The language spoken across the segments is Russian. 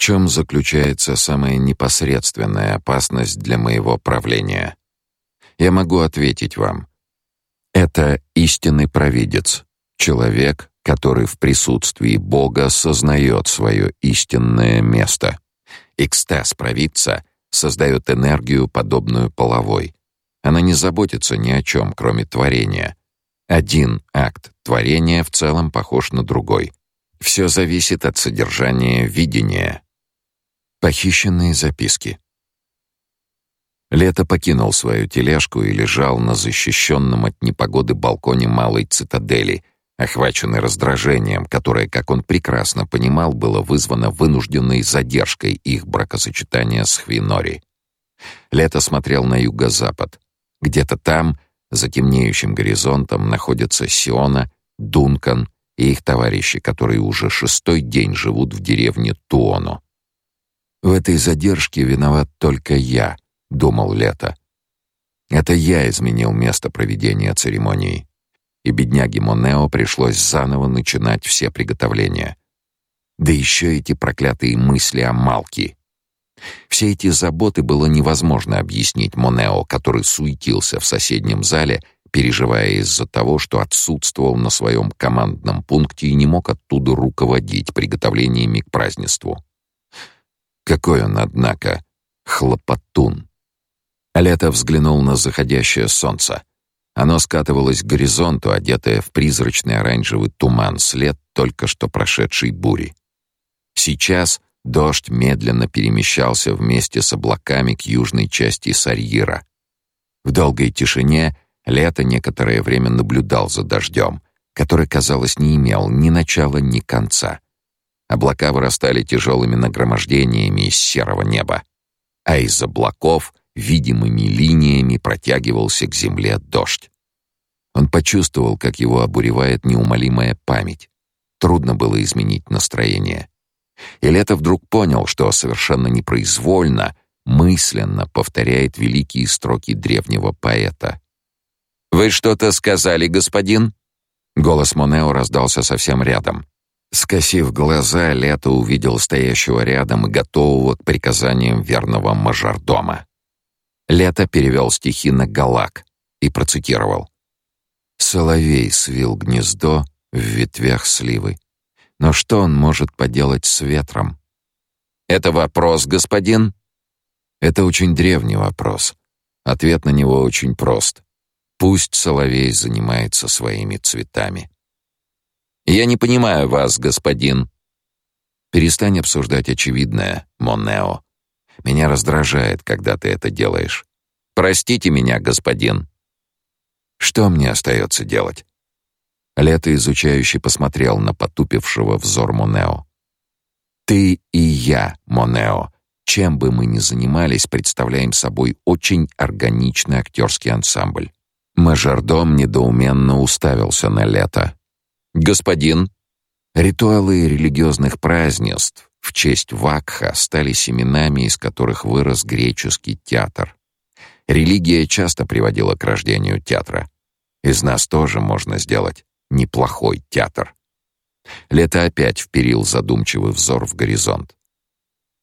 чем заключается самая непосредственная опасность для моего правления? Я могу ответить вам. Это истинный провидец, человек, который в присутствии Бога сознает свое истинное место. Экстаз провидца создает энергию, подобную половой. Она не заботится ни о чем, кроме творения. Один акт творения в целом похож на другой. Все зависит от содержания видения. Похищенные записки. Лето покинул свою тележку и лежал на защищенном от непогоды балконе малой цитадели, охваченный раздражением, которое, как он прекрасно понимал, было вызвано вынужденной задержкой их бракосочетания с Хвинори. Лето смотрел на юго-запад. Где-то там, за темнеющим горизонтом, находятся Сиона, Дункан и их товарищи, которые уже шестой день живут в деревне Туоно. В этой задержке виноват только я, думал Лето. Это я изменил место проведения церемонии и бедняге Монео пришлось заново начинать все приготовления. Да еще эти проклятые мысли о Малки. Все эти заботы было невозможно объяснить Монео, который суетился в соседнем зале, переживая из-за того, что отсутствовал на своем командном пункте и не мог оттуда руководить приготовлениями к празднеству. Какой он, однако, хлопотун. Лето взглянул на заходящее солнце. Оно скатывалось к горизонту, одетое в призрачный оранжевый туман след только что прошедшей бури. Сейчас дождь медленно перемещался вместе с облаками к южной части Сарьира. В долгой тишине Лето некоторое время наблюдал за дождем, который, казалось, не имел ни начала, ни конца. Облака вырастали тяжелыми нагромождениями из серого неба, а из облаков видимыми линиями протягивался к земле дождь. Он почувствовал, как его обуревает неумолимая память. Трудно было изменить настроение. И Лето вдруг понял, что совершенно непроизвольно, мысленно повторяет великие строки древнего поэта. «Вы что-то сказали, господин?» Голос Монео раздался совсем рядом. Скосив глаза, Лето увидел стоящего рядом и готового к приказаниям верного мажордома. Лето перевел стихи на галак и процитировал. «Соловей свил гнездо в ветвях сливы. Но что он может поделать с ветром?» «Это вопрос, господин?» «Это очень древний вопрос. Ответ на него очень прост. Пусть соловей занимается своими цветами». «Я не понимаю вас, господин». «Перестань обсуждать очевидное, Монео. Меня раздражает, когда ты это делаешь. Простите меня, господин. Что мне остается делать? Лето изучающе посмотрел на потупившего взор Монео. Ты и я, Монео, чем бы мы ни занимались, представляем собой очень органичный актерский ансамбль. Мажордом недоуменно уставился на Лето. Господин, ритуалы религиозных празднеств в честь Вакха стали семенами, из которых вырос греческий театр. Религия часто приводила к рождению театра. Из нас тоже можно сделать неплохой театр. Лето опять вперил задумчивый взор в горизонт.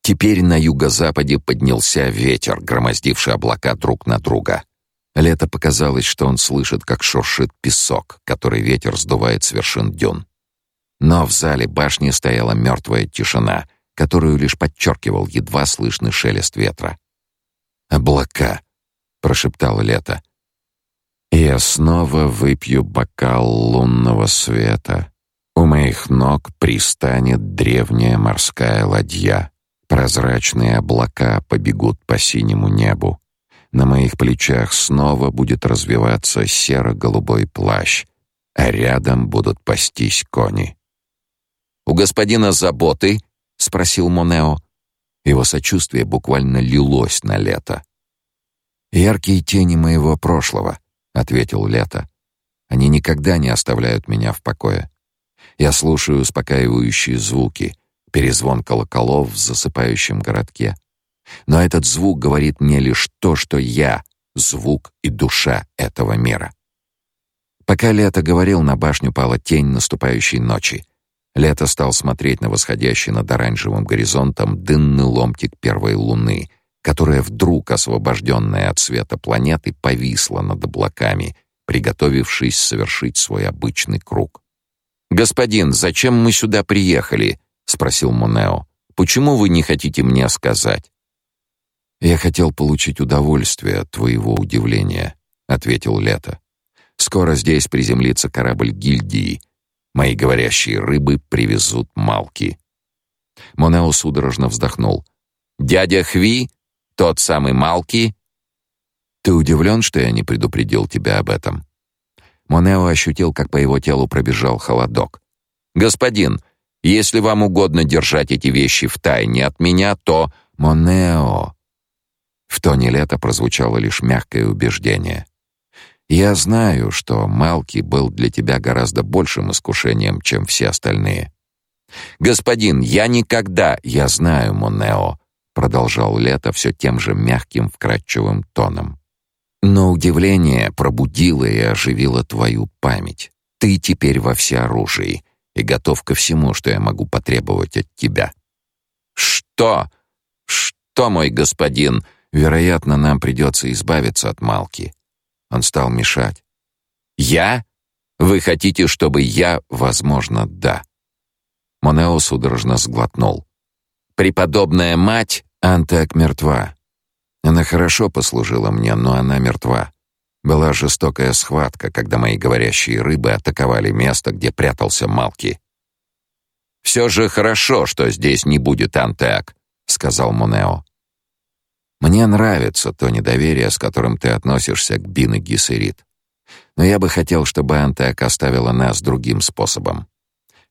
Теперь на юго-западе поднялся ветер, громоздивший облака друг на друга. Лето показалось, что он слышит, как шуршит песок, который ветер сдувает с вершин дюн. Но в зале башни стояла мертвая тишина, которую лишь подчеркивал едва слышный шелест ветра. «Облака!» — прошептал Лето. «Я снова выпью бокал лунного света. У моих ног пристанет древняя морская ладья. Прозрачные облака побегут по синему небу. На моих плечах снова будет развиваться серо-голубой плащ, а рядом будут пастись кони. «У господина заботы?» — спросил Монео. Его сочувствие буквально лилось на лето. «Яркие тени моего прошлого», — ответил Лето. «Они никогда не оставляют меня в покое. Я слушаю успокаивающие звуки, перезвон колоколов в засыпающем городке. Но этот звук говорит мне лишь то, что я — звук и душа этого мира». Пока Лето говорил, на башню пала тень наступающей ночи — Лето стал смотреть на восходящий над оранжевым горизонтом дынный ломтик первой луны, которая вдруг, освобожденная от света планеты, повисла над облаками, приготовившись совершить свой обычный круг. «Господин, зачем мы сюда приехали?» — спросил Монео. «Почему вы не хотите мне сказать?» «Я хотел получить удовольствие от твоего удивления», — ответил Лето. «Скоро здесь приземлится корабль гильдии. Мои говорящие рыбы привезут малки». Монео судорожно вздохнул. «Дядя Хви? Тот самый Малки?» «Ты удивлен, что я не предупредил тебя об этом?» Монео ощутил, как по его телу пробежал холодок. «Господин, если вам угодно держать эти вещи в тайне от меня, то...» «Монео!» В тоне лета прозвучало лишь мягкое убеждение. «Я знаю, что Малки был для тебя гораздо большим искушением, чем все остальные». «Господин, я никогда...» «Я знаю, Монео», — продолжал Лето все тем же мягким, вкрадчивым тоном. «Но удивление пробудило и оживило твою память. Ты теперь во всеоружии и готов ко всему, что я могу потребовать от тебя». «Что? Что, мой господин?» Вероятно, нам придется избавиться от Малки. Он стал мешать. Я? Вы хотите, чтобы я, возможно, да. Монео судорожно сглотнул. Преподобная мать Антак мертва. Она хорошо послужила мне, но она мертва. Была жестокая схватка, когда мои говорящие рыбы атаковали место, где прятался Малки. Все же хорошо, что здесь не будет Антак, сказал Монео. Мне нравится то недоверие, с которым ты относишься к Бин и Гессерит. Но я бы хотел, чтобы Антек оставила нас другим способом.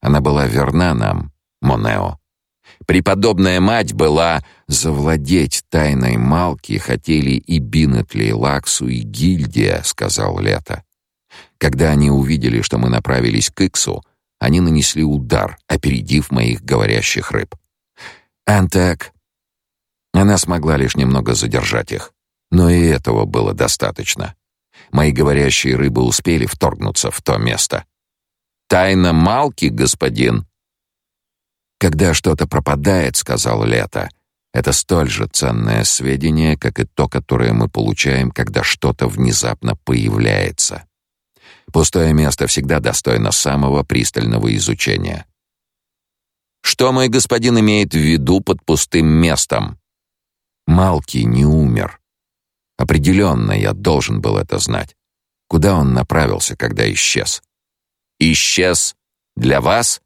Она была верна нам, Монео. Преподобная мать была завладеть тайной Малки хотели и Бинетли, Лаксу и Гильдия, сказал Лето. Когда они увидели, что мы направились к Иксу, они нанесли удар, опередив моих говорящих рыб. Антек она смогла лишь немного задержать их, но и этого было достаточно. Мои говорящие рыбы успели вторгнуться в то место. Тайна Малки, господин. Когда что-то пропадает, сказал Лето, это столь же ценное сведение, как и то, которое мы получаем, когда что-то внезапно появляется. Пустое место всегда достойно самого пристального изучения. Что мой господин имеет в виду под пустым местом? Малки не умер. Определенно я должен был это знать. Куда он направился, когда исчез? Исчез для вас?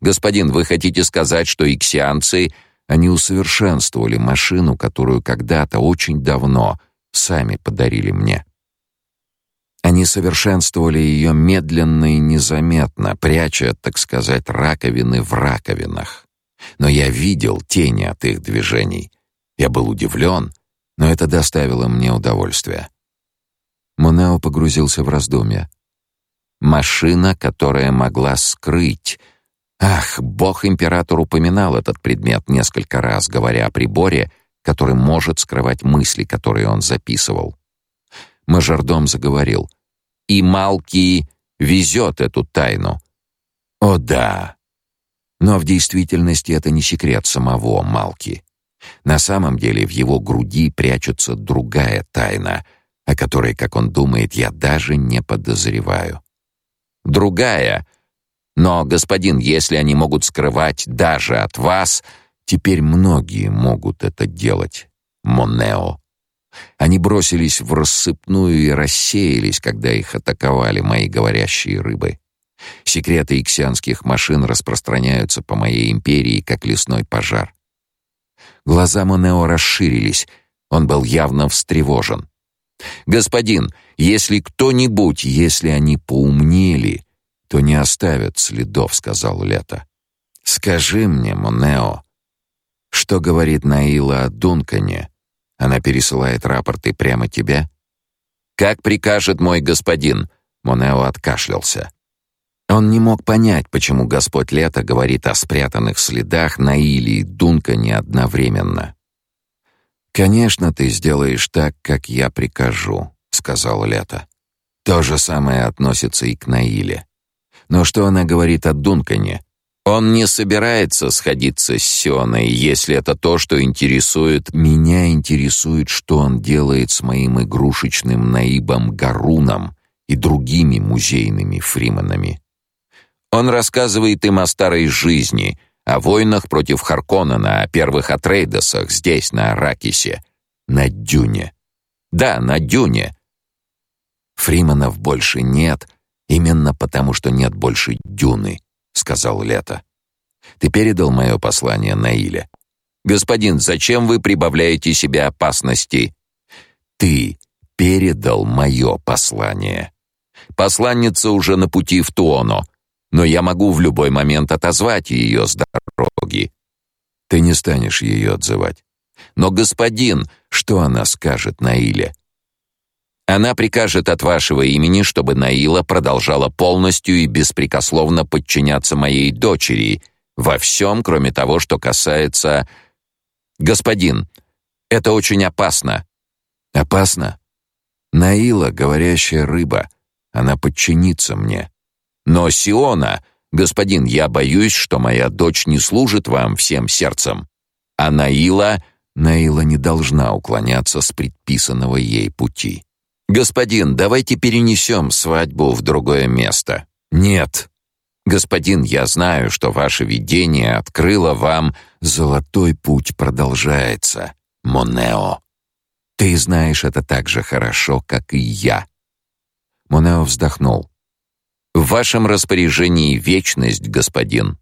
Господин, вы хотите сказать, что иксианцы они усовершенствовали машину, которую когда-то очень давно сами подарили мне. Они совершенствовали ее медленно и незаметно, пряча, так сказать, раковины в раковинах. Но я видел тени от их движений — я был удивлен, но это доставило мне удовольствие. Монео погрузился в раздумья. Машина, которая могла скрыть. Ах, бог-император упоминал этот предмет несколько раз, говоря о приборе, который может скрывать мысли, которые он записывал. Мажордом заговорил. «И Малки везет эту тайну». «О да!» Но в действительности это не секрет самого Малки. На самом деле в его груди прячется другая тайна, о которой, как он думает, я даже не подозреваю. Другая. Но, господин, если они могут скрывать даже от вас, теперь многие могут это делать. Монео. Они бросились в рассыпную и рассеялись, когда их атаковали мои говорящие рыбы. Секреты иксианских машин распространяются по моей империи, как лесной пожар. Глаза Монео расширились. Он был явно встревожен. «Господин, если кто-нибудь, если они поумнели, то не оставят следов», — сказал Лето. «Скажи мне, Монео, что говорит Наила о Дункане? Она пересылает рапорты прямо тебе?» «Как прикажет мой господин», — Монео откашлялся. Он не мог понять, почему Господь Лето говорит о спрятанных следах на Иле и Дункане одновременно. «Конечно, ты сделаешь так, как я прикажу», — сказал Лето. То же самое относится и к Наиле. Но что она говорит о Дункане? Он не собирается сходиться с Сионой, если это то, что интересует меня, интересует, что он делает с моим игрушечным наибом Гаруном и другими музейными фриманами. Он рассказывает им о старой жизни, о войнах против Харконнена, о первых Атрейдесах здесь, на Аракисе, на Дюне. Да, на Дюне. Фриманов больше нет, именно потому что нет больше Дюны сказал Лето. Ты передал мое послание Наиле. Господин, зачем вы прибавляете себе опасности? Ты передал мое послание. Посланница уже на пути в Туоно, но я могу в любой момент отозвать ее с дороги. Ты не станешь ее отзывать. Но господин, что она скажет Наиле? Она прикажет от вашего имени, чтобы Наила продолжала полностью и беспрекословно подчиняться моей дочери во всем, кроме того, что касается Господин, это очень опасно. Опасно? Наила говорящая рыба. Она подчинится мне. Но Сиона, господин, я боюсь, что моя дочь не служит вам всем сердцем. А Наила, Наила не должна уклоняться с предписанного ей пути. Господин, давайте перенесем свадьбу в другое место. Нет. Господин, я знаю, что ваше видение открыло вам золотой путь продолжается. Монео. Ты знаешь это так же хорошо, как и я. Монео вздохнул. В вашем распоряжении вечность, господин.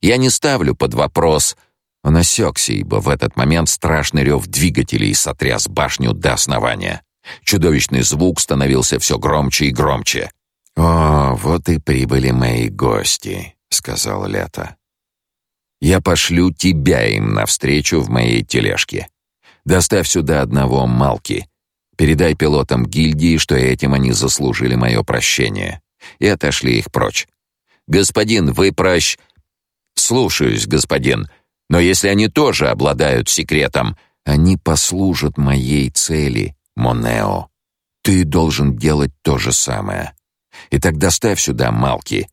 Я не ставлю под вопрос. Он осекся, ибо в этот момент страшный рев двигателей сотряс башню до основания. Чудовищный звук становился все громче и громче. «О, вот и прибыли мои гости», — сказал Лето. «Я пошлю тебя им навстречу в моей тележке. Доставь сюда одного Малки. Передай пилотам гильдии, что этим они заслужили мое прощение. И отошли их прочь. Господин, вы прощ...» «Слушаюсь, господин. Но если они тоже обладают секретом, они послужат моей цели», Монео, ты должен делать то же самое. И тогда ставь сюда Малки.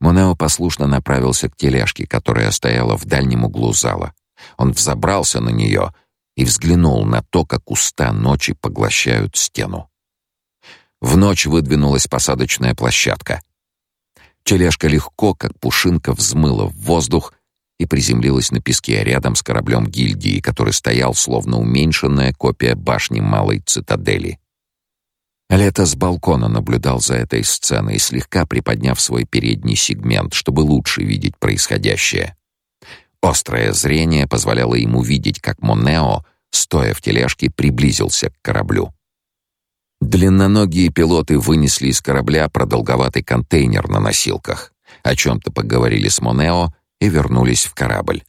Монео послушно направился к тележке, которая стояла в дальнем углу зала. Он взобрался на нее и взглянул на то, как уста ночи поглощают стену. В ночь выдвинулась посадочная площадка. Тележка легко, как пушинка, взмыла в воздух и приземлилась на песке рядом с кораблем гильдии, который стоял словно уменьшенная копия башни малой цитадели. Лето с балкона наблюдал за этой сценой, слегка приподняв свой передний сегмент, чтобы лучше видеть происходящее. Острое зрение позволяло ему видеть, как Монео, стоя в тележке, приблизился к кораблю. Длинноногие пилоты вынесли из корабля продолговатый контейнер на носилках, о чем-то поговорили с Монео и вернулись в корабль.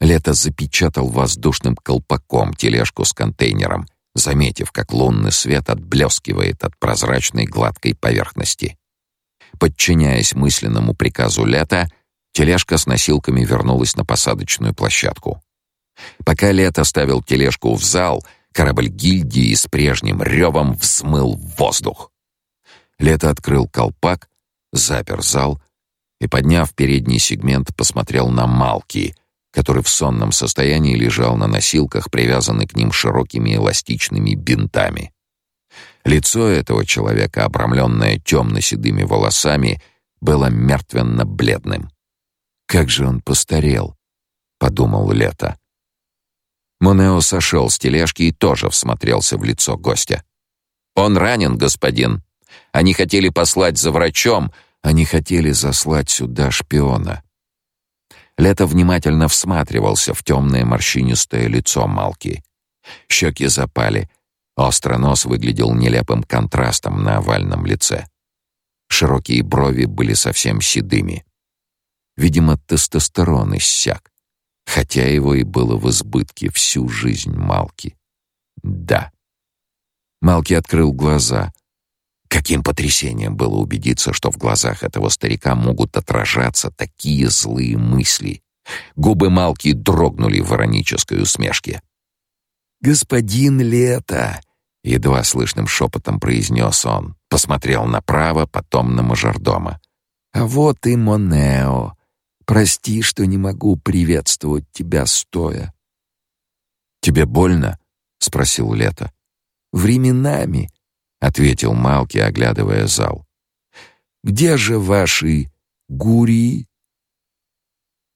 Лето запечатал воздушным колпаком тележку с контейнером, заметив, как лунный свет отблескивает от прозрачной гладкой поверхности. Подчиняясь мысленному приказу Лета, тележка с носилками вернулась на посадочную площадку. Пока Лето ставил тележку в зал, корабль гильдии с прежним ревом взмыл в воздух. Лето открыл колпак, запер зал и, подняв передний сегмент, посмотрел на Малки, который в сонном состоянии лежал на носилках, привязанный к ним широкими эластичными бинтами. Лицо этого человека, обрамленное темно-седыми волосами, было мертвенно-бледным. «Как же он постарел!» — подумал Лето. Монео сошел с тележки и тоже всмотрелся в лицо гостя. «Он ранен, господин. Они хотели послать за врачом, — они хотели заслать сюда шпиона. Лето внимательно всматривался в темное морщинистое лицо Малки. Щеки запали, острый нос выглядел нелепым контрастом на овальном лице. Широкие брови были совсем седыми. Видимо, тестостерон иссяк, хотя его и было в избытке всю жизнь Малки. Да. Малки открыл глаза — Каким потрясением было убедиться, что в глазах этого старика могут отражаться такие злые мысли. Губы Малки дрогнули в иронической усмешке. «Господин Лето!» — едва слышным шепотом произнес он. Посмотрел направо, потом на мажордома. «А вот и Монео. Прости, что не могу приветствовать тебя стоя. Тебе больно? спросил Лето. Временами, ответил Малки, оглядывая зал. Где же ваши гури?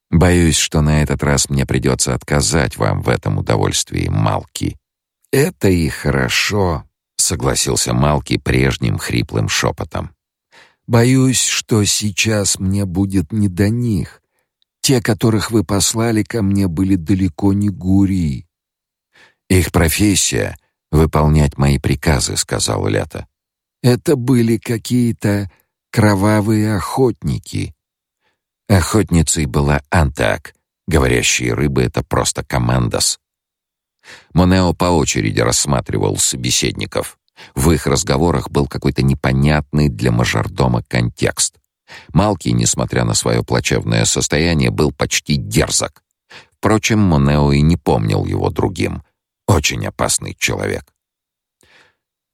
Боюсь, что на этот раз мне придется отказать вам в этом удовольствии, Малки. Это и хорошо, согласился Малки прежним хриплым шепотом. Боюсь, что сейчас мне будет не до них. Те, которых вы послали ко мне, были далеко не гури. Их профессия выполнять мои приказы, сказал Лето. Это были какие-то кровавые охотники. Охотницей была Антак. Говорящие рыбы это просто командос. Монео по очереди рассматривал собеседников. В их разговорах был какой-то непонятный для мажордома контекст. Малки, несмотря на свое плачевное состояние, был почти дерзок. Впрочем, Монео и не помнил его другим. Очень опасный человек.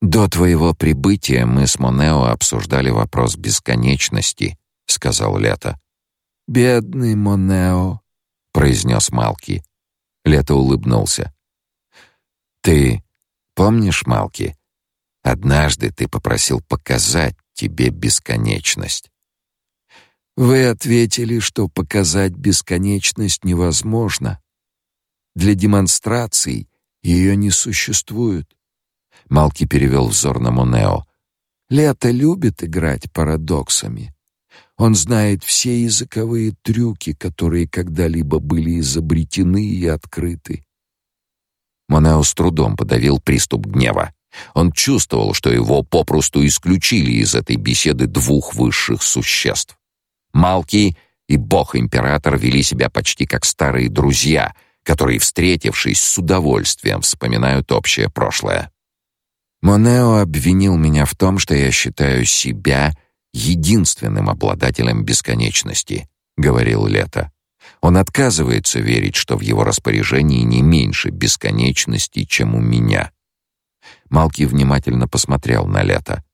До твоего прибытия мы с Монео обсуждали вопрос бесконечности, сказал Лето. Бедный Монео, произнес Малки. Лето улыбнулся. Ты помнишь, Малки? Однажды ты попросил показать тебе бесконечность. Вы ответили, что показать бесконечность невозможно. Для демонстраций ее не существует. Малки перевел взор на Монео. Лето любит играть парадоксами. Он знает все языковые трюки, которые когда-либо были изобретены и открыты. Монео с трудом подавил приступ гнева. Он чувствовал, что его попросту исключили из этой беседы двух высших существ. Малки и бог-император вели себя почти как старые друзья, которые, встретившись, с удовольствием вспоминают общее прошлое. Монео обвинил меня в том, что я считаю себя единственным обладателем бесконечности, говорил Лето. Он отказывается верить, что в его распоряжении не меньше бесконечности, чем у меня. Малки внимательно посмотрел на Лето.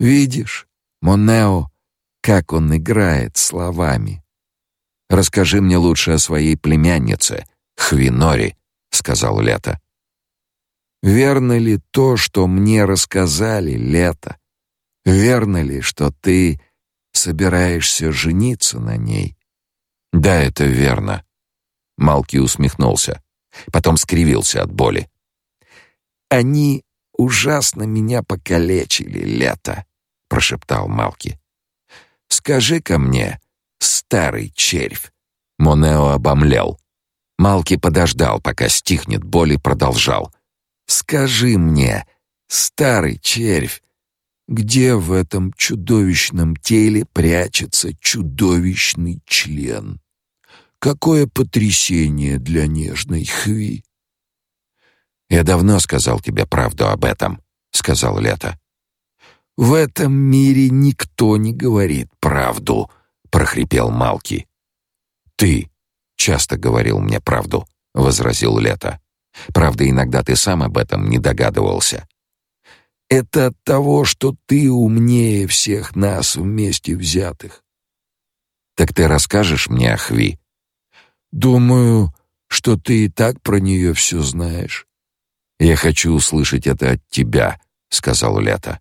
Видишь, Монео, как он играет словами. Расскажи мне лучше о своей племяннице, Хвинори, сказал Лето. Верно ли то, что мне рассказали, Лето? Верно ли, что ты собираешься жениться на ней? Да, это верно. Малки усмехнулся, потом скривился от боли. Они ужасно меня покалечили, Лето, прошептал Малки. Скажи-ка мне, старый червь. Монео обомлел. Малки подождал, пока стихнет боль и продолжал. Скажи мне, старый червь, где в этом чудовищном теле прячется чудовищный член? Какое потрясение для нежной Хви. Я давно сказал тебе правду об этом, сказал Лето. В этом мире никто не говорит правду, прохрипел Малки. Ты часто говорил мне правду, возразил Лето. Правда, иногда ты сам об этом не догадывался. Это от того, что ты умнее всех нас вместе взятых. Так ты расскажешь мне о Хви? Думаю, что ты и так про нее все знаешь. Я хочу услышать это от тебя, сказал Лето.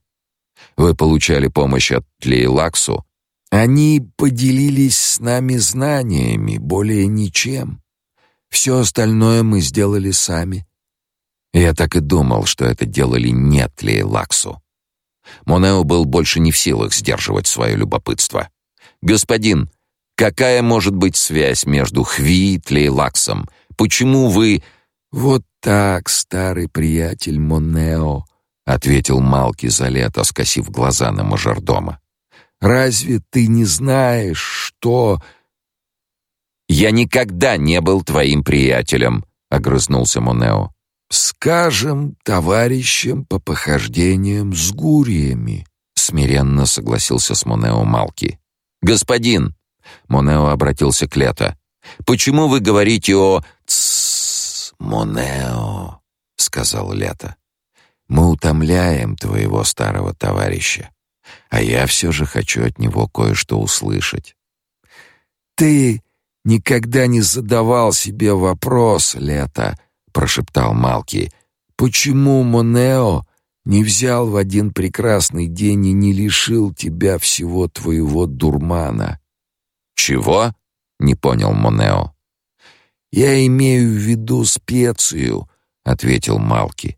Вы получали помощь от Тлейлаксу? Они поделились с нами знаниями, более ничем. Все остальное мы сделали сами. Я так и думал, что это делали не Тлейлаксу. Монео был больше не в силах сдерживать свое любопытство. Господин, какая может быть связь между Хви и Тлейлаксом? Почему вы Вот так, старый приятель Монео, ответил Малки за лето, скосив глаза на мажордома. Разве ты не знаешь, что я никогда не был твоим приятелем, огрызнулся Монео. Скажем, товарищем по похождениям с гуриями, смиренно согласился с Монео Малки. Господин, Монео обратился к Лето. Почему вы говорите о Монео, сказал Лето. Мы утомляем твоего старого товарища, а я все же хочу от него кое-что услышать. Ты никогда не задавал себе вопрос, Лето, прошептал Малки. Почему Монео не взял в один прекрасный день и не лишил тебя всего твоего дурмана? Чего? не понял Монео. Я имею в виду специю, ответил Малки.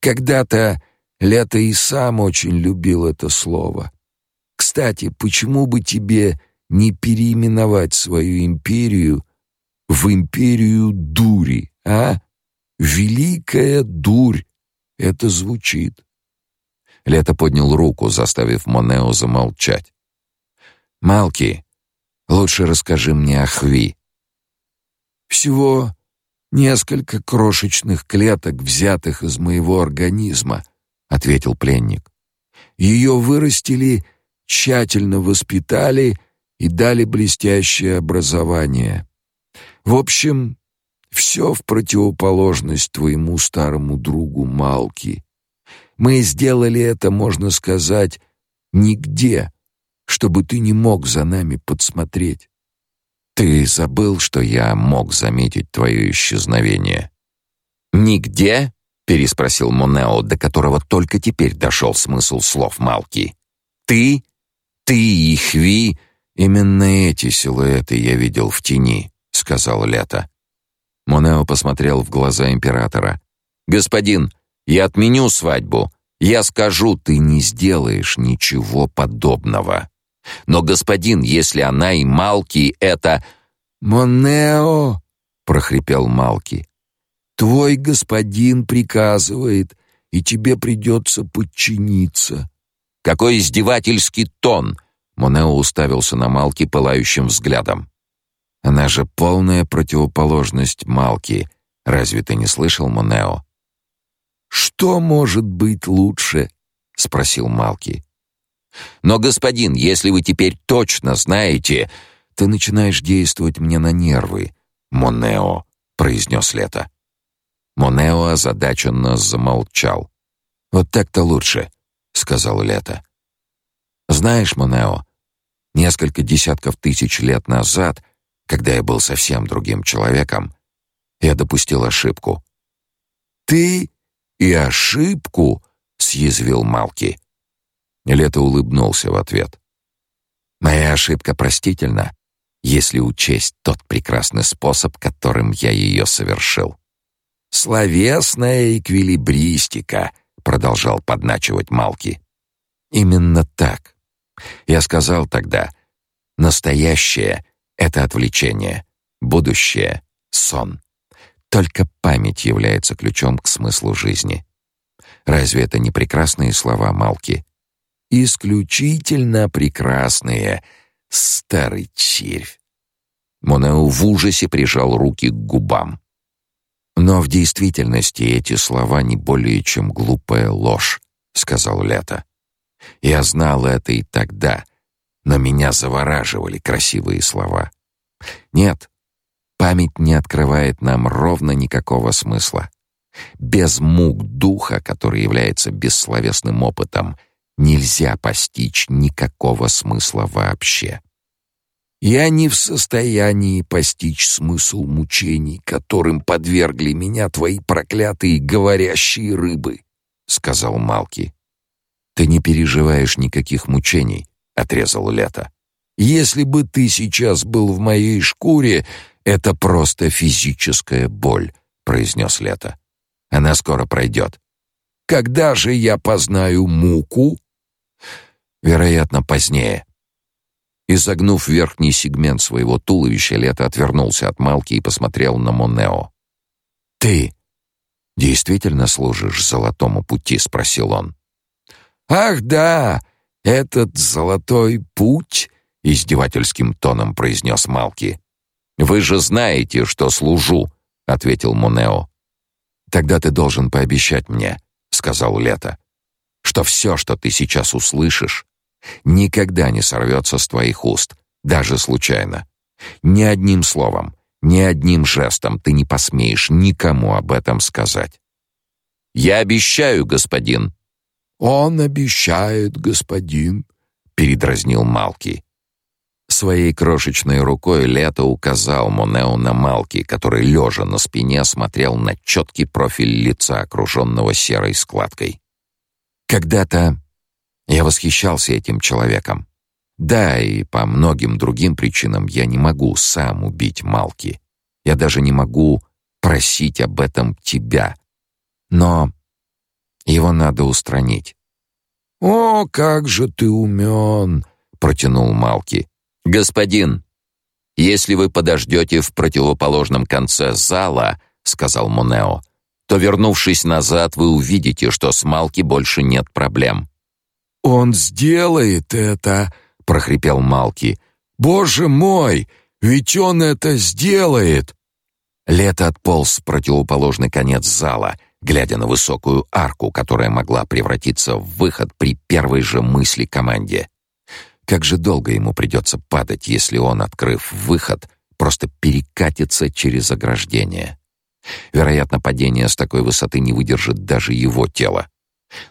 Когда-то Лето и сам очень любил это слово. Кстати, почему бы тебе не переименовать свою империю в империю дури, а? Великая дурь. Это звучит. Лето поднял руку, заставив Монео замолчать. Малки, лучше расскажи мне о Хви. Всего несколько крошечных клеток, взятых из моего организма, ответил пленник. Ее вырастили, тщательно воспитали и дали блестящее образование. В общем, все в противоположность твоему старому другу Малки. Мы сделали это, можно сказать, нигде, чтобы ты не мог за нами подсмотреть. Ты забыл, что я мог заметить твое исчезновение. Нигде? переспросил Монео, до которого только теперь дошел смысл слов Малки. Ты, ты и Хви, именно эти силуэты я видел в тени, сказал Лето. Монео посмотрел в глаза императора. Господин, я отменю свадьбу. Я скажу, ты не сделаешь ничего подобного. Но господин, если она и Малки это Монео, прохрипел Малки. Твой господин приказывает, и тебе придется подчиниться. Какой издевательский тон! Монео уставился на Малки пылающим взглядом. Она же полная противоположность Малки. Разве ты не слышал, Монео? Что может быть лучше? спросил Малки. Но господин, если вы теперь точно знаете, ты начинаешь действовать мне на нервы, Монео, произнес Лето. Монео озадаченно замолчал. Вот так-то лучше, сказал Лето. Знаешь, Монео, несколько десятков тысяч лет назад когда я был совсем другим человеком, я допустил ошибку. Ты и ошибку, съязвил Малки. Лето улыбнулся в ответ. Моя ошибка простительна, если учесть тот прекрасный способ, которым я ее совершил. Словесная эквилибристика, продолжал подначивать Малки. Именно так. Я сказал тогда: настоящее это отвлечение, будущее сон. Только память является ключом к смыслу жизни. Разве это не прекрасные слова Малки? Исключительно прекрасные, старый червь. Монео в ужасе прижал руки к губам. Но в действительности эти слова не более чем глупая ложь, сказал Лето. Я знал это и тогда, но меня завораживали красивые слова. Нет, память не открывает нам ровно никакого смысла. Без мук духа, который является бессловесным опытом, нельзя постичь никакого смысла вообще. Я не в состоянии постичь смысл мучений, которым подвергли меня твои проклятые говорящие рыбы, сказал Малки. Ты не переживаешь никаких мучений, отрезал Лето. Если бы ты сейчас был в моей шкуре, это просто физическая боль, произнес Лето. Она скоро пройдет. Когда же я познаю муку? Вероятно, позднее. Изогнув верхний сегмент своего туловища, Лето отвернулся от Малки и посмотрел на Монео. Ты действительно служишь золотому пути, спросил он. Ах, да, этот золотой путь, издевательским тоном произнес Малки. Вы же знаете, что служу, ответил Монео. Тогда ты должен пообещать мне, сказал Лето, что все, что ты сейчас услышишь, никогда не сорвется с твоих уст, даже случайно. Ни одним словом, ни одним жестом ты не посмеешь никому об этом сказать. Я обещаю, господин, он обещает, господин, передразнил Малки. Своей крошечной рукой Лето указал Монео на Малки, который, лежа на спине, смотрел на четкий профиль лица, окруженного серой складкой. Когда-то я восхищался этим человеком. Да, и по многим другим причинам я не могу сам убить Малки. Я даже не могу просить об этом тебя. Но его надо устранить. «О, как же ты умен!» — протянул Малки. «Господин, если вы подождете в противоположном конце зала, — сказал Монео, — то, вернувшись назад, вы увидите, что с Малки больше нет проблем». «Он сделает это!» — прохрипел Малки. «Боже мой! Ведь он это сделает!» Лето отполз в противоположный конец зала, глядя на высокую арку, которая могла превратиться в выход при первой же мысли команде. Как же долго ему придется падать, если он, открыв выход, просто перекатится через ограждение. Вероятно, падение с такой высоты не выдержит даже его тело.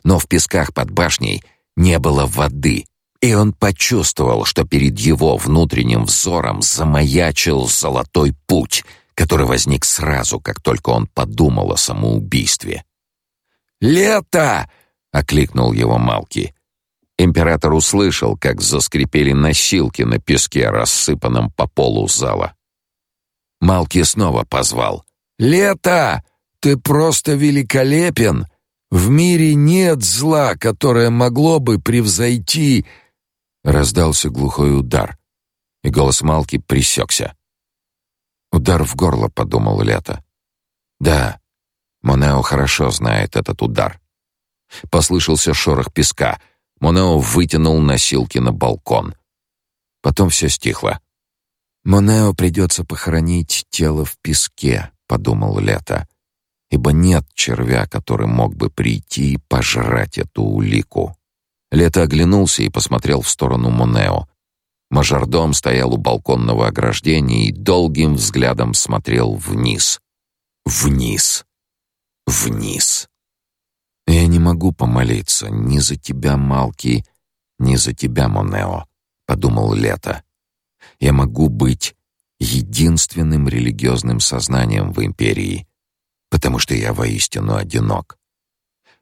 Но в песках под башней не было воды, и он почувствовал, что перед его внутренним взором замаячил золотой путь, который возник сразу, как только он подумал о самоубийстве. «Лето!» — окликнул его Малки. Император услышал, как заскрипели носилки на песке, рассыпанном по полу зала. Малки снова позвал. «Лето! Ты просто великолепен! В мире нет зла, которое могло бы превзойти...» Раздался глухой удар, и голос Малки пресекся. «Удар в горло», — подумал Лето. «Да, Монео хорошо знает этот удар». Послышался шорох песка — Монео вытянул носилки на балкон. Потом все стихло. «Монео придется похоронить тело в песке», — подумал Лето, «ибо нет червя, который мог бы прийти и пожрать эту улику». Лето оглянулся и посмотрел в сторону Монео. Мажордом стоял у балконного ограждения и долгим взглядом смотрел вниз. Вниз. Вниз. Я не могу помолиться ни за тебя, Малки, ни за тебя, Монео, подумал Лето. Я могу быть единственным религиозным сознанием в империи, потому что я воистину одинок.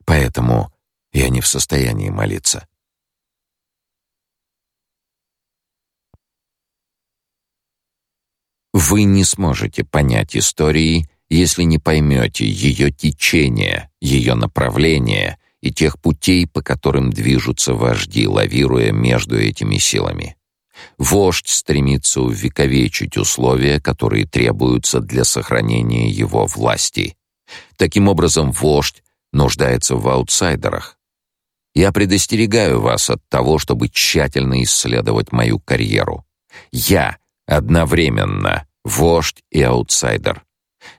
Поэтому я не в состоянии молиться. Вы не сможете понять истории, если не поймете ее течение, ее направление и тех путей, по которым движутся вожди, лавируя между этими силами. Вождь стремится увековечить условия, которые требуются для сохранения его власти. Таким образом, вождь нуждается в аутсайдерах. Я предостерегаю вас от того, чтобы тщательно исследовать мою карьеру. Я одновременно вождь и аутсайдер.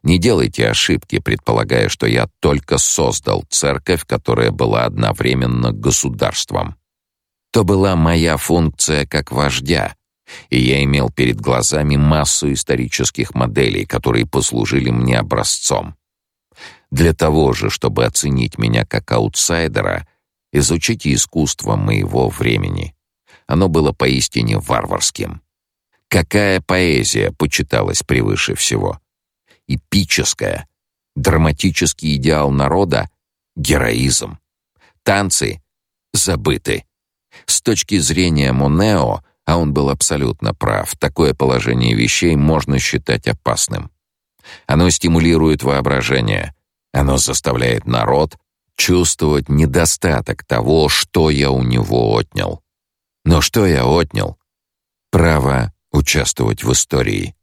Не делайте ошибки, предполагая, что я только создал церковь, которая была одновременно государством. То была моя функция как вождя, и я имел перед глазами массу исторических моделей, которые послужили мне образцом. Для того же, чтобы оценить меня как аутсайдера, изучите искусство моего времени. Оно было поистине варварским. Какая поэзия почиталась превыше всего? эпическое. Драматический идеал народа — героизм. Танцы забыты. С точки зрения Монео, а он был абсолютно прав, такое положение вещей можно считать опасным. Оно стимулирует воображение, оно заставляет народ чувствовать недостаток того, что я у него отнял. Но что я отнял? Право участвовать в истории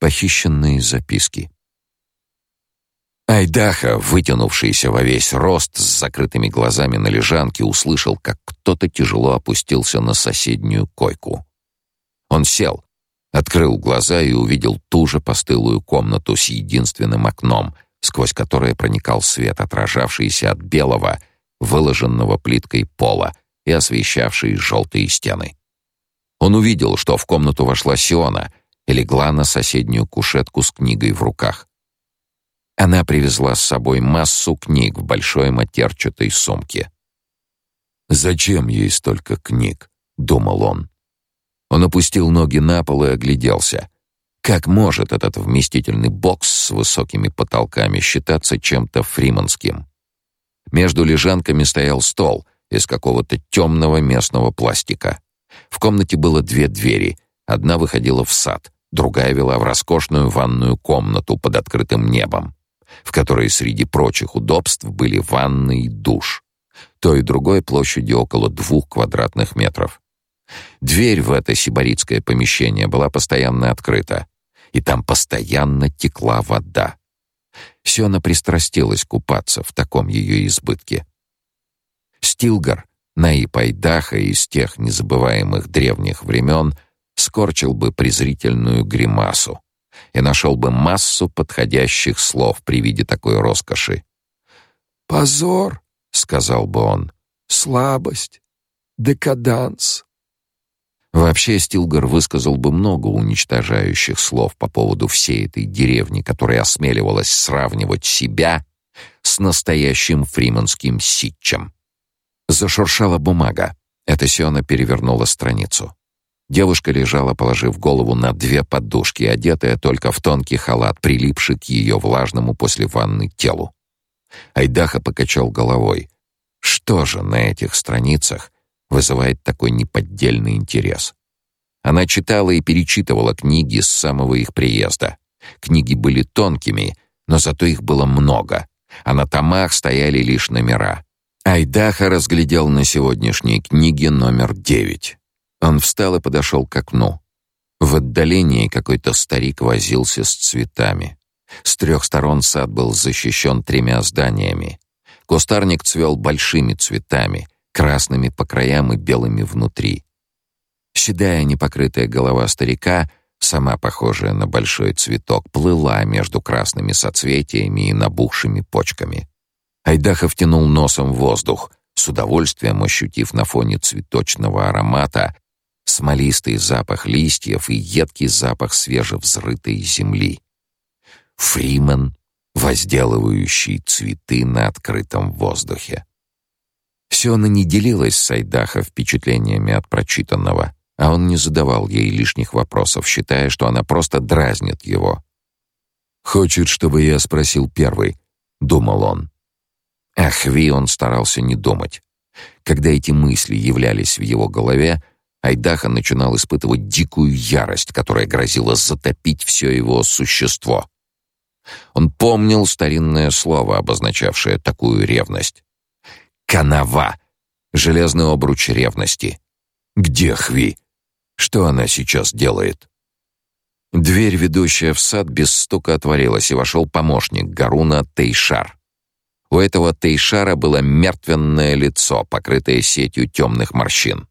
похищенные записки. Айдаха, вытянувшийся во весь рост с закрытыми глазами на лежанке, услышал, как кто-то тяжело опустился на соседнюю койку. Он сел, открыл глаза и увидел ту же постылую комнату с единственным окном, сквозь которое проникал свет, отражавшийся от белого, выложенного плиткой пола и освещавший желтые стены. Он увидел, что в комнату вошла Сиона — и легла на соседнюю кушетку с книгой в руках. Она привезла с собой массу книг в большой матерчатой сумке. «Зачем ей столько книг?» — думал он. Он опустил ноги на пол и огляделся. Как может этот вместительный бокс с высокими потолками считаться чем-то фриманским? Между лежанками стоял стол из какого-то темного местного пластика. В комнате было две двери. Одна выходила в сад, другая вела в роскошную ванную комнату под открытым небом, в которой среди прочих удобств были ванна и душ. То и другой площадью около двух квадратных метров. Дверь в это сибаритское помещение была постоянно открыта, и там постоянно текла вода. Сёна пристрастилась купаться в таком ее избытке. Стилгар, Наиб Айдаха из тех незабываемых древних времен, скорчил бы презрительную гримасу и нашел бы массу подходящих слов при виде такой роскоши. «Позор», — сказал бы он, — «слабость, декаданс». Вообще Стилгар высказал бы много уничтожающих слов по поводу всей этой деревни, которая осмеливалась сравнивать себя с настоящим фриманским ситчем. Зашуршала бумага. Это Сиона перевернула страницу. Девушка лежала, положив голову на две подушки, одетая только в тонкий халат, прилипший к ее влажному после ванны телу. Айдаха покачал головой. Что же на этих страницах вызывает такой неподдельный интерес. Она читала и перечитывала книги с самого их приезда. Книги были тонкими, но зато их было много, а на томах стояли лишь номера. Айдаха разглядел на сегодняшней книге номер девять. Он встал и подошел к окну. В отдалении какой-то старик возился с цветами. С трех сторон сад был защищен тремя зданиями. Кустарник цвел большими цветами, красными по краям и белыми внутри. Седая непокрытая голова старика, сама похожая на большой цветок, плыла между красными соцветиями и набухшими почками. Айдаха втянул носом воздух, с удовольствием ощутив на фоне цветочного аромата смолистый запах листьев и едкий запах свежевзрытой земли. Фриман, возделывающий цветы на открытом воздухе. Сиона не делилась с Айдаха впечатлениями от прочитанного, а он не задавал ей лишних вопросов, считая, что она просто дразнит его. «Хочет, чтобы я спросил первый», — думал он. Ах, Ви он старался не думать. Когда эти мысли являлись в его голове, Айдаха начинал испытывать дикую ярость, которая грозила затопить все его существо. Он помнил старинное слово, обозначавшее такую ревность. Канава. Железный обруч ревности. Где Хви? Что она сейчас делает? Дверь, ведущая в сад, без стука отворилась, и вошел помощник Гаруна Тейшар. У этого Тейшара было мертвенное лицо, покрытое сетью темных морщин.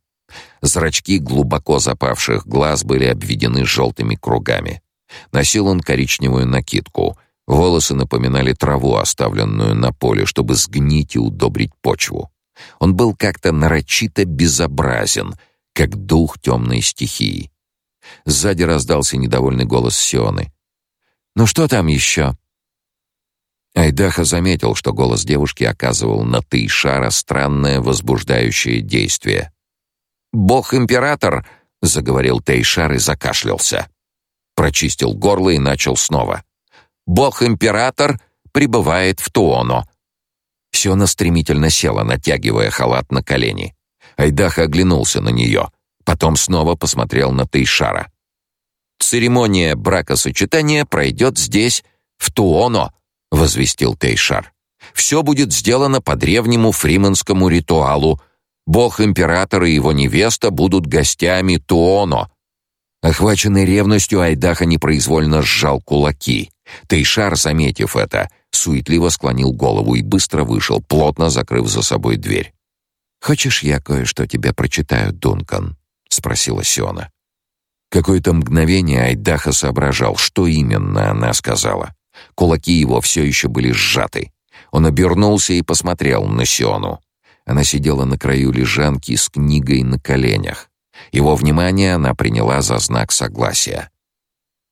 Зрачки глубоко запавших глаз были обведены желтыми кругами. Носил он коричневую накидку — Волосы напоминали траву, оставленную на поле, чтобы сгнить и удобрить почву. Он был как-то нарочито безобразен, как дух темной стихии. Сзади раздался недовольный голос Сионы. «Ну что там еще?» Айдаха заметил, что голос девушки оказывал на Тейшара странное возбуждающее действие. «Бог-император!» — заговорил Тейшар и закашлялся. Прочистил горло и начал снова. Бог-император прибывает в Туоно. Сёна стремительно села, натягивая халат на колени. Айдаха оглянулся на нее, потом снова посмотрел на Тейшара. Церемония бракосочетания пройдет здесь, в Туоно, возвестил Тейшар. Все будет сделано по древнему фриманскому ритуалу. Бог-император и его невеста будут гостями Туоно. Охваченный ревностью, Айдаха непроизвольно сжал кулаки. Тейшар, заметив это, суетливо склонил голову и быстро вышел, плотно закрыв за собой дверь. «Хочешь, я кое-что тебе прочитаю, Дункан?» — спросила Сиона. Какое-то мгновение Айдаха соображал, что именно она сказала. Кулаки его все еще были сжаты. Он обернулся и посмотрел на Сиону. Она сидела на краю лежанки с книгой на коленях. Его внимание она приняла за знак согласия.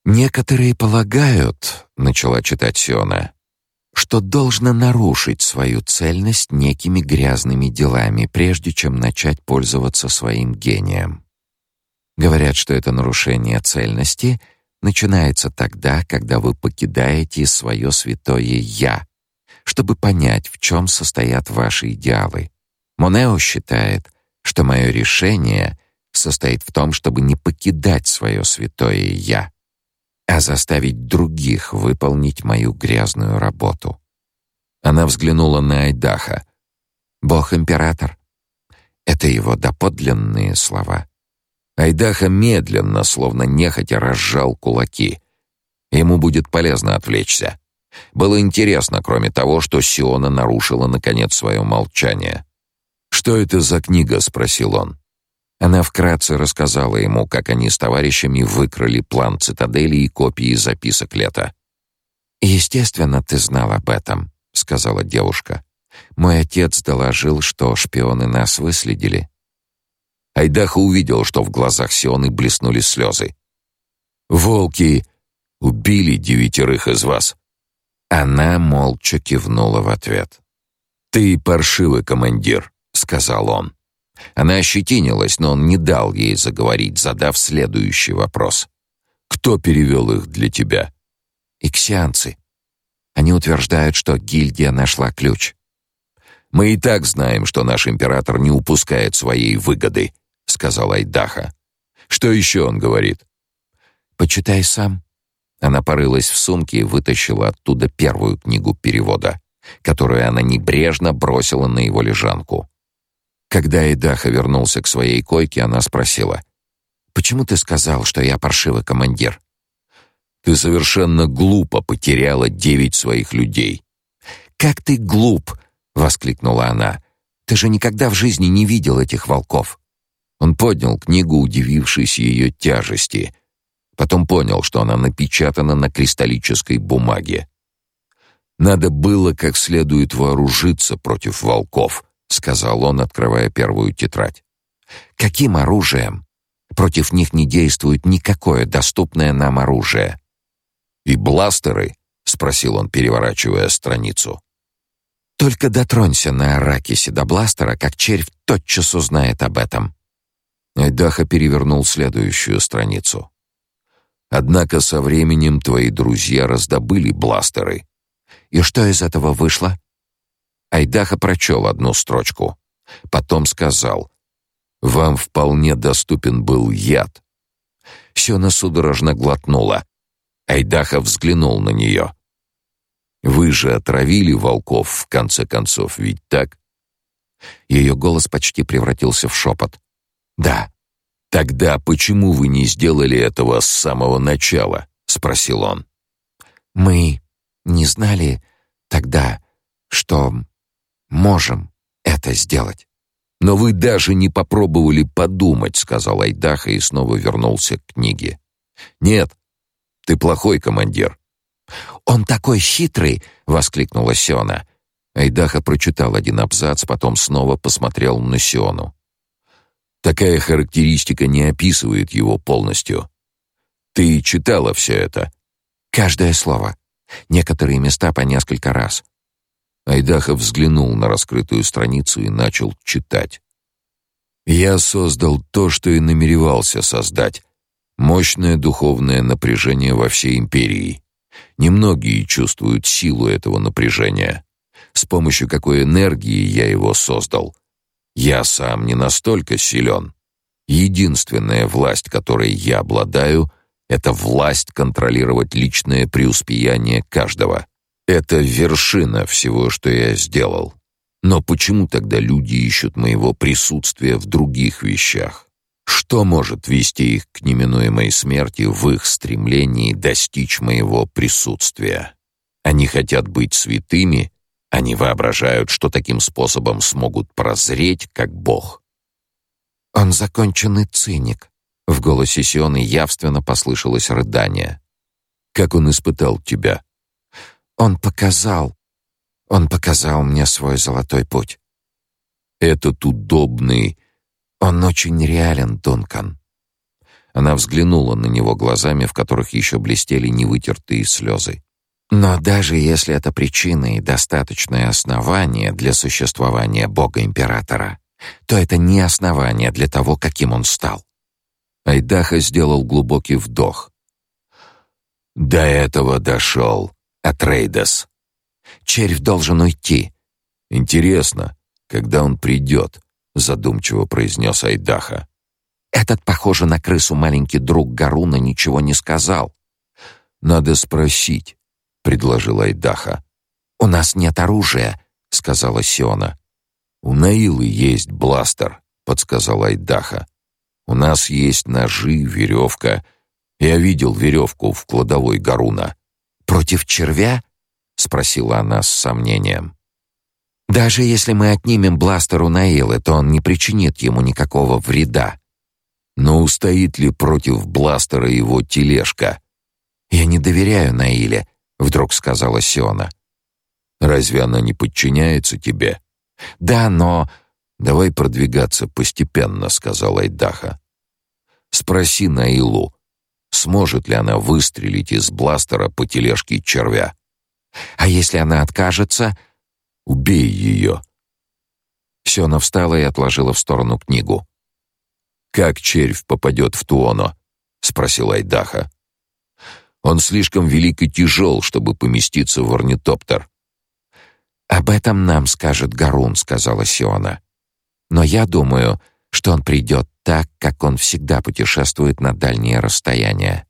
Некоторые полагают, начала читать Сиона, что должно нарушить свою цельность некими грязными делами, прежде чем начать пользоваться своим гением. Говорят, что это нарушение цельности начинается тогда, когда вы покидаете свое святое «я», чтобы понять, в чем состоят ваши идеалы. Монео считает, что мое решение состоит в том, чтобы не покидать свое святое «я», а заставить других выполнить мою грязную работу. Она взглянула на Айдаха. Бог-император. Это его доподлинные слова. Айдаха медленно, словно нехотя разжал кулаки. Ему будет полезно отвлечься. Было интересно, кроме того, что Сиона нарушила наконец свое молчание. «Что это за книга?» — спросил он. Она вкратце рассказала ему, как они с товарищами выкрали план цитадели и копии записок Лета. «Естественно, ты знал об этом», — сказала девушка. «Мой отец доложил, что шпионы нас выследили». Айдаха увидел, что в глазах Сионы блеснули слезы. «Волки убили девятерых из вас». Она молча кивнула в ответ. «Ты паршивый командир», — сказал он. Она ощетинилась, но он не дал ей заговорить, задав следующий вопрос. «Кто перевел их для тебя?» «Иксианцы. Они утверждают, что гильдия нашла ключ». «Мы и так знаем, что наш император не упускает своей выгоды», — сказал Айдаха. «Что еще он говорит?» «Почитай сам». Она порылась в сумке и вытащила оттуда первую книгу перевода, которую она небрежно бросила на его лежанку. Когда Эдаха вернулся к своей койке, она спросила: "Почему ты сказал, что я паршивый командир?" "Ты совершенно глупо потеряла девять своих людей". "Как ты глуп!" воскликнула она. "Ты же никогда в жизни не видел этих волков". Он поднял книгу, удивившись ее тяжести. Потом понял, что она напечатана на кристаллической бумаге. Надо было как следует вооружиться против волков, — сказал он, открывая первую тетрадь. «Каким оружием? Против них не действует никакое доступное нам оружие». «И бластеры?» — спросил он, переворачивая страницу. «Только дотронься на Аракисе до бластера, как червь тотчас узнает об этом». Айдаха перевернул следующую страницу. «Однако со временем твои друзья раздобыли бластеры». «И что из этого вышло?» Айдаха прочел одну строчку. Потом сказал, «Вам вполне доступен был яд». Сёна судорожно глотнула. Айдаха взглянул на нее. «Вы же отравили волков, в конце концов, ведь так?» Ее голос почти превратился в шепот. «Да». «Тогда почему вы не сделали этого с самого начала?» — спросил он. «Мы не знали тогда, что можем это сделать. Но вы даже не попробовали подумать, сказал Айдаха и снова вернулся к книге. Нет. Ты плохой командир. Он такой хитрый, воскликнула Сёна. Айдаха прочитал один абзац, потом снова посмотрел на Сиону. Такая характеристика не описывает его полностью. Ты читала все это? Каждое слово. Некоторые места по несколько раз. Айдаха взглянул на раскрытую страницу и начал читать. Я создал то, что и намеревался создать. Мощное духовное напряжение во всей империи. Немногие чувствуют силу этого напряжения. С помощью какой энергии я его создал? Я сам не настолько силен. Единственная власть, которой я обладаю, это власть контролировать личное преуспеяние каждого. Это вершина всего, что я сделал. Но почему тогда люди ищут моего присутствия в других вещах? Что может вести их к неминуемой смерти в их стремлении достичь моего присутствия? Они хотят быть святыми, они воображают, что таким способом смогут прозреть, как Бог. Он законченный циник. В голосе Сионы явственно послышалось рыдание. Как он испытал тебя? Он показал, он показал мне свой золотой путь. Этот удобный, он очень реален, Дункан. Она взглянула на него глазами, в которых еще блестели невытертые слезы. Но даже если это причина и достаточное основание для существования бога-императора, то это не основание для того, каким он стал. Айдаха сделал глубокий вдох. До этого дошел Атрейдас. Червь должен уйти. Интересно, когда он придет, задумчиво произнес Айдаха. Этот, похоже на крысу маленький друг Гаруна, ничего не сказал. Надо спросить, предложил Айдаха. У нас нет оружия, сказала Сиона. У Наилы есть бластер, подсказал Айдаха. У нас есть ножи, веревка. Я видел веревку в кладовой Гаруна. Против червя? спросила она с сомнением. Даже если мы отнимем бластер у Наилы, то он не причинит ему никакого вреда. Но устоит ли против бластера его тележка? Я не доверяю Наиле, вдруг сказала Сиона. Разве она не подчиняется тебе? Да, но давай продвигаться постепенно, сказал Айдаха. Спроси Наилу, сможет ли она выстрелить из бластера по тележке червя. А если она откажется, убей ее. Сиона встала и отложила в сторону книгу. Как червь попадет в Туоно? спросил Айдаха. Он слишком велик и тяжел, чтобы поместиться в орнитоптер. Об этом нам скажет Гарун, сказала Сиона. Но я думаю, что он придет так, как он всегда путешествует на дальние расстояния.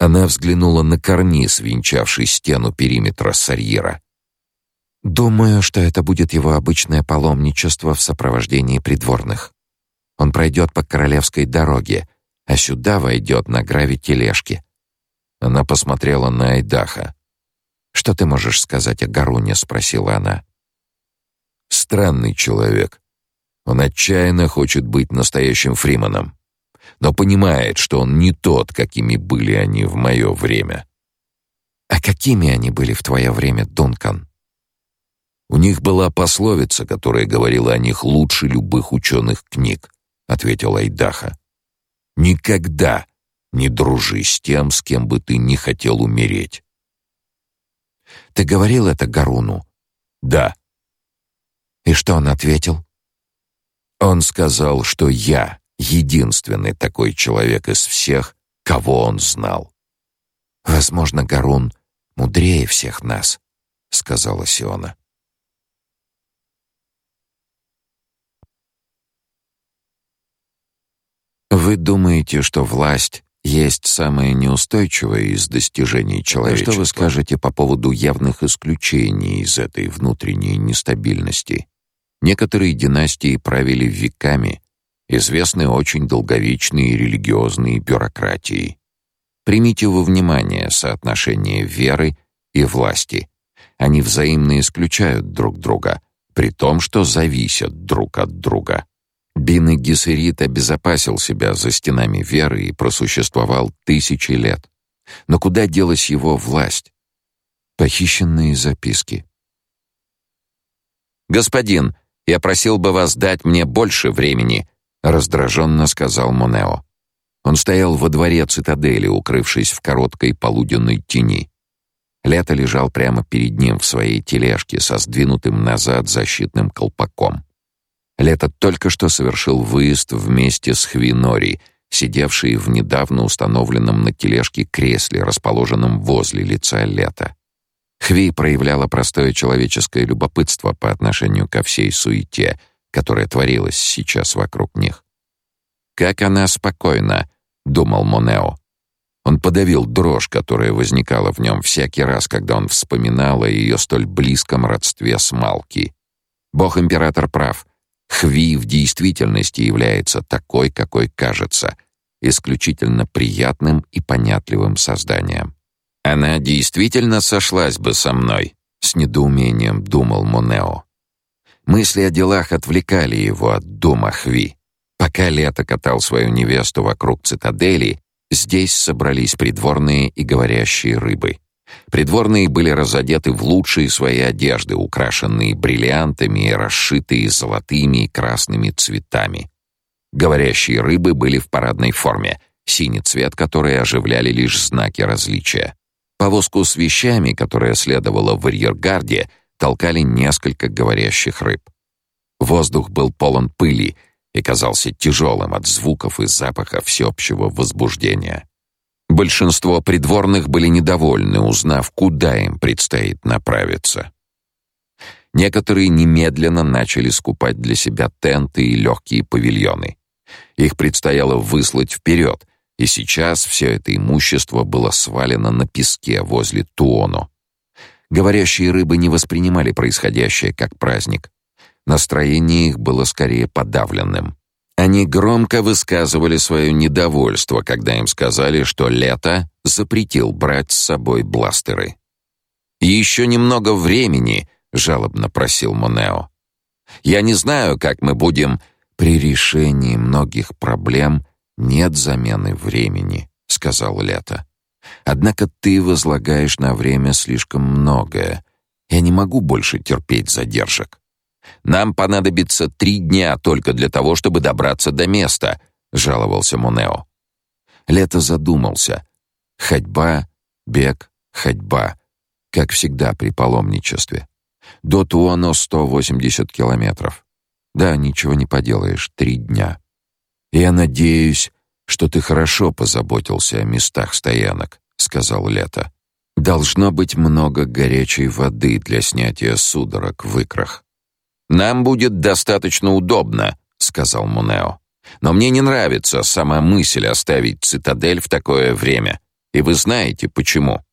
Она взглянула на карниз, венчавший стену периметра Сарьера. Думаю, что это будет его обычное паломничество в сопровождении придворных. Он пройдет по королевской дороге, а сюда войдет на граве тележки. Она посмотрела на Айдаха. Что ты можешь сказать о Гаруне, спросила она. Странный человек. Он отчаянно хочет быть настоящим Фриманом, но понимает, что он не тот, какими были они в мое время. А какими они были в твое время, Дункан? У них была пословица, которая говорила о них лучше любых ученых книг ответил Айдаха. Никогда не дружи с тем, с кем бы ты не хотел умереть. Ты говорил это Гаруну? Да. И что он ответил? Он сказал, что я единственный такой человек из всех, кого он знал. Возможно, Гарун мудрее всех нас, сказала Сиона. Вы думаете, что власть есть самое неустойчивое из достижений человечества? Что вы скажете по поводу явных исключений из этой внутренней нестабильности? Некоторые династии правили веками, известны очень долговечные религиозные бюрократии. Примите во внимание соотношение веры и власти. Они взаимно исключают друг друга, при том, что зависят друг от друга. Бин и Гессерит обезопасил себя за стенами веры и просуществовал тысячи лет. Но куда делась его власть? Похищенные записки. «Господин, я просил бы вас дать мне больше времени», — раздраженно сказал Монео. Он стоял во дворе цитадели, укрывшись в короткой полуденной тени. Лето лежал прямо перед ним в своей тележке со сдвинутым назад защитным колпаком. Лето только что совершил выезд вместе с Хвинори, сидевшей в недавно установленном на тележке кресле, расположенном возле лица Лета. Хви проявляла простое человеческое любопытство по отношению ко всей суете, которая творилась сейчас вокруг них. «Как она спокойна», — думал Монео. Он подавил дрожь, которая возникала в нем всякий раз, когда он вспоминал о ее столь близком родстве с Малки. Бог-император прав — Хви в действительности является такой, какой кажется, исключительно приятным и понятливым созданием. Она действительно сошлась бы со мной, с недоумением думал Монео. Мысли о делах отвлекали его от дома Хви. Пока Лето катал свою невесту вокруг цитадели, здесь собрались придворные и говорящие рыбы. Придворные были разодеты в лучшие свои одежды, украшенные бриллиантами и расшитые золотыми и красными цветами. Говорящие рыбы были в парадной форме, синий цвет которой оживляли лишь знаки различия. Повозку с вещами, которая следовала в арьергарде, толкали несколько говорящих рыб. Воздух был полон пыли, и казался тяжелым от звуков и запахов всеобщего возбуждения. Большинство придворных были недовольны, узнав, куда им предстоит направиться. Некоторые немедленно начали скупать для себя тенты и легкие павильоны. Их предстояло выслать вперед, и сейчас все это имущество было свалено на песке возле Туоно. Говорящие рыбы не воспринимали происходящее как праздник. Настроение их было скорее подавленным. Они громко высказывали свое недовольство, когда им сказали, что Лето запретил брать с собой бластеры. «Еще немного времени», — жалобно просил Монео. «Я не знаю, как мы будем...» «При решении многих проблем нет замены времени», — сказал Лето. Однако ты возлагаешь на время слишком многое. Я не могу больше терпеть задержек. Нам понадобится три дня только для того, чтобы добраться до места, жаловался Монео. Лето задумался. Ходьба, бег, ходьба, как всегда при паломничестве. До Туоно 180 километров. Да, ничего не поделаешь, три дня. Я надеюсь, что ты хорошо позаботился о местах стоянок, сказал Лето. Должно быть много горячей воды для снятия судорог в икрах. Нам будет достаточно удобно, сказал Мунео. Но мне не нравится сама мысль оставить цитадель в такое время. И вы знаете почему?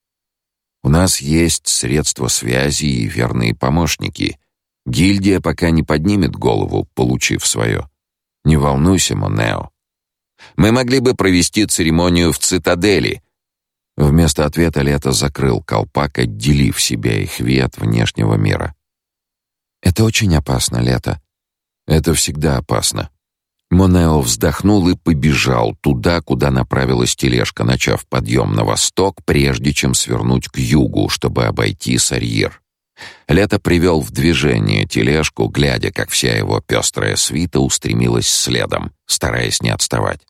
У нас есть средства связи и верные помощники. Гильдия пока не поднимет голову, получив свое. Не волнуйся, Монео. Мы могли бы провести церемонию в цитадели. Вместо ответа Лето закрыл колпак, отделив себя и Хви от внешнего мира. Это очень опасно, Лето. Это всегда опасно. Монео вздохнул и побежал туда, куда направилась тележка, начав подъем на восток, прежде чем свернуть к югу, чтобы обойти Сарьер. Лето привел в движение тележку, глядя, как вся его пестрая свита устремилась следом, стараясь не отставать.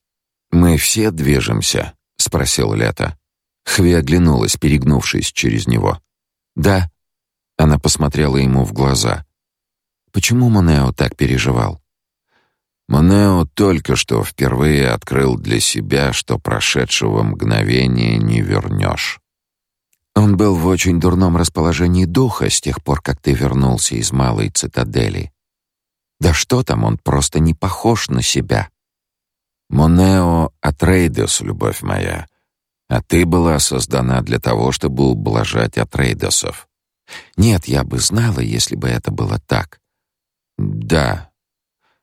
«Мы все движемся?» — спросил Лето. Хви оглянулась, перегнувшись через него. «Да». Она посмотрела ему в глаза. «Почему Монео так переживал?» Монео только что впервые открыл для себя, что прошедшего мгновения не вернешь. Он был в очень дурном расположении духа с тех пор, как ты вернулся из малой цитадели. Да что там, он просто не похож на себя. Монео Атрейдес, любовь моя, а ты была создана для того, чтобы ублажать Атрейдесов. Нет, я бы знала, если бы это было так. Да.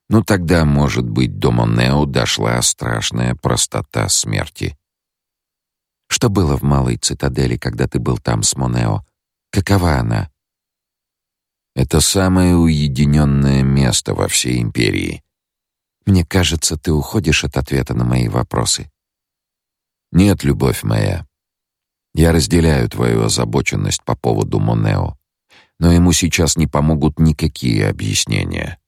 Ну тогда, может быть, до Монео дошла страшная простота смерти. Что было в малой цитадели, когда ты был там с Монео? Какова она? Это самое уединенное место во всей империи. Мне кажется, ты уходишь от ответа на мои вопросы. Нет, любовь моя. Я разделяю твою озабоченность по поводу Монео, но ему сейчас не помогут никакие объяснения.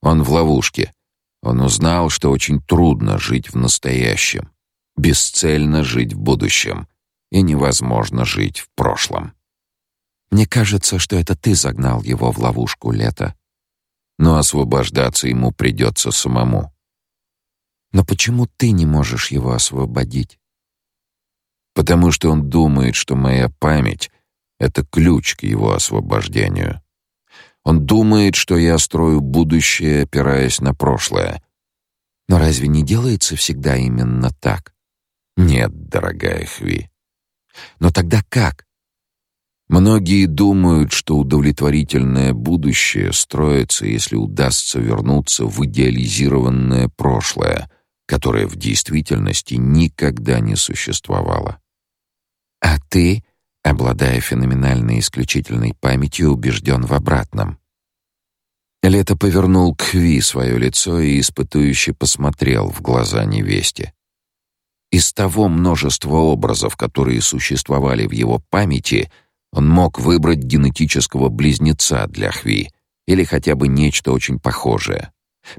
Он в ловушке. Он узнал, что очень трудно жить в настоящем, бесцельно жить в будущем и невозможно жить в прошлом. Мне кажется, что это ты загнал его в ловушку, Лето но освобождаться ему придется самому. Но почему ты не можешь его освободить? Потому что он думает, что моя память — это ключ к его освобождению. Он думает, что я строю будущее, опираясь на прошлое. Но разве не делается всегда именно так? Нет, дорогая Хви. Но тогда как? Многие думают, что удовлетворительное будущее строится, если удастся вернуться в идеализированное прошлое, которое в действительности никогда не существовало. А ты, обладая феноменальной исключительной памятью, убежден в обратном. Лето повернул к Хви свое лицо и испытующе посмотрел в глаза невесте. Из того множества образов, которые существовали в его памяти — он мог выбрать генетического близнеца для Хви или хотя бы нечто очень похожее.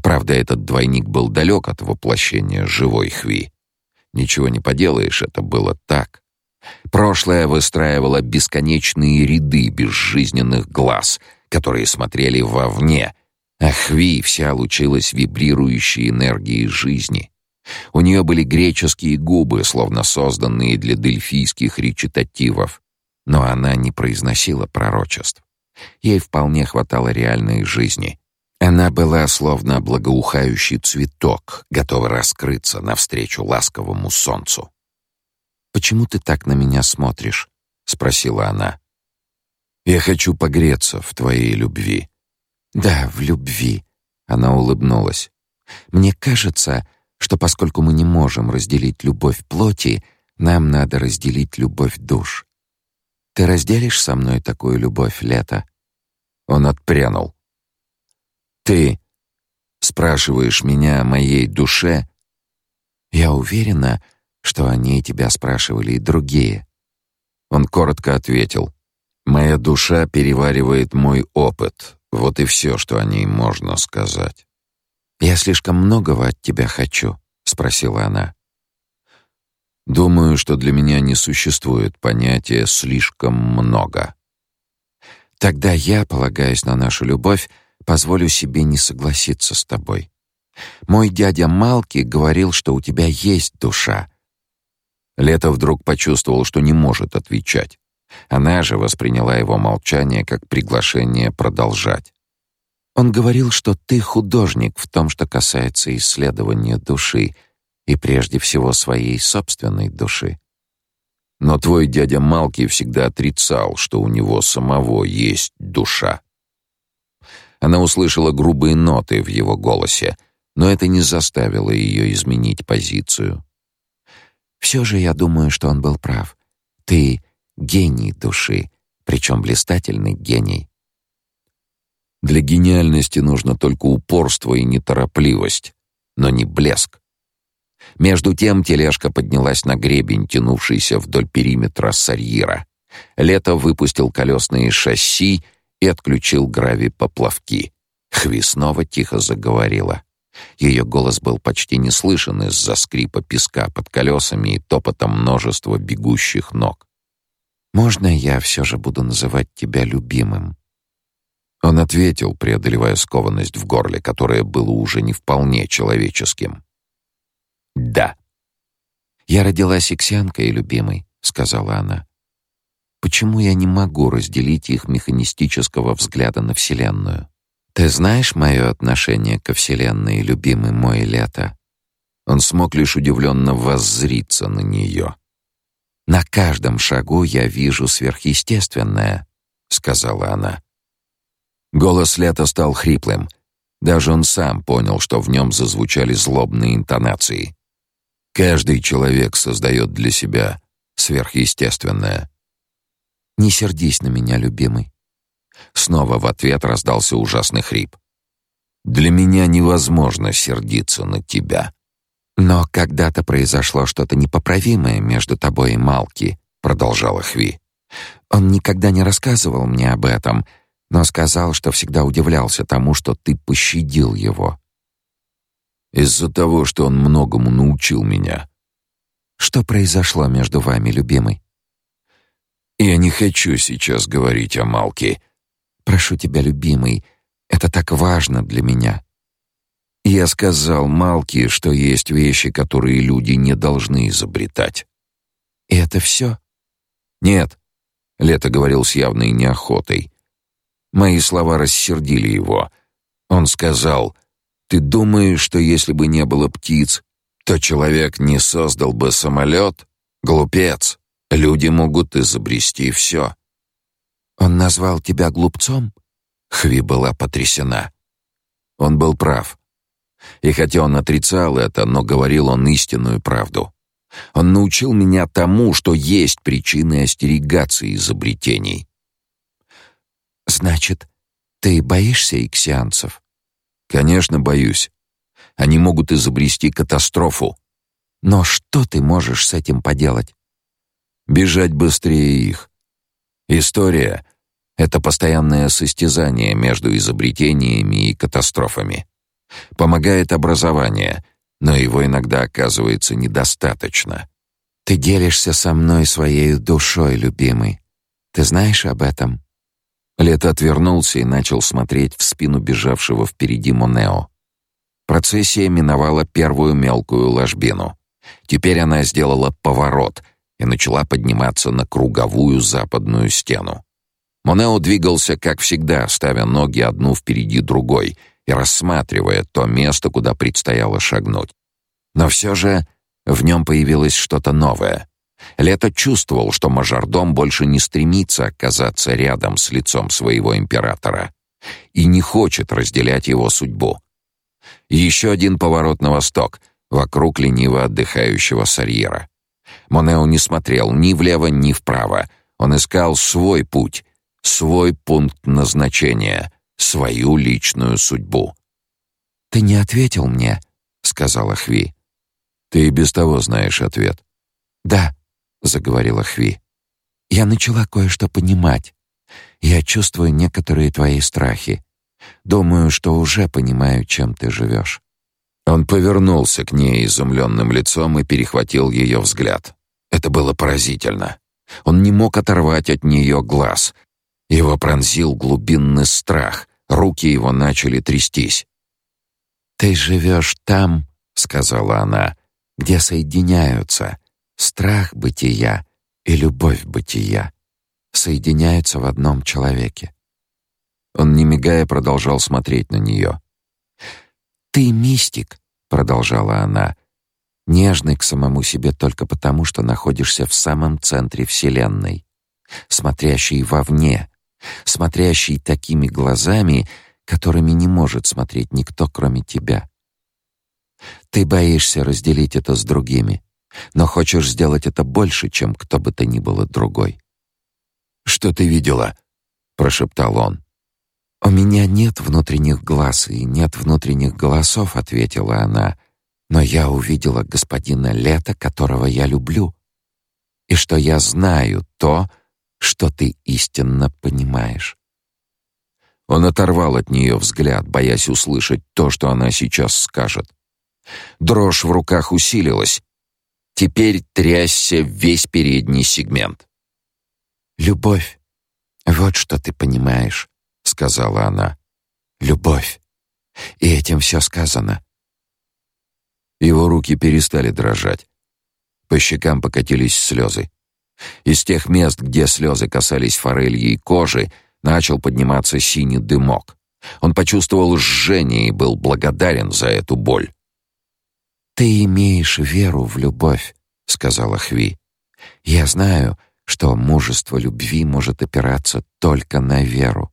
Правда, этот двойник был далек от воплощения живой Хви. Ничего не поделаешь, это было так. Прошлое выстраивало бесконечные ряды безжизненных глаз, которые смотрели вовне, Ахви вся лучилась вибрирующей энергией жизни. У нее были греческие губы, словно созданные для дельфийских речитативов, но она не произносила пророчеств. Ей вполне хватало реальной жизни. Она была словно благоухающий цветок, готовый раскрыться навстречу ласковому солнцу. «Почему ты так на меня смотришь?» — спросила она. «Я хочу погреться в твоей любви». «Да, в любви», — она улыбнулась. «Мне кажется, что поскольку мы не можем разделить любовь плоти, нам надо разделить любовь душ. Ты разделишь со мной такую любовь, Лето?» Он отпрянул. «Ты спрашиваешь меня о моей душе?» «Я уверена, что они тебя спрашивали и другие». Он коротко ответил. «Моя душа переваривает мой опыт. Вот и все, что о ней можно сказать». «Я слишком многого от тебя хочу», — спросила она. «Думаю, что для меня не существует понятия «слишком много». Тогда я, полагаясь на нашу любовь, позволю себе не согласиться с тобой. Мой дядя Малки говорил, что у тебя есть душа. Лето вдруг почувствовал, что не может отвечать. Она же восприняла его молчание как приглашение продолжать. Он говорил, что ты художник в том, что касается исследования души, и прежде всего своей собственной души. Но твой дядя Малки всегда отрицал, что у него самого есть душа. Она услышала грубые ноты в его голосе, но это не заставило ее изменить позицию. Все же я думаю, что он был прав. Ты гений души, причем блистательный гений. Для гениальности нужно только упорство и неторопливость, но не блеск. Между тем тележка поднялась на гребень, тянувшийся вдоль периметра сарьера. Лето выпустил колесные шасси и отключил грави-поплавки. Хви снова тихо заговорила. Ее голос был почти не слышен из-за скрипа песка под колесами и топота множества бегущих ног. «Можно я все же буду называть тебя любимым?» Он ответил, преодолевая скованность в горле, которое было уже не вполне человеческим. Да. Я родилась иксианкой, любимой, сказала она. Почему я не могу разделить их механистического взгляда на вселенную? Ты знаешь мое отношение ко вселенной, любимый мой лето? Он смог лишь удивленно воззриться на нее. На каждом шагу я вижу сверхъестественное, сказала она. Голос лета стал хриплым. Даже он сам понял, что в нем зазвучали злобные интонации. Каждый человек создает для себя сверхъестественное. Не сердись на меня, любимый. Снова в ответ раздался ужасный хрип. Для меня невозможно сердиться на тебя. Но когда-то произошло что-то непоправимое между тобой и Малки, продолжала Хви. Он никогда не рассказывал мне об этом, но сказал, что всегда удивлялся тому, что ты пощадил его. Из-за того, что он многому научил меня. Что произошло между вами, любимый? Я не хочу сейчас говорить о Малке. Прошу тебя, любимый, это так важно для меня. Я сказал Малке, что есть вещи, которые люди не должны изобретать. И это все? Нет, Лето говорил с явной неохотой. Мои слова рассердили его. Он сказал: ты думаешь, что если бы не было птиц, то человек не создал бы самолет? Глупец. Люди могут изобрести все. Он назвал тебя глупцом? Хви была потрясена. Он был прав. И хотя он отрицал это, но говорил он истинную правду. Он научил меня тому, что есть причины остерегаться изобретений. Значит, ты боишься иксианцев? Конечно, боюсь. Они могут изобрести катастрофу. Но что ты можешь с этим поделать? Бежать быстрее их. История это постоянное состязание между изобретениями и катастрофами. Помогает образование, но его иногда оказывается недостаточно. Ты делишься со мной своей душой, любимый. Ты знаешь об этом? Лето отвернулся и начал смотреть в спину бежавшего впереди Монео. Процессия миновала первую мелкую ложбину. Теперь она сделала поворот и начала подниматься на круговую западную стену. Монео двигался, как всегда, ставя ноги одну впереди другой и рассматривая то место, куда предстояло шагнуть. Но все же в нем появилось что-то новое. Лето чувствовал, что мажордом больше не стремится оказаться рядом с лицом своего императора и не хочет разделять его судьбу. Еще один поворот на восток, вокруг лениво отдыхающего Сарьера. Монео не смотрел ни влево, ни вправо. Он искал свой путь, свой пункт назначения, свою личную судьбу. «Ты не ответил мне», — сказала Хви. «Ты и без того знаешь ответ». «Да», — заговорила Хви. «Я начала кое-что понимать. Я чувствую некоторые твои страхи. Думаю, что уже понимаю, чем ты живешь». Он повернулся к ней изумленным лицом и перехватил ее взгляд. Это было поразительно. Он не мог оторвать от нее глаз. Его пронзил глубинный страх. Руки его начали трястись. «Ты живешь там», — сказала она, — «где соединяются страх бытия и любовь бытия. Соединяются в одном человеке». Он, не мигая, продолжал смотреть на нее. «Ты мистик», — продолжала она, — «нежный к самому себе только потому, что находишься в самом центре Вселенной, смотрящий вовне, смотрящий такими глазами, которыми не может смотреть никто, кроме тебя. Ты боишься разделить это с другими, но хочешь сделать это больше, чем кто бы то ни было другой. «Что ты видела?» — прошептал он. «У меня нет внутренних глаз и нет внутренних голосов», — ответила она. «Но я увидела господина Лета, которого я люблю, и что я знаю то, что ты истинно понимаешь». Он оторвал от нее взгляд, боясь услышать то, что она сейчас скажет. Дрожь в руках усилилась. Теперь трясся весь передний сегмент. «Любовь. Вот что ты понимаешь сказала она. Любовь. И этим все сказано. Его руки перестали дрожать. По щекам покатились слезы. Из тех мест, где слезы касались форельи и кожи, начал подниматься синий дымок. Он почувствовал жжение и был благодарен за эту боль. Ты имеешь веру в любовь, сказала Хви. Я знаю, что мужество любви может опираться только на веру.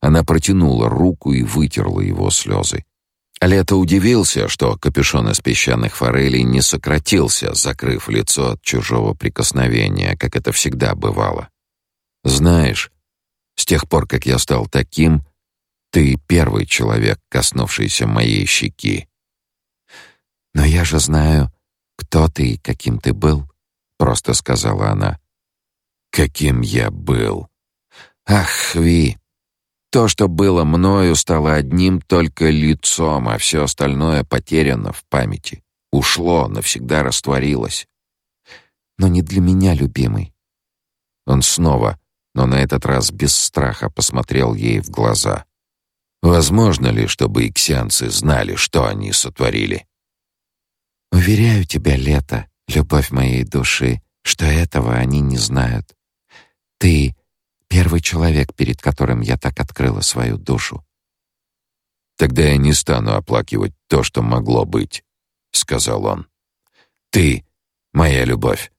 Она протянула руку и вытерла его слезы. Лето удивился, что капюшон из песчаных форелей не сократился, закрыв лицо от чужого прикосновения, как это всегда бывало. Знаешь, с тех пор, как я стал таким, ты первый человек, коснувшийся моей щеки. Но я же знаю, кто ты и каким ты был, просто сказала она. Каким я был. Ах, Ви, то, что было мною, стало одним только лицом, а все остальное потеряно в памяти. Ушло, навсегда растворилось. Но не для меня, любимый. Он снова, но на этот раз без страха посмотрел ей в глаза. Возможно ли, чтобы иксианцы знали, что они сотворили? Уверяю тебя, Лето, любовь моей души, что этого они не знают. Ты Первый человек, перед которым я так открыла свою душу. Тогда я не стану оплакивать то, что могло быть, сказал он. Ты моя любовь.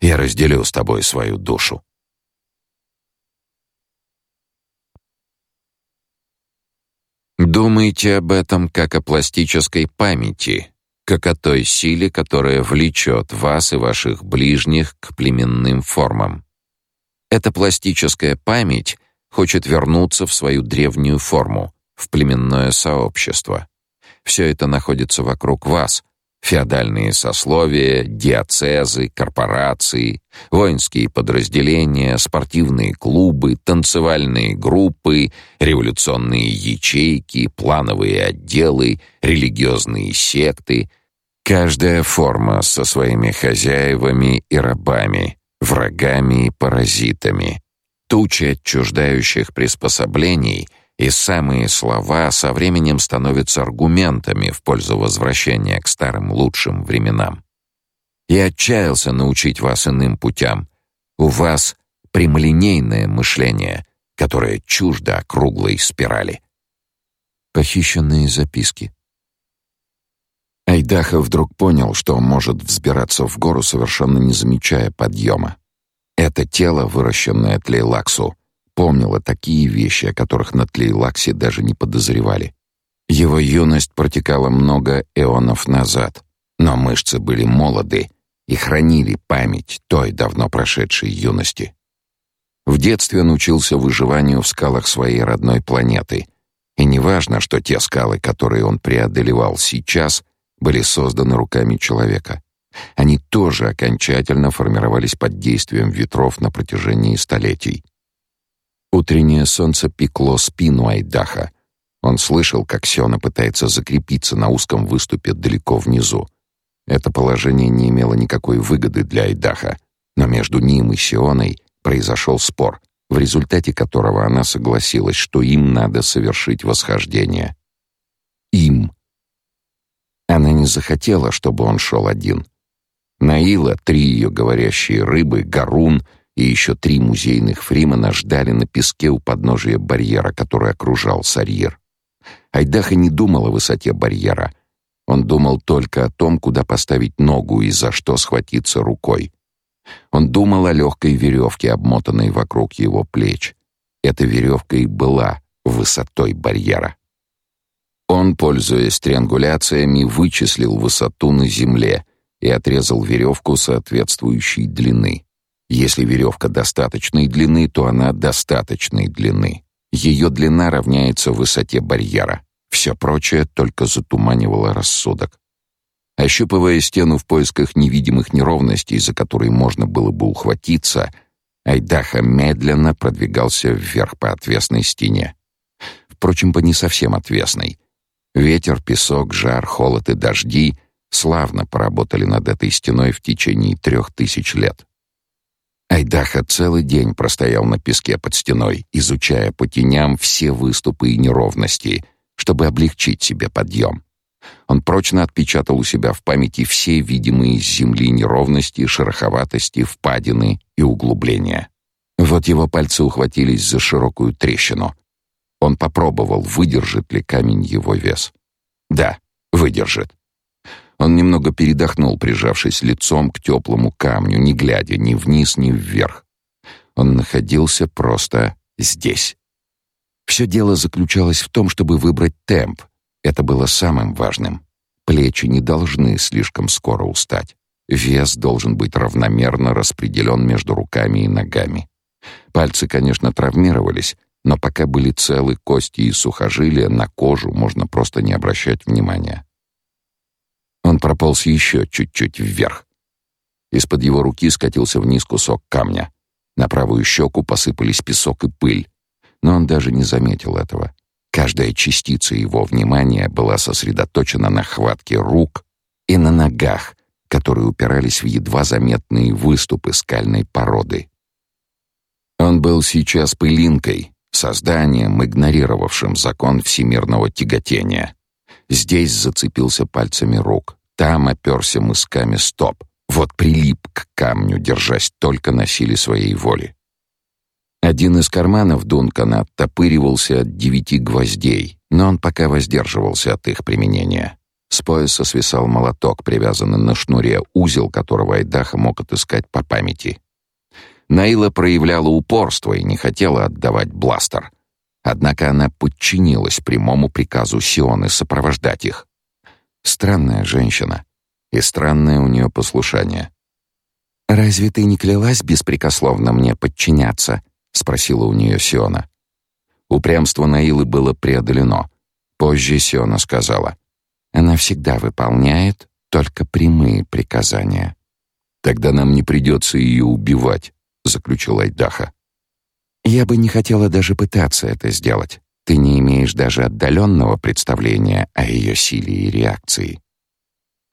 Я разделю с тобой свою душу. Думайте об этом как о пластической памяти, как о той силе, которая влечет вас и ваших ближних к племенным формам. Эта пластическая память хочет вернуться в свою древнюю форму, в племенное сообщество. Все это находится вокруг вас. Феодальные сословия, диацезы, корпорации, воинские подразделения, спортивные клубы, танцевальные группы, революционные ячейки, плановые отделы, религиозные секты. Каждая форма со своими хозяевами и рабами, врагами и паразитами. Туча отчуждающих приспособлений и самые слова со временем становятся аргументами в пользу возвращения к старым лучшим временам. Я отчаялся научить вас иным путям. У вас прямолинейное мышление, которое чуждо округлой спирали. Похищенные записки. Айдаха вдруг понял, что может взбираться в гору, совершенно не замечая подъема. Это тело, выращенное Тлейлаксу, помнило такие вещи, о которых на Тлейлаксе даже не подозревали. Его юность протекала много эонов назад, но мышцы были молоды и хранили память той давно прошедшей юности. В детстве он учился выживанию в скалах своей родной планеты, и неважно, что те скалы, которые он преодолевал сейчас, были созданы руками человека. Они тоже окончательно формировались под действием ветров на протяжении столетий. Утреннее солнце пекло спину Айдаха. Он слышал, как Сёна пытается закрепиться на узком выступе далеко внизу. Это положение не имело никакой выгоды для Айдаха, но между ним и Сионой произошел спор, в результате которого она согласилась, что им надо совершить восхождение. Им. Она не захотела, чтобы он шел один. Наила, три ее говорящие рыбы, Гарун и еще три музейных фримена ждали на песке у подножия барьера, который окружал Сарьер. Айдаха не думал о высоте барьера. Он думал только о том, куда поставить ногу и за что схватиться рукой. Он думал о легкой веревке, обмотанной вокруг его плеч. Эта веревка и была высотой барьера. Он, пользуясь триангуляциями, вычислил высоту на земле и отрезал веревку соответствующей длины. Если веревка достаточной длины, то она достаточной длины. Ее длина равняется высоте барьера. Все прочее только затуманивало рассудок. Ощупывая стену в поисках невидимых неровностей, за которые можно было бы ухватиться, Айдаха медленно продвигался вверх по отвесной стене. Впрочем, по не совсем отвесной. Ветер, песок, жар, холод и дожди славно поработали над этой стеной в течение трех тысяч лет. Айдаха целый день простоял на песке под стеной, изучая по теням все выступы и неровности, чтобы облегчить себе подъем. Он прочно отпечатал у себя в памяти все видимые с земли неровности, шероховатости, впадины и углубления. Вот его пальцы ухватились за широкую трещину. Он попробовал, выдержит ли камень его вес. Да, выдержит. Он немного передохнул, прижавшись лицом к теплому камню, не глядя ни вниз, ни вверх. Он находился просто здесь. Все дело заключалось в том, чтобы выбрать темп. Это было самым важным. Плечи не должны слишком скоро устать. Вес должен быть равномерно распределен между руками и ногами. Пальцы, конечно, травмировались, но пока были целы кости и сухожилия, на кожу можно просто не обращать внимания. Он прополз еще чуть-чуть вверх. Из-под его руки скатился вниз кусок камня. На правую щеку посыпались песок и пыль, но он даже не заметил этого. Каждая частица его внимания была сосредоточена на хватке рук и на ногах, которые упирались в едва заметные выступы скальной породы. Он был сейчас пылинкой, созданием, игнорировавшим закон всемирного тяготения. Здесь зацепился пальцами рук, там оперся мысками стоп. Вот прилип к камню, держась только на силе своей воли. Один из карманов Дункана оттопыривался от девяти гвоздей, но он пока воздерживался от их применения. С пояса свисал молоток, привязанный на шнуре, узел которого Айдаха мог отыскать по памяти. Наила проявляла упорство и не хотела отдавать бластер. Однако она подчинилась прямому приказу Сионы сопровождать их. Странная женщина. И странное у нее послушание. «Разве ты не клялась беспрекословно мне подчиняться?» — спросила у нее Сиона. Упрямство Наилы было преодолено. Позже Сиона сказала. «Она всегда выполняет только прямые приказания». «Тогда нам не придется ее убивать», — заключил Айдаха. Я бы не хотела даже пытаться это сделать. Ты не имеешь даже отдаленного представления о ее силе и реакции.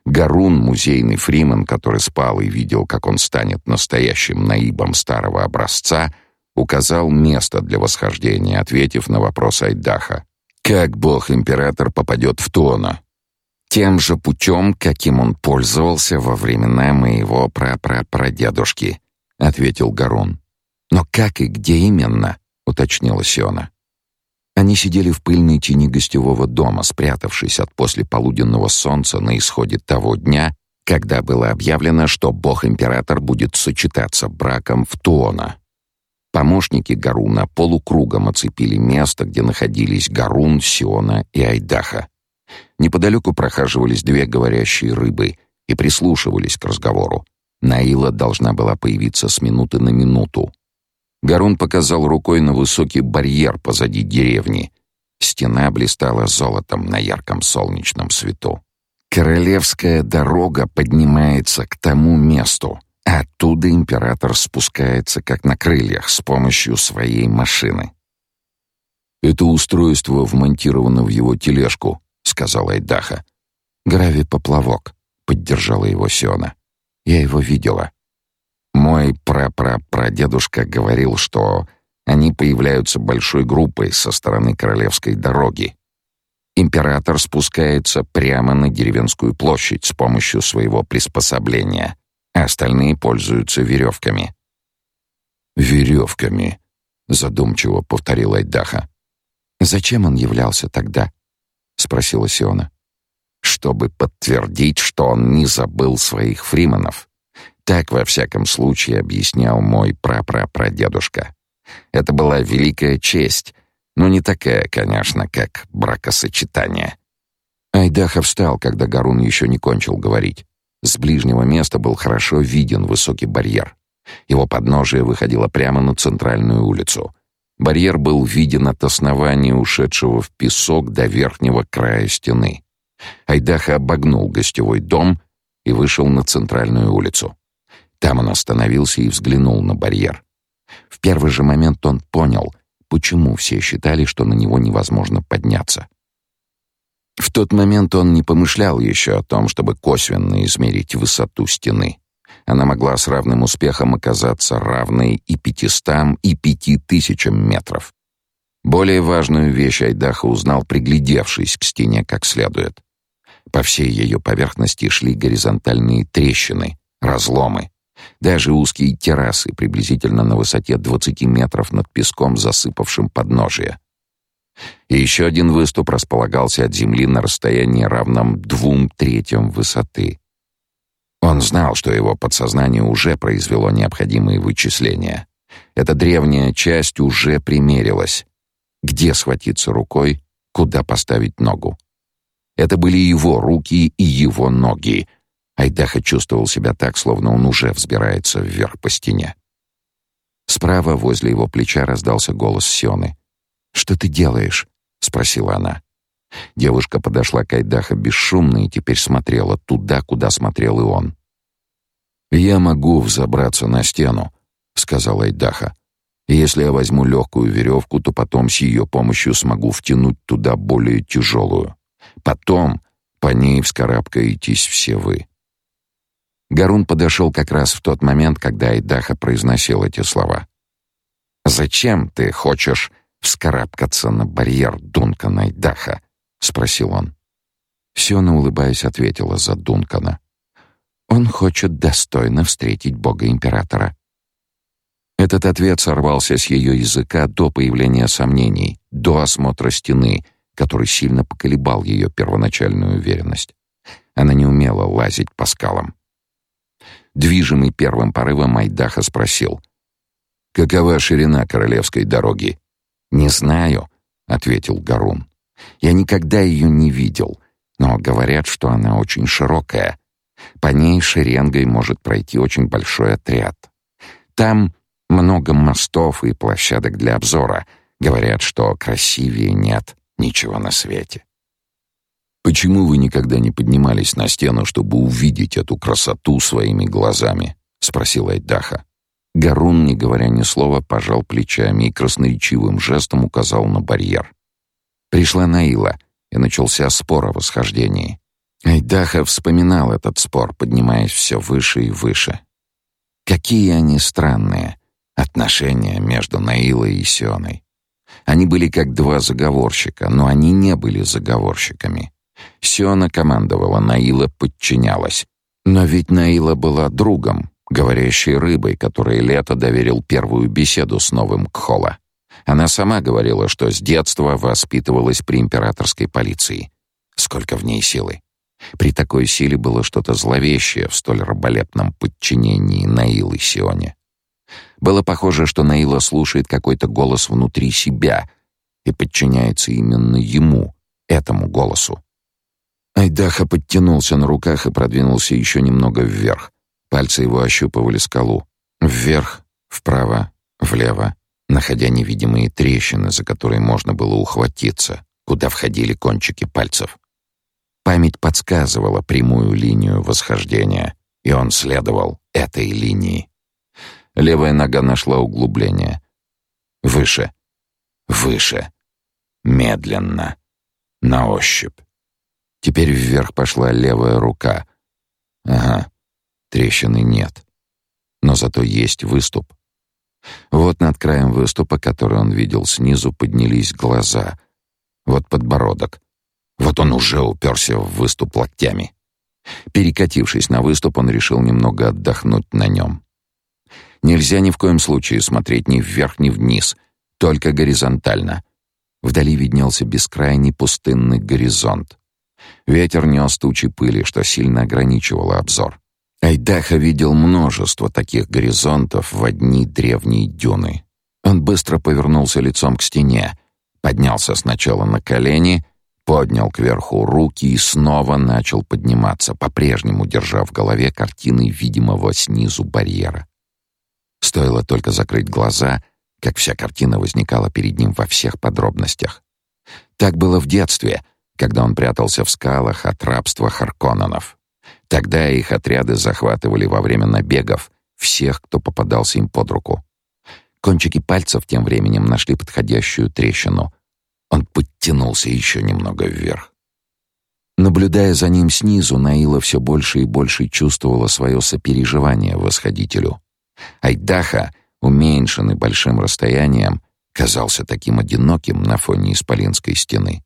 Гарун, музейный фриман, который спал и видел, как он станет настоящим наибом старого образца, указал место для восхождения, ответив на вопрос Айдаха. Как бог-император попадет в Туона? Тем же путем, каким он пользовался во времена моего прапрапрадедушки, ответил Гарун. Но как и где именно? уточнила Сиона. Они сидели в пыльной тени гостевого дома, спрятавшись от послеполуденного солнца на исходе того дня, когда было объявлено, что бог-император будет сочетаться браком в Туона. Помощники Гаруна полукругом оцепили место, где находились Гарун, Сиона и Айдаха. Неподалеку прохаживались две говорящие рыбы и прислушивались к разговору. Наила должна была появиться с минуты на минуту. Гарун показал рукой на высокий барьер позади деревни. Стена блистала золотом на ярком солнечном свету. Королевская дорога поднимается к тому месту. Оттуда император спускается как на крыльях с помощью своей машины. Это устройство вмонтировано в его тележку, сказал Айдаха. Гравипоплавок, поддержала его Сиона. Я его видела. Мой прапрапрадедушка говорил, что они появляются большой группой со стороны королевской дороги. Император спускается прямо на деревенскую площадь с помощью своего приспособления, а остальные пользуются веревками. Веревками, задумчиво повторил Айдаха. Зачем он являлся тогда? спросила Сиона. Чтобы подтвердить, что он не забыл своих фриманов. Так, во всяком случае, объяснял мой прапрапрадедушка. Это была великая честь, но не такая, конечно, как бракосочетание. Айдаха встал, когда Гарун еще не кончил говорить. С ближнего места был хорошо виден высокий барьер. Его подножие выходило прямо на центральную улицу. Барьер был виден от основания ушедшего в песок до верхнего края стены. Айдаха обогнул гостевой дом и вышел на центральную улицу. Там он остановился и взглянул на барьер. В первый же момент он понял, почему все считали, что на него невозможно подняться. В тот момент он не помышлял еще о том, чтобы косвенно измерить высоту стены. Она могла с равным успехом оказаться равной и пятистам, и пяти тысячам метров. Более важную вещь Айдаха узнал, приглядевшись к стене как следует. По всей ее поверхности шли горизонтальные трещины, разломы, даже узкие террасы приблизительно на высоте 20 метров над песком, засыпавшим подножие. И еще один выступ располагался от земли на расстоянии равном двум третьим высоты. Он знал, что его подсознание уже произвело необходимые вычисления. Эта древняя часть уже примерилась. Где схватиться рукой, куда поставить ногу. Это были его руки и его ноги, Айдаха чувствовал себя так, словно он уже взбирается вверх по стене. Справа, возле его плеча, раздался голос Сионы. «Что ты делаешь?» — спросила она. Девушка подошла к Айдаха бесшумно и теперь смотрела туда, куда смотрел и он. «Я могу взобраться на стену», — сказал Айдаха. «Если я возьму легкую веревку, то потом с ее помощью смогу втянуть туда более тяжелую. Потом по ней вскарабкаетесь все вы». Гарун подошел как раз в тот момент, когда Айдаха произносил эти слова. «Зачем ты хочешь вскарабкаться на барьер Дункана Айдаха?» — спросил он. Сёна, улыбаясь, ответила за Дункана. «Он хочет достойно встретить бога-императора». Этот ответ сорвался с ее языка до появления сомнений, до осмотра стены, который сильно поколебал ее первоначальную уверенность. Она не умела лазить по скалам. Движимый первым порывом Айдаха спросил: "Какова ширина королевской дороги?" "Не знаю", ответил Гарун. "Я никогда ее не видел, но говорят, что она очень широкая. По ней шеренгой может пройти очень большой отряд. Там много мостов и площадок для обзора. Говорят, что красивее нет ничего на свете. Почему вы никогда не поднимались на стену, чтобы увидеть эту красоту своими глазами? спросил Айдаха. Гарун, не говоря ни слова, пожал плечами и красноречивым жестом указал на барьер. Пришла Наила, и начался спор о восхождении. Айдаха вспоминал этот спор, поднимаясь все выше и выше. Какие они странные, Отношения между Наилой и Сионой. Они были как два заговорщика, но они не были заговорщиками. Сиона командовала, Наила подчинялась. Но ведь Наила была другом, говорящей рыбой, которой Лето доверил первую беседу с новым Кхола. Она сама говорила, что с детства воспитывалась при императорской полиции. Сколько в ней силы. При такой силе было что-то зловещее в столь раболепном подчинении Наилы Сионе. Было похоже, что Наила слушает какой-то голос внутри себя и подчиняется именно ему, этому голосу. Айдаха подтянулся на руках и продвинулся еще немного вверх. Пальцы его ощупывали скалу. Вверх, вправо, влево, находя невидимые трещины, за которые можно было ухватиться, куда входили кончики пальцев. Память подсказывала прямую линию восхождения, и он следовал этой линии. Левая нога нашла углубление. Выше. Выше. Медленно. На ощупь. Теперь вверх пошла левая рука. Ага. Трещины нет. Но зато есть выступ. Вот над краем выступа, который он видел снизу, поднялись глаза. Вот подбородок. Вот он уже уперся в выступ локтями. Перекатившись на выступ, он решил немного отдохнуть на нем. Нельзя ни в коем случае смотреть ни вверх, ни вниз, только горизонтально. Вдали виднелся бескрайний пустынный горизонт. Ветер нес тучи пыли, что сильно ограничивало обзор. Айдаха видел множество таких горизонтов в одни древние дюны. Он быстро повернулся лицом к стене, поднялся сначала на колени, поднял кверху руки и снова начал подниматься, по-прежнему держа в голове картины видимого снизу барьера. Стоило только закрыть глаза, как вся картина возникала перед ним во всех подробностях. Так было в детстве, когда он прятался в скалах от рабства Харконненов. Тогда их отряды захватывали во время набегов всех, кто попадался им под руку. Кончики пальцев тем временем нашли подходящую трещину. Он подтянулся еще немного вверх. Наблюдая за ним снизу, Наила все больше и больше чувствовала свое сопереживание восходителю. Айдаха, уменьшенный большим расстоянием, казался таким одиноким на фоне исполинской стены.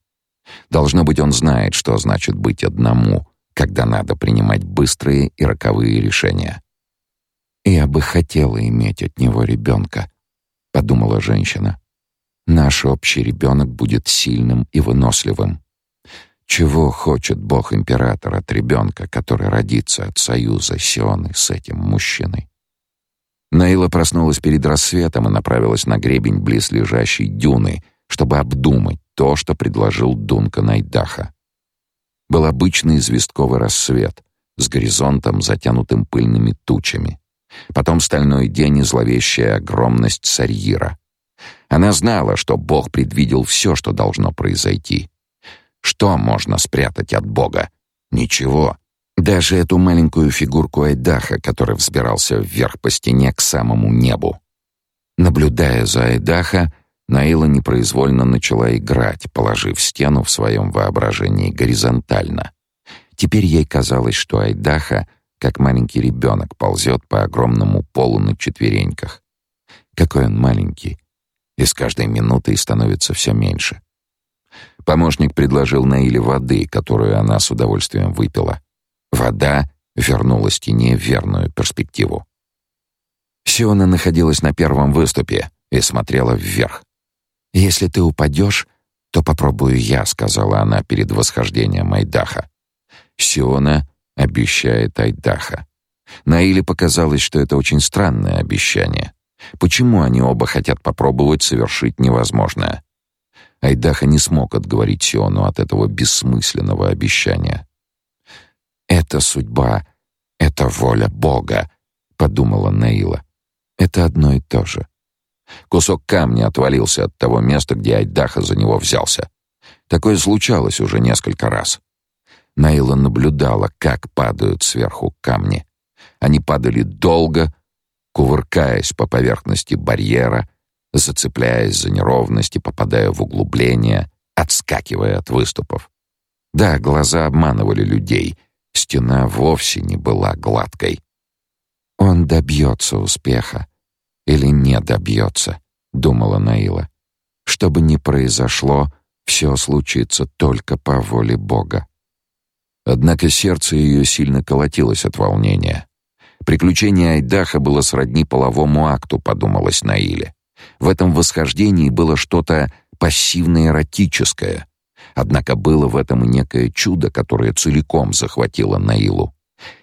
Должно быть, он знает, что значит быть одному, когда надо принимать быстрые и роковые решения. «Я бы хотела иметь от него ребенка», — подумала женщина. «Наш общий ребенок будет сильным и выносливым. Чего хочет Бог-император от ребенка, который родится от союза Сионы с этим мужчиной?» Наила проснулась перед рассветом и направилась на гребень близ лежащей дюны, чтобы обдумать то, что предложил Дунка Найдаха был обычный известковый рассвет с горизонтом, затянутым пыльными тучами. Потом стальной день и зловещая огромность Сарьира. Она знала, что Бог предвидел все, что должно произойти. Что можно спрятать от Бога? Ничего. Даже эту маленькую фигурку Айдаха, который взбирался вверх по стене к самому небу. Наблюдая за Айдаха, Наила непроизвольно начала играть, положив стену в своем воображении горизонтально. Теперь ей казалось, что Айдаха, как маленький ребенок, ползет по огромному полу на четвереньках. Какой он маленький, и с каждой минутой становится все меньше. Помощник предложил Наиле воды, которую она с удовольствием выпила. Вода вернула стене верную перспективу. Сиона находилась на первом выступе и смотрела вверх. «Если ты упадешь, то попробую я», — сказала она перед восхождением Айдаха. Сиона обещает Айдаха. Наиле показалось, что это очень странное обещание. Почему они оба хотят попробовать совершить невозможное? Айдаха не смог отговорить Сиону от этого бессмысленного обещания. «Это судьба, это воля Бога», — подумала Наила. «Это одно и то же». Кусок камня отвалился от того места, где Айдаха за него взялся. Такое случалось уже несколько раз. Наила наблюдала, как падают сверху камни. Они падали долго, кувыркаясь по поверхности барьера, зацепляясь за неровности, попадая в углубления, отскакивая от выступов. Да, глаза обманывали людей. Стена вовсе не была гладкой. Он добьется успеха, или не добьется, думала Наила. Что бы ни произошло, все случится только по воле Бога. Однако сердце ее сильно колотилось от волнения. Приключение Айдаха было сродни половому акту, подумалось Наиле. В этом восхождении было что-то пассивно-эротическое. Однако было в этом и некое чудо, которое целиком захватило Наилу.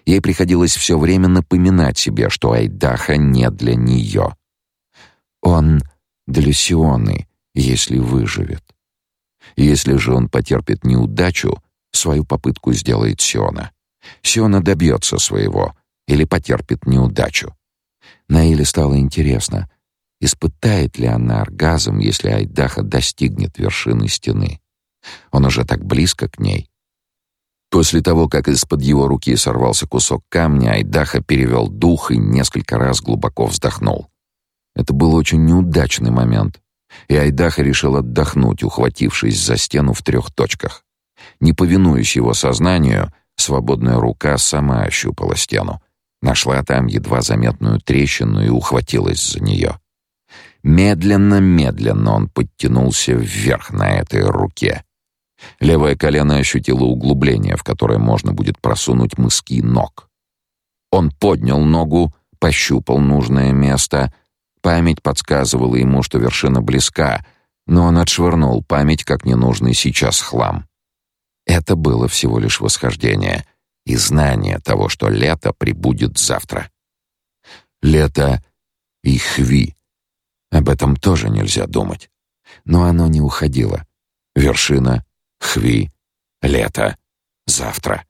Ей приходилось все время напоминать себе, что Айдаха не для нее. Он для Сионы, если выживет. Если же он потерпит неудачу, свою попытку сделает Сиона. Сиона добьется своего или потерпит неудачу. Наиле стало интересно, испытает ли она оргазм, если Айдаха достигнет вершины стены. Он уже так близко к ней. После того, как из-под его руки сорвался кусок камня, Айдаха перевел дух и несколько раз глубоко вздохнул. Это был очень неудачный момент, и Айдаха решил отдохнуть, ухватившись за стену в трех точках. Не повинуясь его сознанию, свободная рука сама ощупала стену, нашла там едва заметную трещину и ухватилась за нее. Медленно-медленно он подтянулся вверх на этой руке. Левое колено ощутило углубление, в которое можно будет просунуть мыски ног. Он поднял ногу, пощупал нужное место. Память подсказывала ему, что вершина близка, но он отшвырнул память как ненужный сейчас хлам. Это было всего лишь восхождение и знание того, что лето прибудет завтра. Лето и хви. Об этом тоже нельзя думать. Но оно не уходило. Вершина Хви, лето, завтра.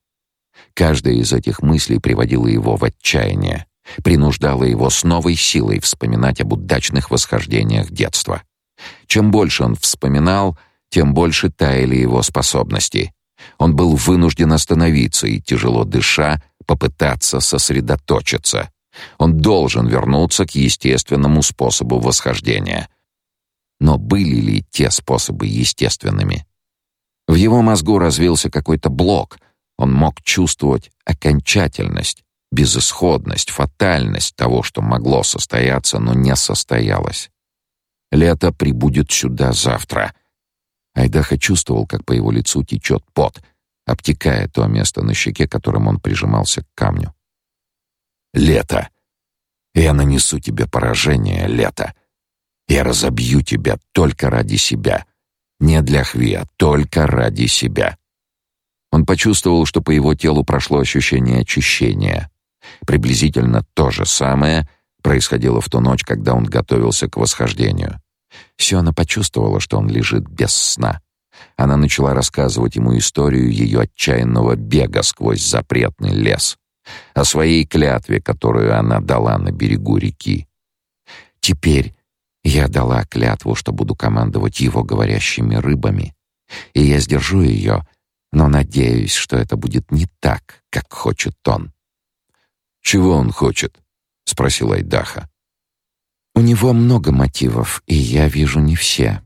Каждая из этих мыслей приводила его в отчаяние, принуждала его с новой силой вспоминать об удачных восхождениях детства. Чем больше он вспоминал, тем больше таяли его способности. Он был вынужден остановиться и, тяжело дыша, попытаться сосредоточиться. Он должен вернуться к естественному способу восхождения. Но были ли те способы естественными? В его мозгу развился какой-то блок. Он мог чувствовать окончательность, безысходность, фатальность того, что могло состояться, но не состоялось. Лето прибудет сюда завтра. Айдаха чувствовал, как по его лицу течет пот, обтекая то место на щеке, которым он прижимался к камню. Лето. Я нанесу тебе поражение, лето. Я разобью тебя только ради себя. Не для Хвия, только ради себя. Он почувствовал, что по его телу прошло ощущение очищения. Приблизительно то же самое происходило в ту ночь, когда он готовился к восхождению. Сиона почувствовала, что он лежит без сна. Она начала рассказывать ему историю ее отчаянного бега сквозь запретный лес, о своей клятве, которую она дала на берегу реки. Теперь я дала клятву, что буду командовать его говорящими рыбами, и я сдержу ее, но надеюсь, что это будет не так, как хочет он. Чего он хочет? спросил Айдаха. У него много мотивов, и я вижу не все.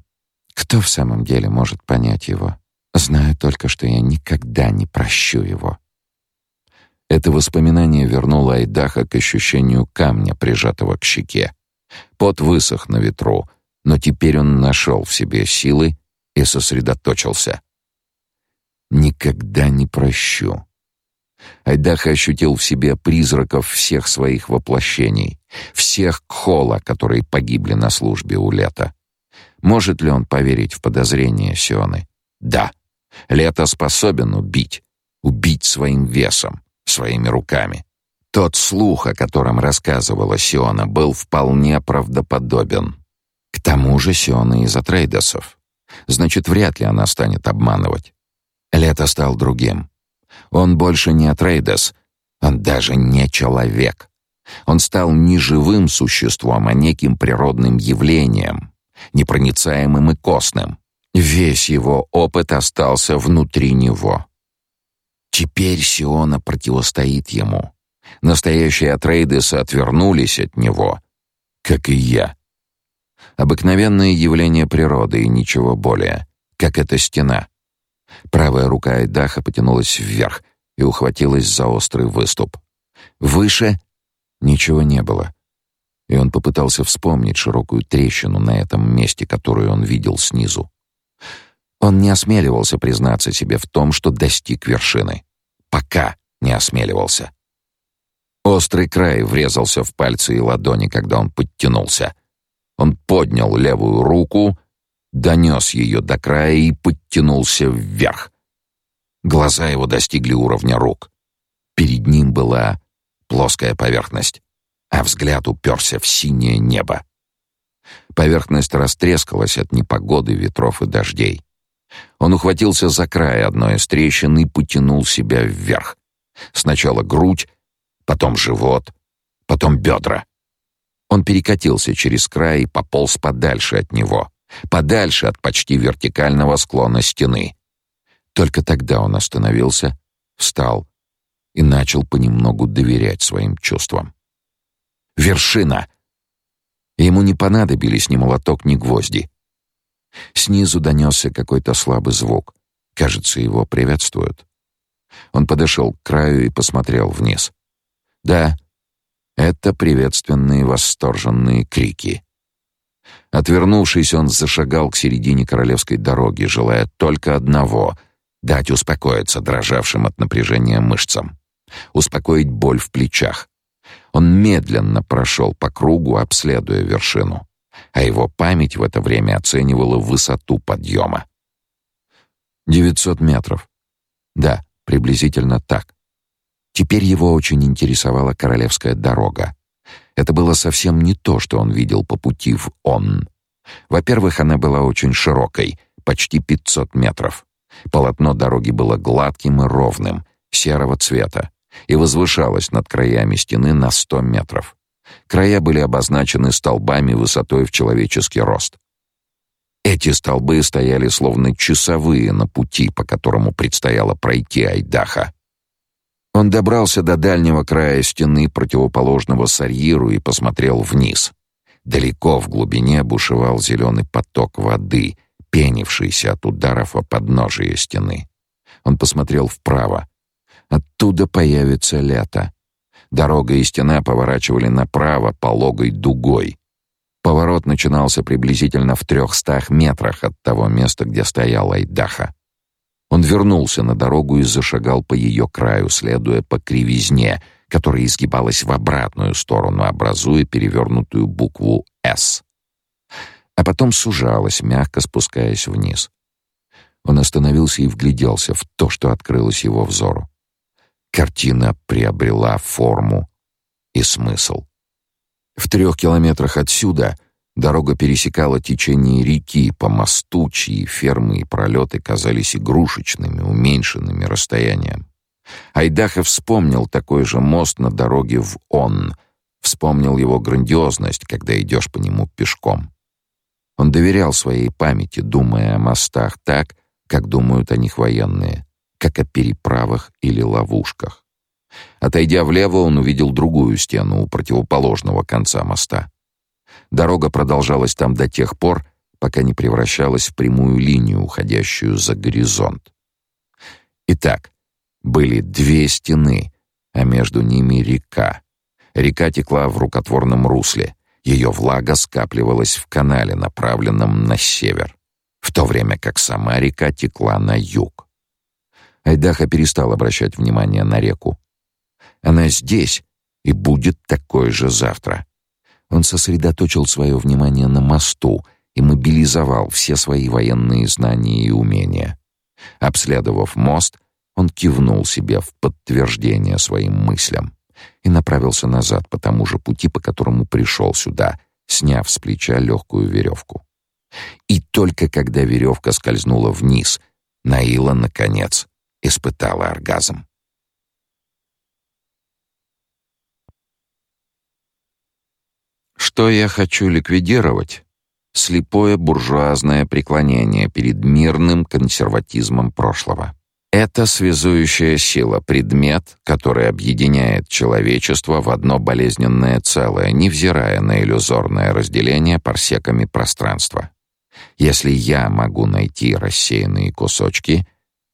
Кто в самом деле может понять его? Знаю только, что я никогда не прощу его. Это воспоминание вернуло Айдаха к ощущению камня, прижатого к щеке. Пот высох на ветру, но теперь он нашел в себе силы и сосредоточился. Никогда не прощу. Айдаха ощутил в себе призраков всех своих воплощений, всех Кхола, которые погибли на службе у Лета. Может ли он поверить в подозрения Сионы? Да. Лето способен убить, убить своим весом, своими руками. Тот слух, о котором рассказывала Сиона, был вполне правдоподобен. К тому же Сиона из Атрейдесов. Значит, вряд ли она станет обманывать. Лето стал другим. Он больше не Атрейдес, он даже не человек. Он стал не живым существом, а неким природным явлением, непроницаемым и костным. Весь его опыт остался внутри него. Теперь Сиона противостоит ему. Настоящие Атрейдесы отвернулись от него, как и я. Обыкновенное явление природы и ничего более, как эта стена. Правая рука Айдаха потянулась вверх и ухватилась за острый выступ. Выше ничего не было. И он попытался вспомнить широкую трещину на этом месте, которую он видел снизу. Он не осмеливался признаться себе в том, что достиг вершины. Пока не осмеливался. Острый край врезался в пальцы и ладони, когда он подтянулся. Он поднял левую руку, донес ее до края и подтянулся вверх. Глаза его достигли уровня рук. Перед ним была плоская поверхность, а взгляд уперся в синее небо. Поверхность растрескалась от непогоды, ветров и дождей. Он ухватился за край одной из трещин и потянул себя вверх. Сначала грудь, потом живот, потом бедра. Он перекатился через край и пополз подальше от него, подальше от почти вертикального склона стены. Только тогда он остановился, встал и начал понемногу доверять своим чувствам. Вершина! Ему не понадобились ни молоток, ни гвозди. Снизу донесся какой-то слабый звук. Кажется, его приветствуют. Он подошел к краю и посмотрел вниз. Да, это приветственные восторженные крики. Отвернувшись, он зашагал к середине королевской дороги, желая только одного — дать успокоиться дрожавшим от напряжения мышцам, успокоить боль в плечах. Он медленно прошел по кругу, обследуя вершину, а его память в это время оценивала высоту подъема. 900 метров. Да, приблизительно так. Теперь его очень интересовала королевская дорога. Это было совсем не то, что он видел по пути в Он. Во-первых, она была очень широкой, почти 500 метров. Полотно дороги было гладким и ровным, серого цвета, и возвышалось над краями стены на 100 метров. Края были обозначены столбами высотой в человеческий рост. Эти столбы стояли словно часовые на пути, по которому предстояло пройти Айдаха. Он добрался до дальнего края стены противоположного Сарьиру и посмотрел вниз. Далеко в глубине бушевал зеленый поток воды, пенившийся от ударов о подножие стены. Он посмотрел вправо. Оттуда появится лето. Дорога и стена поворачивали направо пологой дугой. Поворот начинался приблизительно в трехстах метрах от того места, где стоял Айдаха. Он вернулся на дорогу и зашагал по ее краю, следуя по кривизне, которая изгибалась в обратную сторону, образуя перевернутую букву «С». А потом сужалась, мягко спускаясь вниз. Он остановился и вгляделся в то, что открылось его взору. Картина приобрела форму и смысл. В трех километрах отсюда — Дорога пересекала течение реки по мосту, чьи фермы и пролеты казались игрушечными, уменьшенными расстоянием. Айдахов вспомнил такой же мост на дороге в Он, вспомнил его грандиозность, когда идешь по нему пешком. Он доверял своей памяти, думая о мостах так, как думают о них военные, как о переправах или ловушках. Отойдя влево, он увидел другую стену у противоположного конца моста. Дорога продолжалась там до тех пор, пока не превращалась в прямую линию, уходящую за горизонт. Итак, были две стены, а между ними река. Река текла в рукотворном русле. Ее влага скапливалась в канале, направленном на север, в то время как сама река текла на юг. Айдаха перестал обращать внимание на реку. Она здесь и будет такой же завтра. Он сосредоточил свое внимание на мосту и мобилизовал все свои военные знания и умения. Обследовав мост, он кивнул себе в подтверждение своим мыслям и направился назад по тому же пути, по которому пришел сюда, сняв с плеча легкую веревку. И только когда веревка скользнула вниз, Наила наконец испытала оргазм. Что я хочу ликвидировать? Слепое буржуазное преклонение перед мирным консерватизмом прошлого. Это связующая сила, предмет, который объединяет человечество в одно болезненное целое, невзирая на иллюзорное разделение парсеками пространства. Если я могу найти рассеянные кусочки,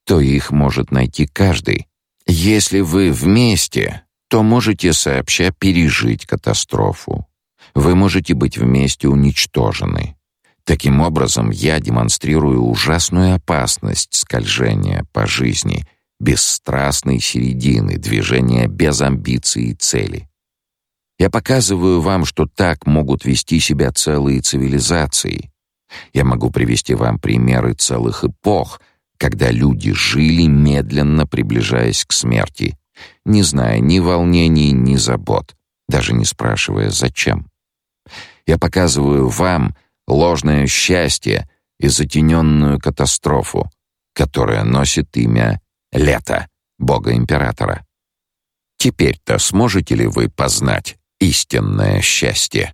то их может найти каждый. Если вы вместе, то можете сообща пережить катастрофу, Вы можете быть вместе уничтожены. Таким образом, я демонстрирую ужасную опасность скольжения по жизни, бесстрастной середины, движения без амбиций и цели. Я показываю вам, что так могут вести себя целые цивилизации. Я могу привести вам примеры целых эпох, когда люди жили, медленно приближаясь к смерти, не зная ни волнений, ни забот, даже не спрашивая «зачем?». Я показываю вам ложное счастье и затененную катастрофу, которая носит имя Лето, бога-императора. Теперь-то сможете ли вы познать истинное счастье?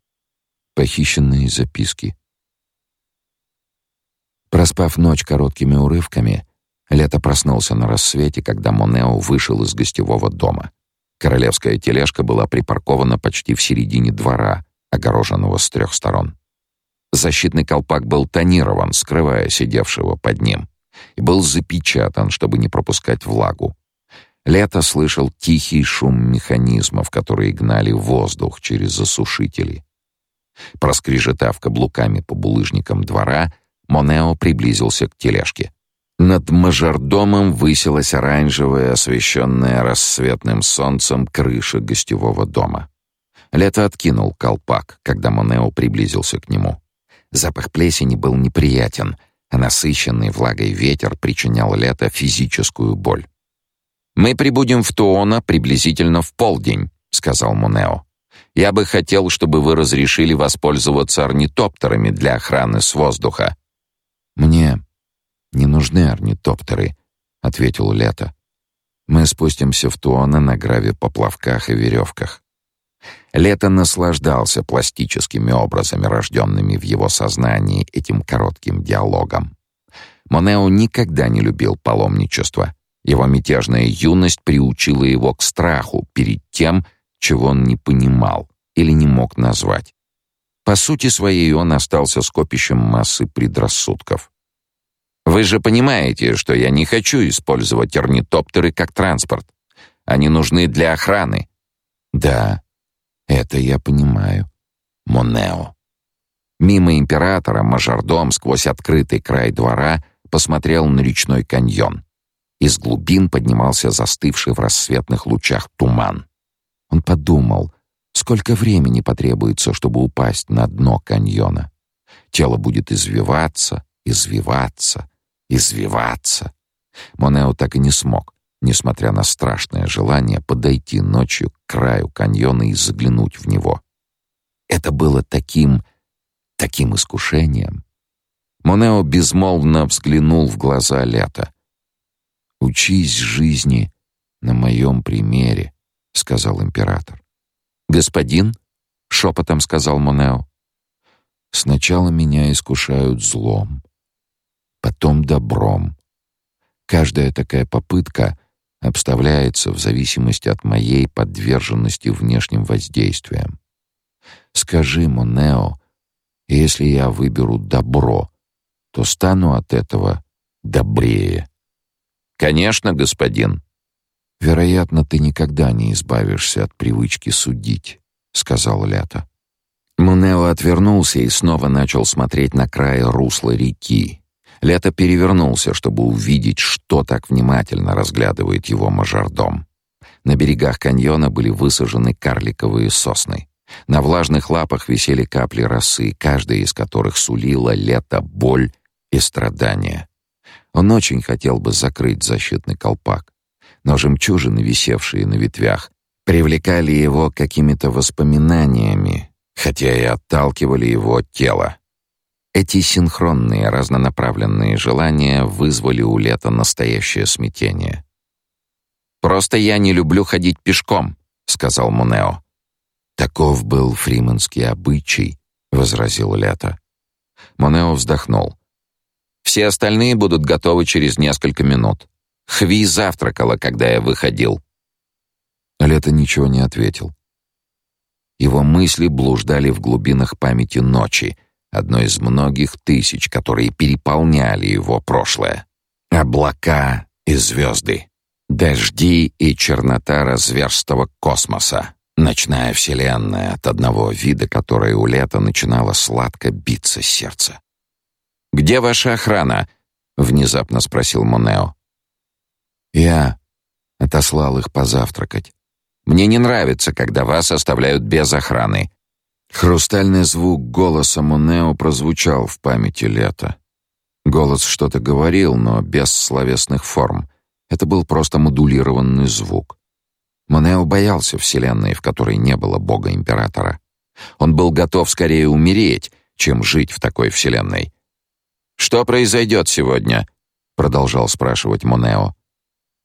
Похищенные записки. Проспав ночь короткими урывками, Лето проснулся на рассвете, когда Монео вышел из гостевого дома. Королевская тележка была припаркована почти в середине двора, огороженного с трех сторон. Защитный колпак был тонирован, скрывая сидевшего под ним, и был запечатан, чтобы не пропускать влагу. Лето слышал тихий шум механизмов, которые гнали воздух через засушители. Проскрежетав каблуками по булыжникам двора, Монео приблизился к тележке. Над мажордомом высилась оранжевая, освещенная рассветным солнцем крыша гостевого дома. Лето откинул колпак, когда Монео приблизился к нему. Запах плесени был неприятен, а насыщенный влагой ветер причинял Лето физическую боль. «Мы прибудем в Туона приблизительно в полдень», — сказал Монео. «Я бы хотел, чтобы вы разрешили воспользоваться орнитоптерами для охраны с воздуха. «Мне не нужны орнитоптеры», — ответил Лето. «Мы спустимся в Туона на граве поплавках и веревках». Лето наслаждался пластическими образами, рожденными в его сознании этим коротким диалогом. Монео никогда не любил паломничество. Его мятежная юность приучила его к страху перед тем, чего он не понимал или не мог назвать. По сути своей он остался скопищем массы предрассудков. Вы же понимаете, что я не хочу использовать орнитоптеры как транспорт. Они нужны для охраны. Да, это я понимаю. Монео. Мимо императора мажордом сквозь открытый край двора посмотрел на речной каньон. Из глубин поднимался застывший в рассветных лучах туман. Он подумал, Сколько времени потребуется, чтобы упасть на дно каньона? Тело будет извиваться, извиваться, извиваться. Монео так и не смог, несмотря на страшное желание подойти ночью к краю каньона и заглянуть в него. Это было таким, таким искушением. Монео безмолвно взглянул в глаза Лета. «Учись жизни на моем примере», — сказал император. «Господин?» — шепотом сказал Монео. «Сначала меня искушают злом, потом добром. Каждая такая попытка обставляется в зависимости от моей подверженности внешним воздействиям. Скажи, Монео, если я выберу добро, то стану от этого добрее». «Конечно, господин», Вероятно, ты никогда не избавишься от привычки судить, сказал Лето. Мунео отвернулся и снова начал смотреть на край русла реки. Лето перевернулся, чтобы увидеть, что так внимательно разглядывает его мажордом. На берегах каньона были высажены карликовые сосны. На влажных лапах висели капли росы, каждая из которых сулила лето боль и страдания. Он очень хотел бы закрыть защитный колпак, но жемчужины, висевшие на ветвях, привлекали его какими-то воспоминаниями, хотя и отталкивали его от тела. Эти синхронные, разнонаправленные желания вызвали у Лета настоящее смятение. «Просто я не люблю ходить пешком», — сказал Мунео. «Таков был фриманский обычай», — возразил Лето. Монео вздохнул. «Все остальные будут готовы через несколько минут. Хви завтракала, когда я выходил. Лето ничего не ответил. Его мысли блуждали в глубинах памяти ночи, одной из многих тысяч, которые переполняли его прошлое. Облака и звезды, дожди и чернота разверстого космоса, Ночная вселенная от одного вида, которое у лета начинало сладко биться сердце. «Где ваша охрана?» — внезапно спросил Монео. «Я отослал их позавтракать. Мне не нравится, когда вас оставляют без охраны». Хрустальный звук голоса Монео прозвучал в памяти лета. Голос что-то говорил, но без словесных форм. Это был просто модулированный звук. Монео боялся вселенной, в которой не было бога-императора. Он был готов скорее умереть, чем жить в такой вселенной. «Что произойдет сегодня?» — продолжал спрашивать Монео.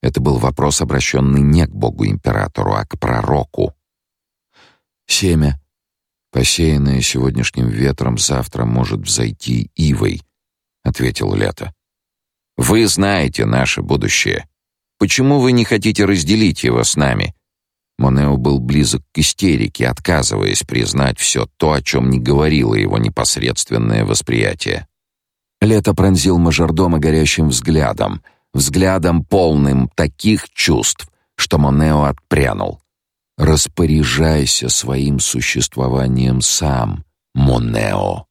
Это был вопрос, обращенный не к богу-императору, а к пророку. «Семя, посеянное сегодняшним ветром, завтра может взойти ивой», — ответил Лето. «Вы знаете наше будущее. Почему вы не хотите разделить его с нами?» Монео был близок к истерике, отказываясь признать все то, о чем не говорило его непосредственное восприятие. Лето пронзил мажордома горящим взглядом, взглядом полным таких чувств, что Монео отпрянул. «Распоряжайся своим существованием сам, Монео».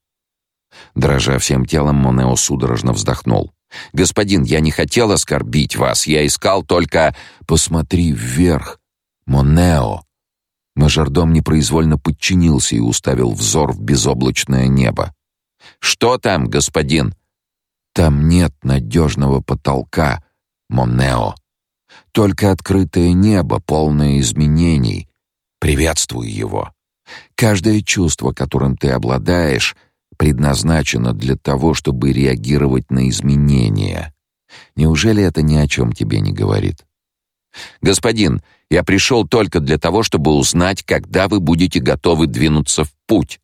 Дрожа всем телом, Монео судорожно вздохнул. «Господин, я не хотел оскорбить вас, я искал только...» «Посмотри вверх, Монео!» Мажордом непроизвольно подчинился и уставил взор в безоблачное небо. «Что там, господин?» «Там нет надежного потолка, Монео. Только открытое небо, полное изменений. Приветствуй его. Каждое чувство, которым ты обладаешь, предназначено для того, чтобы реагировать на изменения. Неужели это ни о чем тебе не говорит? Господин, я пришел только для того, чтобы узнать, когда вы будете готовы двинуться в путь.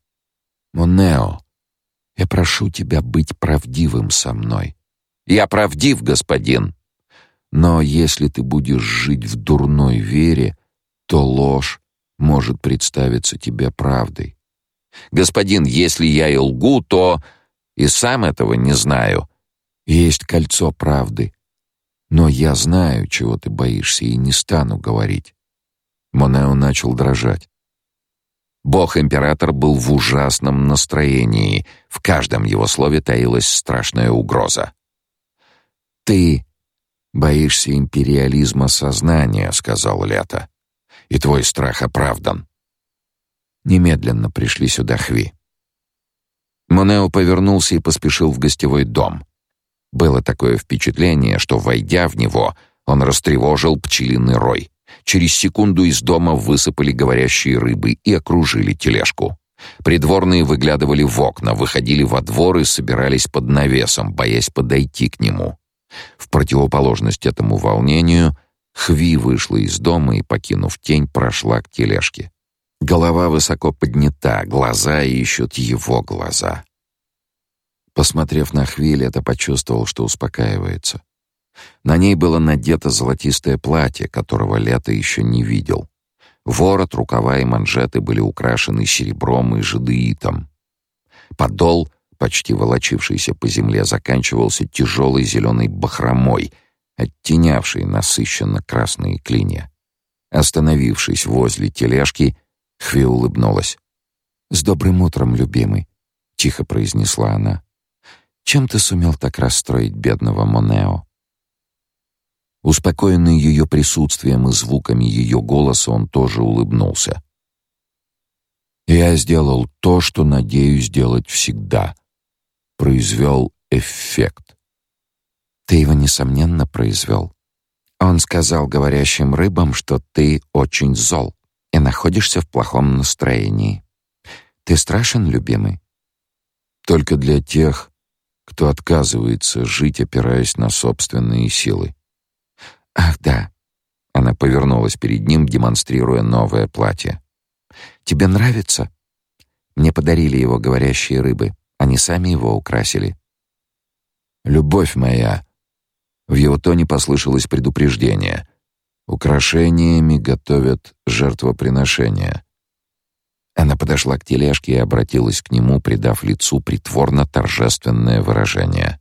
Монео, я прошу тебя быть правдивым со мной. Я правдив, господин. Но если ты будешь жить в дурной вере, то ложь может представиться тебе правдой. Господин, если я и лгу, то и сам этого не знаю. Есть кольцо правды, но я знаю, чего ты боишься, и не стану говорить. Монео начал дрожать. Бог-император был в ужасном настроении. В каждом его слове таилась страшная угроза. «Ты боишься империализма сознания», — сказал Лето. «И твой страх оправдан». Немедленно пришли сюда Хви. Монео повернулся и поспешил в гостевой дом. Было такое впечатление, что, войдя в него, он растревожил пчелиный рой. Через секунду из дома высыпали говорящие рыбы и окружили тележку. Придворные выглядывали в окна, выходили во двор и собирались под навесом, боясь подойти к нему. В противоположность этому волнению, Хви вышла из дома и, покинув тень, прошла к тележке. Голова высоко поднята, глаза ищут его глаза. Посмотрев на Хвиль, это почувствовал, что успокаивается. На ней было надето золотистое платье, которого Лето еще не видел. Ворот, рукава и манжеты были украшены серебром и жадеитом. Подол, почти волочившийся по земле, заканчивался тяжелой зеленой бахромой, оттенявшей насыщенно красные клинья. Остановившись возле тележки, Хви улыбнулась. «С добрым утром, любимый», — тихо произнесла она. Чем ты сумел так расстроить бедного Монео? Успокоенный ее присутствием и звуками ее голоса, он тоже улыбнулся. Я сделал то, что надеюсь делать всегда. Произвел эффект. Ты его несомненно произвел. Он сказал говорящим рыбам, что ты очень зол и находишься в плохом настроении. Ты страшен, любимый? Только для тех, кто отказывается жить, опираясь на собственные силы. Ах, да. Она повернулась перед ним, демонстрируя новое платье. Тебе нравится? Мне подарили его говорящие рыбы. Они сами его украсили. Любовь моя. В его тоне послышалось предупреждение. Украшениями готовят жертвоприношения. Она подошла к тележке и обратилась к нему, придав лицу притворно торжественное выражение.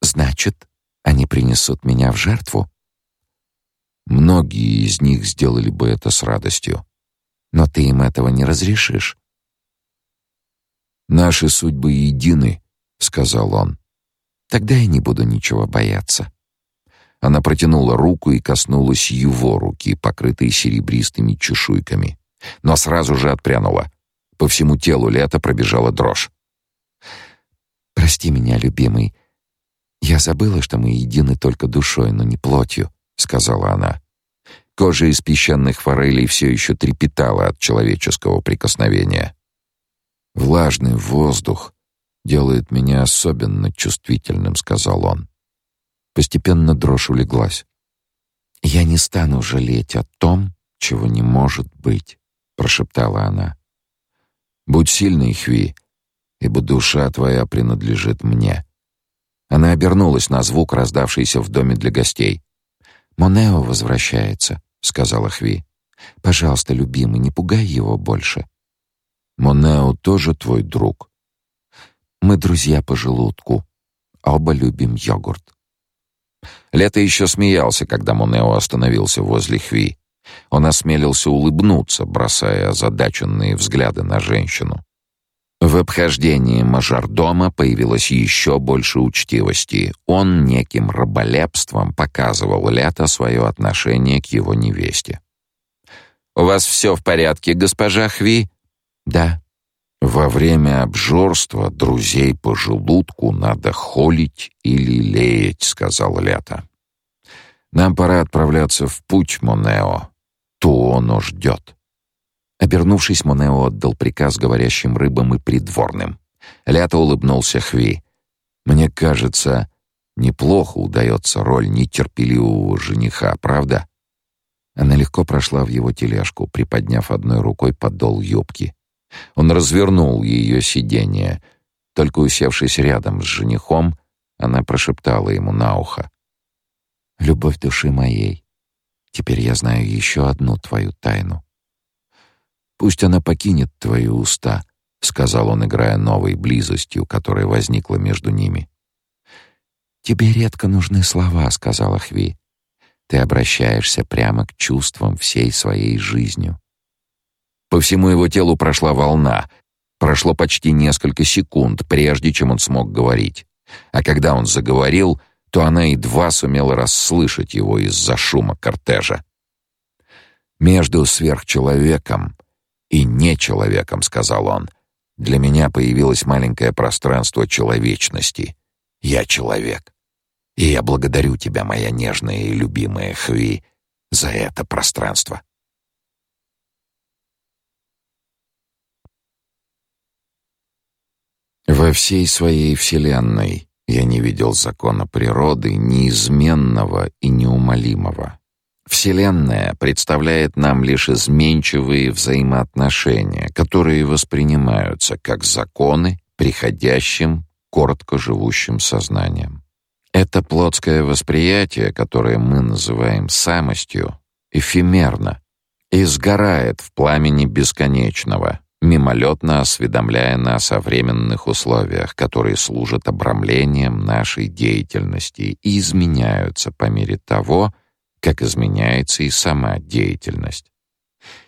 Значит, они принесут меня в жертву? Многие из них сделали бы это с радостью. Но ты им этого не разрешишь. Наши судьбы едины, сказал он. Тогда я не буду ничего бояться. Она протянула руку и коснулась его руки, покрытой серебристыми чешуйками, но сразу же отпрянула. По всему телу Лета пробежала дрожь. Прости меня, любимый. Я забыла, что мы едины только душой, но не плотью, сказала она. Кожа из песчаных форелей все еще трепетала от человеческого прикосновения. Влажный воздух делает меня особенно чувствительным, сказал он. Постепенно дрожь улеглась. Я не стану жалеть о том, чего не может быть, прошептала она. Будь сильной, Хви, ибо душа твоя принадлежит мне. Она обернулась на звук, раздавшийся в доме для гостей. Монео возвращается, сказала Хви. Пожалуйста, любимый, не пугай его больше. Монео тоже твой друг. Мы друзья по желудку. Оба любим йогурт. Лето еще смеялся, когда Монео остановился возле Хви. Он осмелился улыбнуться, бросая озадаченные взгляды на женщину. В обхождении мажордома появилось еще больше учтивости. Он неким раболепством показывал Лето свое отношение к его невесте. «У вас все в порядке, госпожа Хви?» «Да». «Во время обжорства друзей по желудку надо холить или леять», — сказал Лето. «Нам пора отправляться в путь, Монео. Туоно ждет». Обернувшись, Монео отдал приказ говорящим рыбам и придворным. Лято улыбнулся Хви. «Мне кажется, неплохо удается роль нетерпеливого жениха, правда?» Она легко прошла в его тележку, приподняв одной рукой подол юбки. Он развернул ее сиденье. Только усевшись рядом с женихом, она прошептала ему на ухо. «Любовь души моей, теперь я знаю еще одну твою тайну. Пусть она покинет твои уста, сказал он, играя новой близостью, которая возникла между ними. Тебе редко нужны слова, сказала Хви. Ты обращаешься прямо к чувствам всей своей жизнью. По всему его телу прошла волна. Прошло почти несколько секунд, прежде чем он смог говорить. А когда он заговорил, то она едва сумела расслышать его из-за шума кортежа. Между сверхчеловеком и не человеком, сказал он. Для меня появилось маленькое пространство человечности. Я человек. И я благодарю тебя, моя нежная и любимая Хви, за это пространство. Во всей своей вселенной я не видел закона природы неизменного и неумолимого. Вселенная представляет нам лишь изменчивые взаимоотношения, которые воспринимаются как законы приходящим, коротко живущим сознанием. Это плотское восприятие, которое мы называем самостью, эфемерно и сгорает в пламени бесконечного, мимолетно осведомляя нас о временных условиях, которые служат обрамлением нашей деятельности и изменяются по мере того, как изменяется и сама деятельность.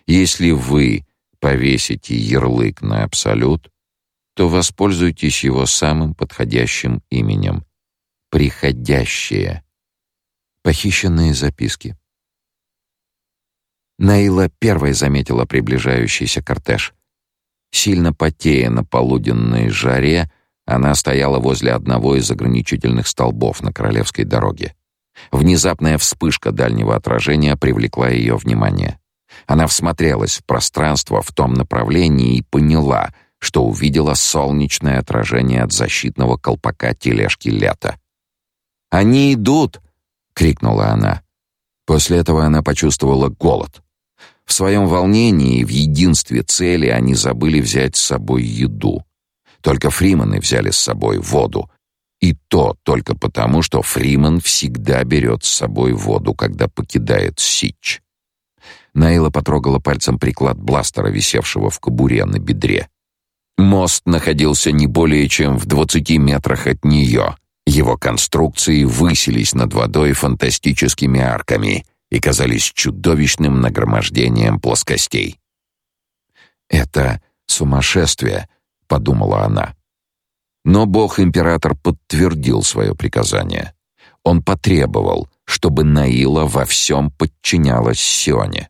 Если вы повесите ярлык на абсолют, то воспользуйтесь его самым подходящим именем — приходящее. Похищенные записки. Наила первой заметила приближающийся кортеж. Сильно потея на полуденной жаре, она стояла возле одного из ограничительных столбов на Королевской дороге. Внезапная вспышка дальнего отражения привлекла ее внимание. Она всмотрелась в пространство в том направлении и поняла, что увидела солнечное отражение от защитного колпака тележки лета. «Они идут!» — крикнула она. После этого она почувствовала голод. В своем волнении и в единстве цели они забыли взять с собой еду. Только фримены взяли с собой воду, и то только потому, что Фриман всегда берет с собой воду, когда покидает Сич. Наила потрогала пальцем приклад бластера, висевшего в кобуре на бедре. Мост находился не более чем в двадцати метрах от нее. Его конструкции высились над водой фантастическими арками и казались чудовищным нагромождением плоскостей. Это сумасшествие, подумала она. Но бог-император подтвердил свое приказание. Он потребовал, чтобы Наила во всем подчинялась Сионе.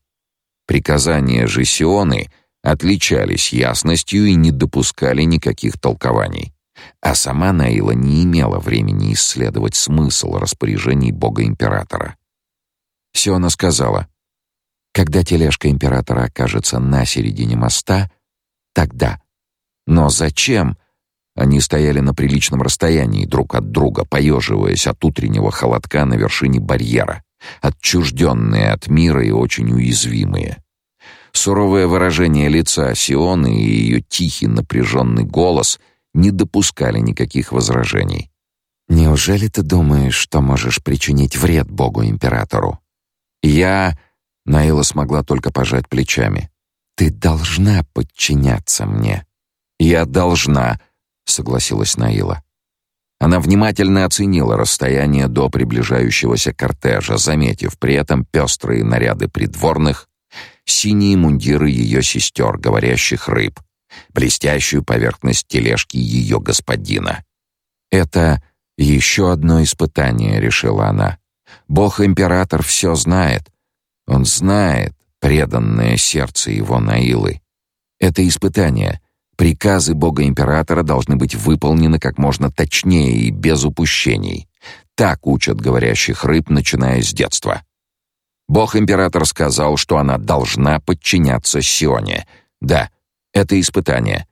Приказания же Сионы отличались ясностью и не допускали никаких толкований. А сама Наила не имела времени исследовать смысл распоряжений бога-императора. Сиона сказала, «Когда тележка императора окажется на середине моста, тогда. Но зачем?» Они стояли на приличном расстоянии друг от друга, поеживаясь от утреннего холодка на вершине барьера, отчужденные от мира и очень уязвимые. Суровое выражение лица Сионы и ее тихий напряженный голос не допускали никаких возражений. «Неужели ты думаешь, что можешь причинить вред Богу-императору?» «Я...» — Наила смогла только пожать плечами. «Ты должна подчиняться мне». «Я должна», — согласилась Наила. Она внимательно оценила расстояние до приближающегося кортежа, заметив при этом пестрые наряды придворных, синие мундиры ее сестер, говорящих рыб, блестящую поверхность тележки ее господина. «Это еще одно испытание», — решила она. «Бог-император все знает. Он знает преданное сердце его Наилы. Это испытание. Приказы Бога-императора должны быть выполнены как можно точнее и без упущений. Так учат говорящих рыб, начиная с детства». Бог-император сказал, что она должна подчиняться Сионе. Да, это испытание.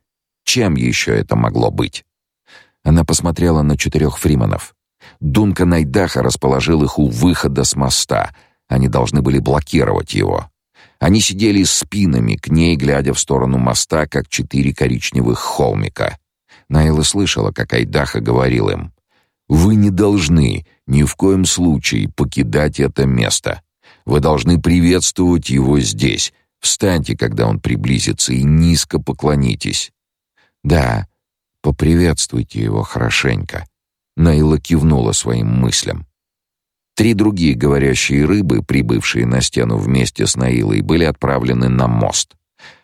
Чем еще это могло быть? Она посмотрела на четырех фриманов. Дунка Найдаха расположил их у выхода с моста. Они должны были блокировать его. Они сидели спинами к ней, глядя в сторону моста, как четыре коричневых холмика. Найла слышала, как Айдаха говорил им: "Вы не должны ни в коем случае покидать это место. Вы должны приветствовать его здесь, Встаньте, когда он приблизится, и низко поклонитесь. Да, поприветствуйте его хорошенько. Найла кивнула своим мыслям. Три другие говорящие рыбы, прибывшие на стену вместе с Наилой, были отправлены на мост.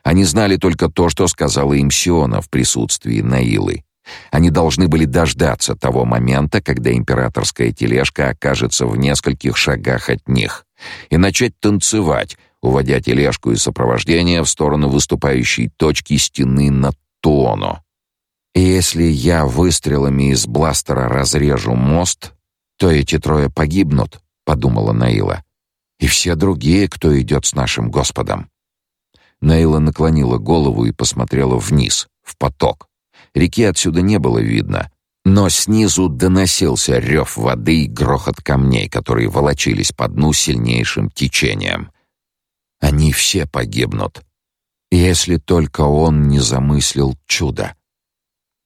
Они знали только то, что сказала им Сиона в присутствии Наилы. Они должны были дождаться того момента, когда императорская тележка окажется в нескольких шагах от них, и начать танцевать, уводя тележку и сопровождение в сторону выступающей точки стены над Если я выстрелами из бластера разрежу мост, то эти трое погибнут, подумала Наила. И все другие, кто идет с нашим Господом. Наила наклонила голову и посмотрела вниз, в поток. Реки отсюда не было видно, но снизу доносился рев воды и грохот камней, которые волочились по дну сильнейшим течением. Они все погибнут, если только он не замыслил чудо.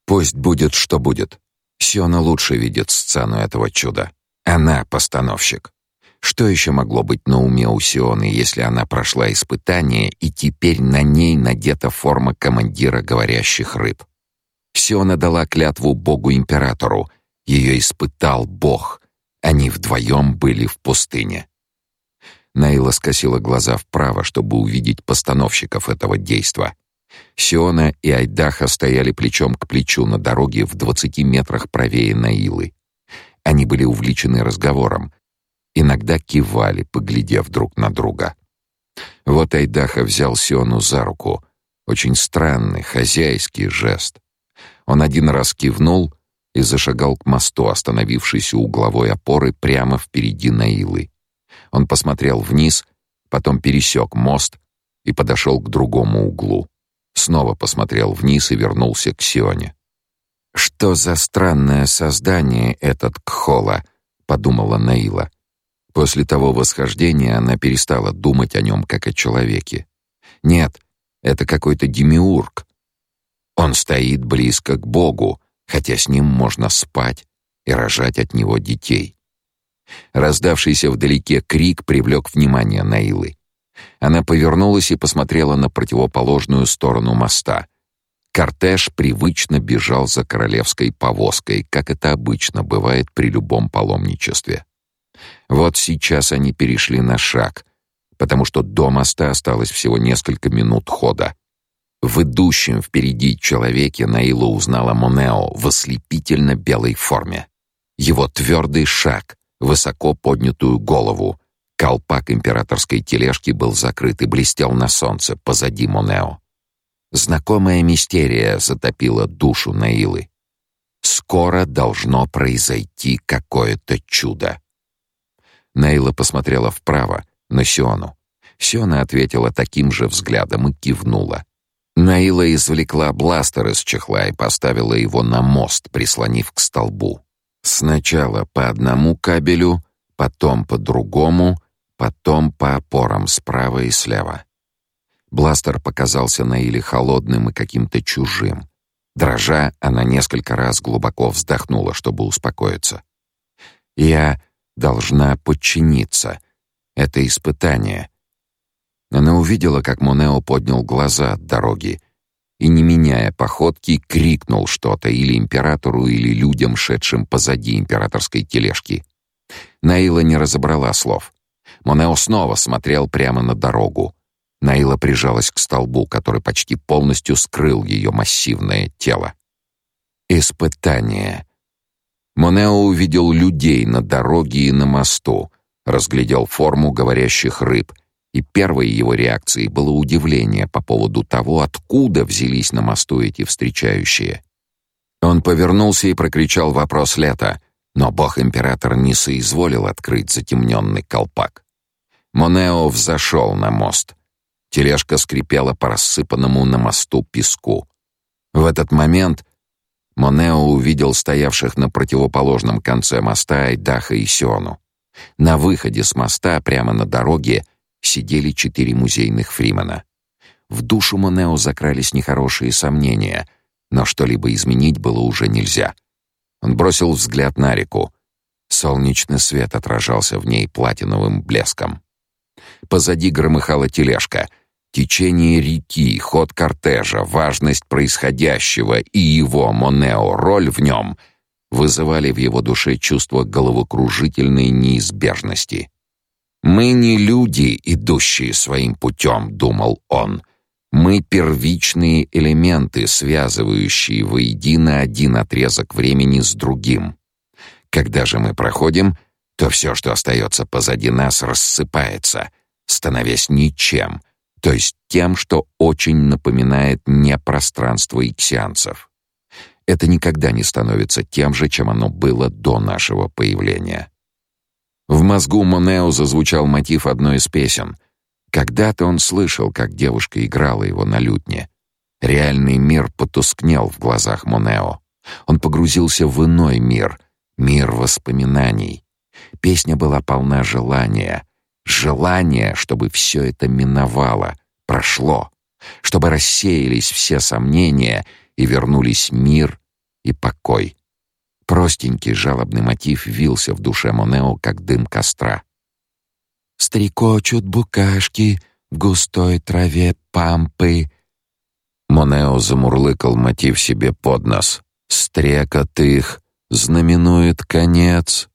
Пусть будет, что будет. Сиона лучше видит сцену этого чуда. Она постановщик. Что еще могло быть на уме у Сионы, если она прошла испытание и теперь на ней надета форма командира говорящих рыб? Сиона дала клятву богу-императору. Ее испытал бог. Они вдвоем были в пустыне. Наила скосила глаза вправо, чтобы увидеть постановщиков этого действа. Сиона и Айдаха стояли плечом к плечу на дороге в двадцати метрах правее Наилы. Они были увлечены разговором, иногда кивали, поглядев друг на друга. Вот Айдаха взял Сиону за руку. Очень странный, хозяйский жест. Он один раз кивнул и зашагал к мосту, остановившись у угловой опоры прямо впереди Наилы. Он посмотрел вниз, потом пересек мост и подошел к другому углу. Снова посмотрел вниз и вернулся к Сионе. Что за странное создание этот Кхола, подумала Наила. После того восхождения она перестала думать о нем как о человеке. Нет, это какой-то демиург. Он стоит близко к Богу, хотя с ним можно спать и рожать от него детей. Раздавшийся вдалеке крик привлек внимание Наилы. Она повернулась и посмотрела на противоположную сторону моста. Кортеж привычно бежал за королевской повозкой, как это обычно бывает при любом паломничестве. Вот сейчас они перешли на шаг, потому что до моста осталось всего несколько минут хода. В идущем впереди человеке Наила узнала Монео в ослепительно белой форме. Его твердый шаг, высоко поднятую голову, колпак императорской тележки был закрыт и блестел на солнце позади Монео. Знакомая мистерия затопила душу Наилы. Скоро должно произойти какое-то чудо. Наила посмотрела вправо, на Сиону. Сиона ответила таким же взглядом и кивнула. Наила извлекла бластер из чехла и поставила его на мост, прислонив к столбу. Сначала по одному кабелю, потом по другому, потом по опорам справа и слева. Бластер показался Наиле холодным и каким-то чужим. Дрожа, она несколько раз глубоко вздохнула, чтобы успокоиться. «Я должна подчиниться. Это испытание. Она увидела, как Монео поднял глаза от дороги и, не меняя походки, крикнул что-то или императору, или людям, шедшим позади императорской тележки. Наила не разобрала слов. Монео снова смотрел прямо на дорогу. Наила прижалась к столбу, который почти полностью скрыл ее массивное тело. Испытание. Монео увидел людей на дороге и на мосту, разглядел форму говорящих рыб — и первой его реакцией было удивление по поводу того, откуда взялись на мосту эти встречающие. Он повернулся и прокричал вопрос лета, но бог-император не соизволил открыть затемненный колпак. Монео взошел на мост. Тележка скрипела по рассыпанному на мосту песку. В этот момент Монео увидел стоявших на противоположном конце моста Айдаха и Сиону. На выходе с моста прямо на дороге — сидели четыре музейных фримена. В душу Монео закрались нехорошие сомнения, но что-либо изменить было уже нельзя. Он бросил взгляд на реку. Солнечный свет отражался в ней платиновым блеском. Позади громыхала тележка. Течение реки, ход кортежа, важность происходящего и его, Монео, роль в нем вызывали в его душе чувство головокружительной неизбежности. Мы не люди, идущие своим путем, думал он. Мы первичные элементы, связывающие воедино один отрезок времени с другим. Когда же мы проходим, то все, что остается позади нас, рассыпается, становясь ничем, то есть тем, что очень напоминает непространство иксианцев. Это никогда не становится тем же, чем оно было до нашего появления. В мозгу Монео зазвучал мотив одной из песен. Когда-то он слышал, как девушка играла его на лютне. Реальный мир потускнел в глазах Монео. Он погрузился в иной мир, мир воспоминаний. Песня была полна желания, желания, чтобы все это миновало, прошло, чтобы рассеялись все сомнения и вернулись мир и покой. Простенький жалобный мотив вился в душе Монео, как дым костра. «Стрекочут букашки в густой траве пампы». Монео замурлыкал мотив себе под нос. «Стрекот их знаменует конец».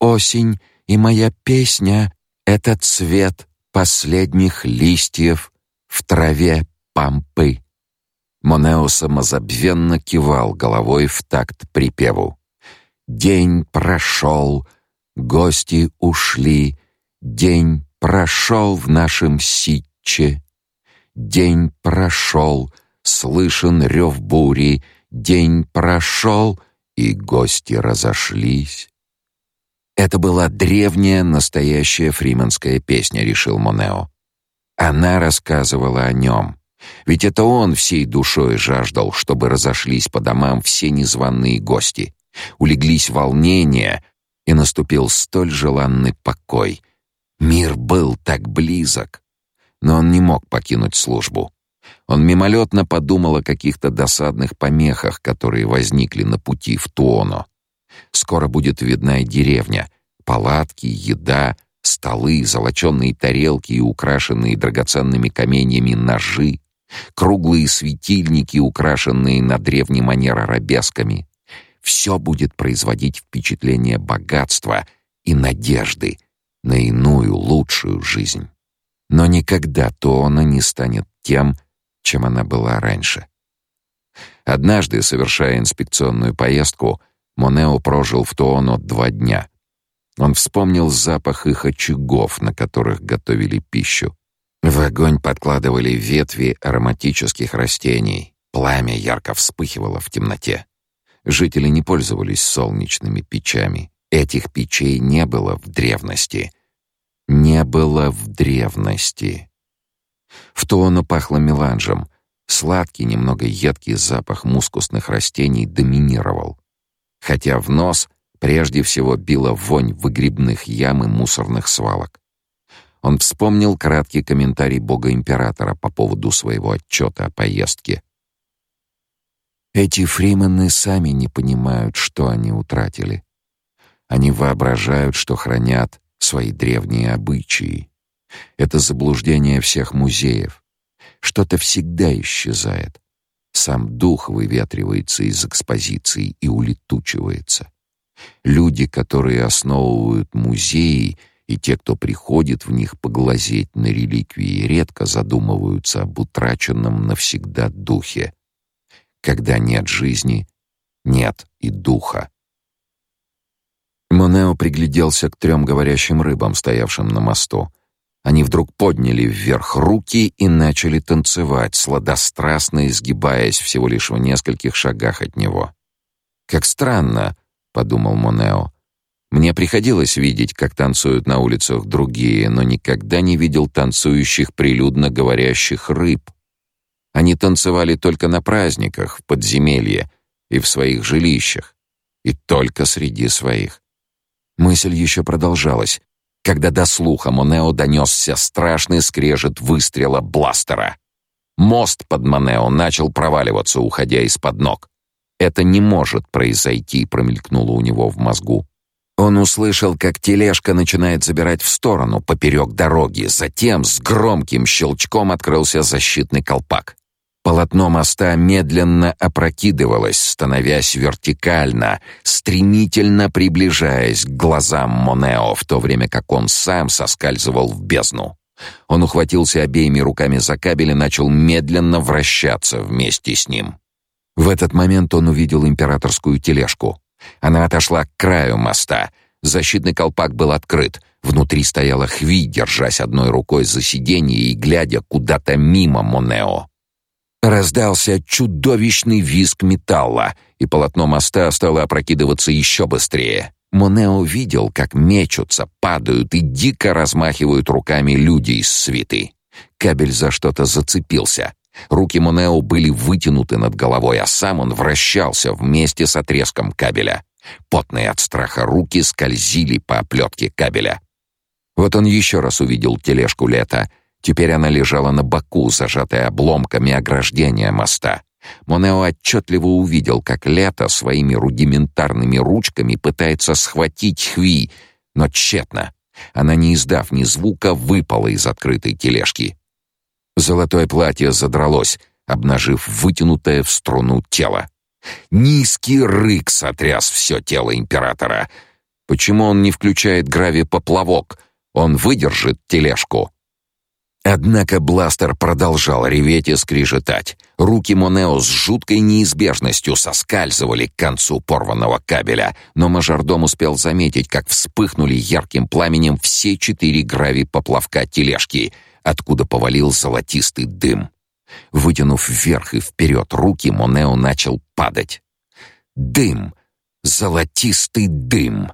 «Осень и моя песня — это цвет последних листьев в траве пампы». Монео самозабвенно кивал головой в такт припеву. День прошел, гости ушли, день прошел в нашем ситче. День прошел, слышен рев бури, день прошел, и гости разошлись. Это была древняя, настоящая фриманская песня, решил Монео. Она рассказывала о нем, ведь это он всей душой жаждал, чтобы разошлись по домам все незваные гости, улеглись волнения, и наступил столь желанный покой. Мир был так близок, но он не мог покинуть службу. Он мимолетно подумал о каких-то досадных помехах, которые возникли на пути в Туоно. Скоро будет видна и деревня, палатки, еда, столы, золоченые тарелки и украшенные драгоценными каменьями ножи, круглые светильники, украшенные на древний манер арабесками. Все будет производить впечатление богатства и надежды на иную, лучшую жизнь. Но никогда Туона не станет тем, чем она была раньше. Однажды, совершая инспекционную поездку, Монео прожил в Туоно два дня. Он вспомнил запах их очагов, на которых готовили пищу. В огонь подкладывали ветви ароматических растений. Пламя ярко вспыхивало в темноте. Жители не пользовались солнечными печами. Этих печей не было в древности. Не было в древности. В Туоно пахло меланжем. Сладкий, немного едкий запах мускусных растений доминировал. Хотя в нос прежде всего била вонь выгребных ям и мусорных свалок. Он вспомнил краткий комментарий бога-императора по поводу своего отчета о поездке. Эти фримены сами не понимают, что они утратили. Они воображают, что хранят свои древние обычаи. Это заблуждение всех музеев. Что-то всегда исчезает. Сам дух выветривается из экспозиции и улетучивается. Люди, которые основывают музеи, и те, кто приходит в них поглазеть на реликвии, редко задумываются об утраченном навсегда духе. Когда нет жизни, нет и духа. Монео пригляделся к трем говорящим рыбам, стоявшим на мосту. Они вдруг подняли вверх руки и начали танцевать, сладострастно изгибаясь всего лишь в нескольких шагах от него. «Как странно», — подумал Монео. «Мне приходилось видеть, как танцуют на улицах другие, но никогда не видел танцующих прилюдно говорящих рыб. Они танцевали только на праздниках, в подземелье и в своих жилищах, и только среди своих. Мысль еще продолжалась, когда до слуха Монео донесся страшный скрежет выстрела бластера. Мост под Монео начал проваливаться, уходя из-под ног. Это не может произойти, промелькнуло у него в мозгу. Он услышал, как тележка начинает забирать в сторону поперек дороги, затем с громким щелчком открылся защитный колпак. Полотно моста медленно опрокидывалось, становясь вертикально, стремительно приближаясь к глазам Монео, в то время как он сам соскальзывал в бездну. Он ухватился обеими руками за кабель и начал медленно вращаться вместе с ним. В этот момент он увидел императорскую тележку. Она отошла к краю моста. Защитный колпак был открыт. Внутри стояла Хви, держась одной рукой за сиденье и глядя куда-то мимо Монео. Раздался чудовищный визг металла, и полотно моста стало опрокидываться еще быстрее. Монео видел, как мечутся, падают и дико размахивают руками люди из свиты. Кабель за что-то зацепился. Руки Монео были вытянуты над головой, а сам он вращался вместе с отрезком кабеля. Потные от страха руки скользили по оплетке кабеля. Вот он еще раз увидел тележку лета, Теперь она лежала на боку, зажатая обломками ограждения моста. Монео отчетливо увидел, как Лето своими рудиментарными ручками пытается схватить Хви, но тщетно. Она, не издав ни звука, выпала из открытой тележки. Золотое платье задралось, обнажив вытянутое в струну тело. Низкий рык сотряс все тело императора. Почему он не включает гравипоплавок? Он выдержит тележку. Однако бластер продолжал реветь и скрижетать. Руки Монео с жуткой неизбежностью соскальзывали к концу порванного кабеля, но мажордом успел заметить, как вспыхнули ярким пламенем все четыре грави поплавка тележки, откуда повалил золотистый дым. Вытянув вверх и вперед руки, Монео начал падать. Дым! Золотистый дым!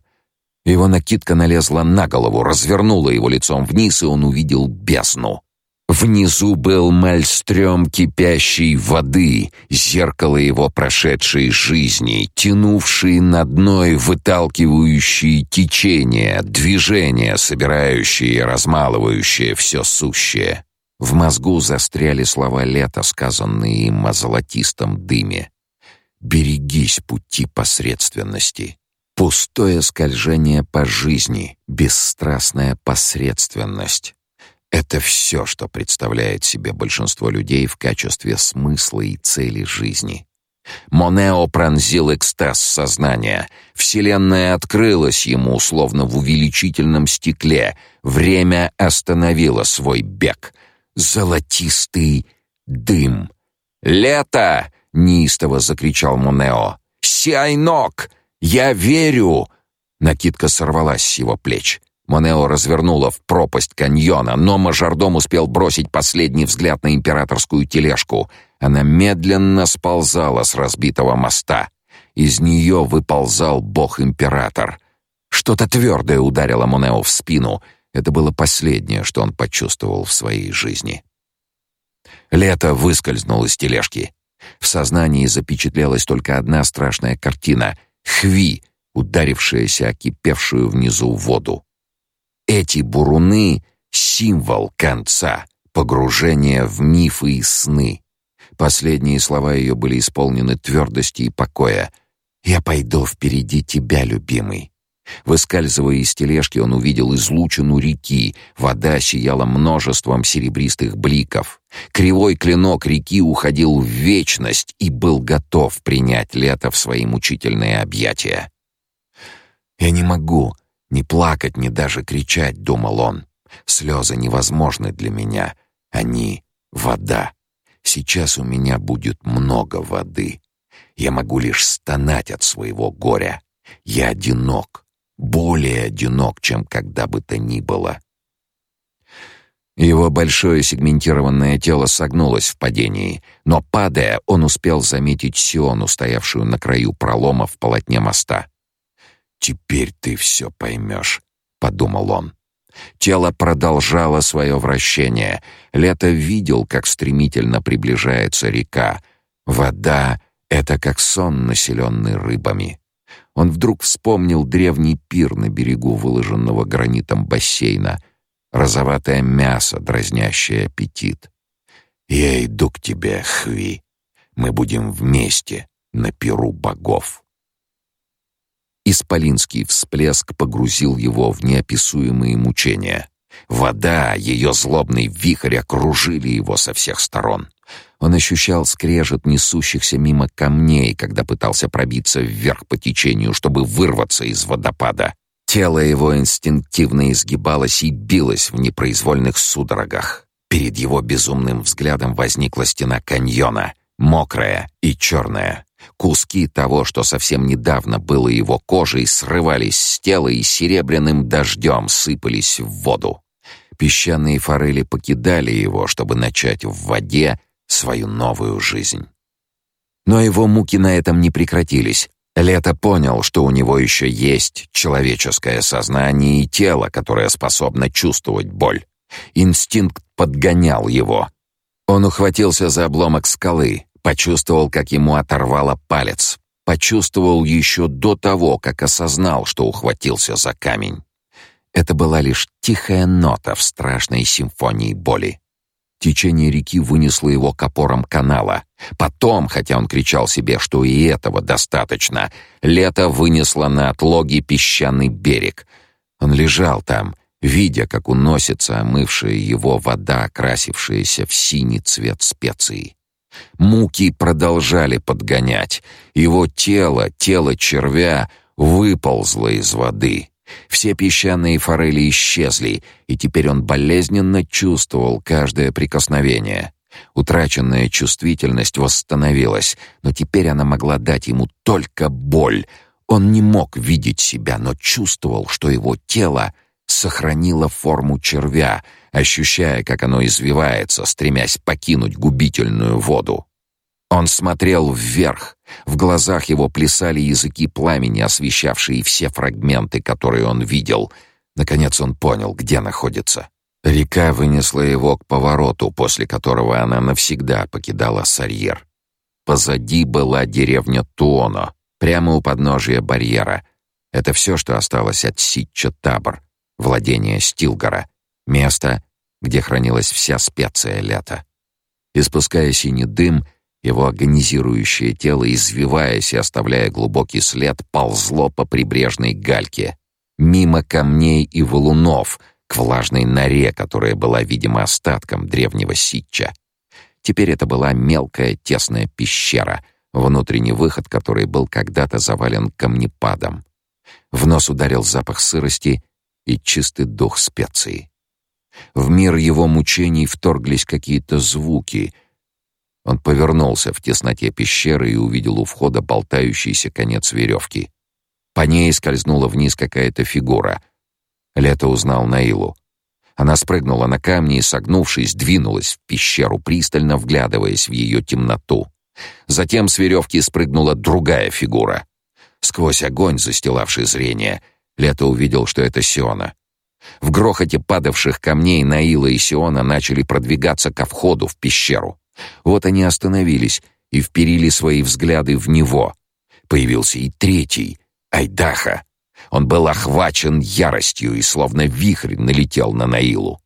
Его накидка налезла на голову, развернула его лицом вниз, и он увидел бездну. Внизу был мальстрём кипящей воды, зеркало его прошедшей жизни, тянувшие на дно и выталкивающие течение, движение, собирающее и размалывающее все сущее. В мозгу застряли слова лета, сказанные им о золотистом дыме. «Берегись пути посредственности». Пустое скольжение по жизни, бесстрастная посредственность. Это все, что представляет себе большинство людей в качестве смысла и цели жизни. Монео пронзил экстаз сознания. Вселенная открылась ему, словно в увеличительном стекле. Время остановило свой бег. Золотистый дым. «Лето!» — неистово закричал Монео. «Сиайнок! Я верю!» Накидка сорвалась с его плеч. Монео развернуло в пропасть каньона, но мажордом успел бросить последний взгляд на императорскую тележку. Она медленно сползала с разбитого моста. Из нее выползал бог-император. Что-то твердое ударило Монео в спину. Это было последнее, что он почувствовал в своей жизни. Лето выскользнул из тележки. В сознании запечатлелась только одна страшная картина — Хви, ударившаяся о кипевшую внизу воду. Эти буруны — символ конца, погружения в мифы и сны. Последние слова ее были исполнены твердости и покоя. «Я пойду впереди тебя, любимый». Выскальзывая из тележки, он увидел излучину реки. Вода сияла множеством серебристых бликов. Кривой клинок реки уходил в вечность и был готов принять лето в свои мучительные объятия. «Я не могу ни плакать, ни даже кричать», — думал он. «Слезы невозможны для меня. Они — вода. Сейчас у меня будет много воды. Я могу лишь стонать от своего горя. Я одинок, более одинок, чем когда бы то ни было». Его большое сегментированное тело согнулось в падении, но падая, он успел заметить Сиону, стоявшую на краю пролома в полотне моста. «Теперь ты все поймешь», — подумал он. Тело продолжало свое вращение. Лето видел, как стремительно приближается река. Вода — это как сон, населенный рыбами. Он вдруг вспомнил древний пир на берегу выложенного гранитом бассейна. Розоватое мясо, дразнящее аппетит. «Я иду к тебе, Хви. Мы будем вместе на пиру богов». Исполинский всплеск погрузил его в неописуемые мучения. Вода, ее злобный вихрь окружили его со всех сторон. Он ощущал скрежет несущихся мимо камней, когда пытался пробиться вверх по течению, чтобы вырваться из водопада. Тело его инстинктивно изгибалось и билось в непроизвольных судорогах. Перед его безумным взглядом возникла стена каньона, мокрая и черная. Куски того, что совсем недавно было его кожей, срывались с тела и серебряным дождем сыпались в воду. Песчаные форели покидали его, чтобы начать в воде свою новую жизнь. Но его муки на этом не прекратились. Лето понял, что у него еще есть человеческое сознание и тело, которое способно чувствовать боль. Инстинкт подгонял его. Он ухватился за обломок скалы, Почувствовал, как ему оторвало палец. Почувствовал еще до того, как осознал, что ухватился за камень. Это была лишь тихая нота в страшной симфонии боли. Течение реки вынесло его к опорам канала. Потом, хотя он кричал себе, что и этого достаточно, лето вынесло на отлоги песчаный берег. Он лежал там, видя, как уносится омывшая его вода, окрасившаяся в синий цвет специй. Муки продолжали подгонять. Его тело, тело червя, выползло из воды. Все песчаные форели исчезли, и теперь он болезненно чувствовал каждое прикосновение. Утраченная чувствительность восстановилась, но теперь она могла дать ему только боль. Он не мог видеть себя, но чувствовал, что его тело сохранило форму червя, ощущая, как оно извивается, стремясь покинуть губительную воду. Он смотрел вверх. В глазах его плясали языки пламени, освещавшие все фрагменты, которые он видел. Наконец он понял, где находится. Река вынесла его к повороту, после которого она навсегда покидала Сарьер. Позади была деревня Туоно, прямо у подножия барьера. Это все, что осталось от Ситча-Табор, владения Стилгора, место, где хранилась вся специя лета. Испуская синий дым, его агонизирующее тело, извиваясь и оставляя глубокий след, ползло по прибрежной гальке, мимо камней и валунов, к влажной норе, которая была, видимо, остатком древнего ситча. Теперь это была мелкая тесная пещера, внутренний выход который был когда-то завален камнепадом. В нос ударил запах сырости и чистый дух специй. В мир его мучений вторглись какие-то звуки. Он повернулся в тесноте пещеры и увидел у входа болтающийся конец веревки. По ней скользнула вниз какая-то фигура. Лето узнал Наилу. Она спрыгнула на камни и, согнувшись, двинулась в пещеру, пристально вглядываясь в ее темноту. Затем с веревки спрыгнула другая фигура. Сквозь огонь, застилавший зрение, Лето увидел, что это Сиона. В грохоте падавших камней Наила и Сиона начали продвигаться ко входу в пещеру. Вот они остановились и вперили свои взгляды в него. Появился и третий, Айдаха. Он был охвачен яростью и словно вихрь налетел на Наилу.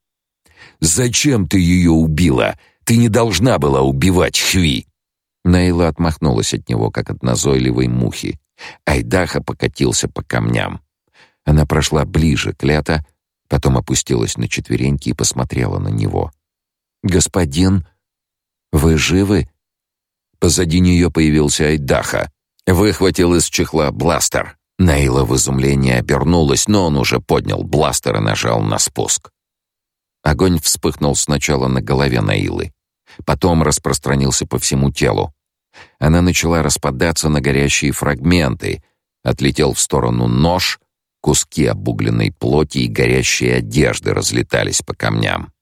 «Зачем ты ее убила? Ты не должна была убивать Хви!» Наила отмахнулась от него, как от назойливой мухи. Айдаха покатился по камням. Она прошла ближе к Лето, потом опустилась на четвереньки и посмотрела на него. «Господин, вы живы?» Позади нее появился Айдаха. Выхватил из чехла бластер. Наила в изумлении обернулась, но он уже поднял бластер и нажал на спуск. Огонь вспыхнул сначала на голове Наилы, потом распространился по всему телу. Она начала распадаться на горящие фрагменты. Отлетел в сторону нож, куски обугленной плоти и горящие одежды разлетались по камням.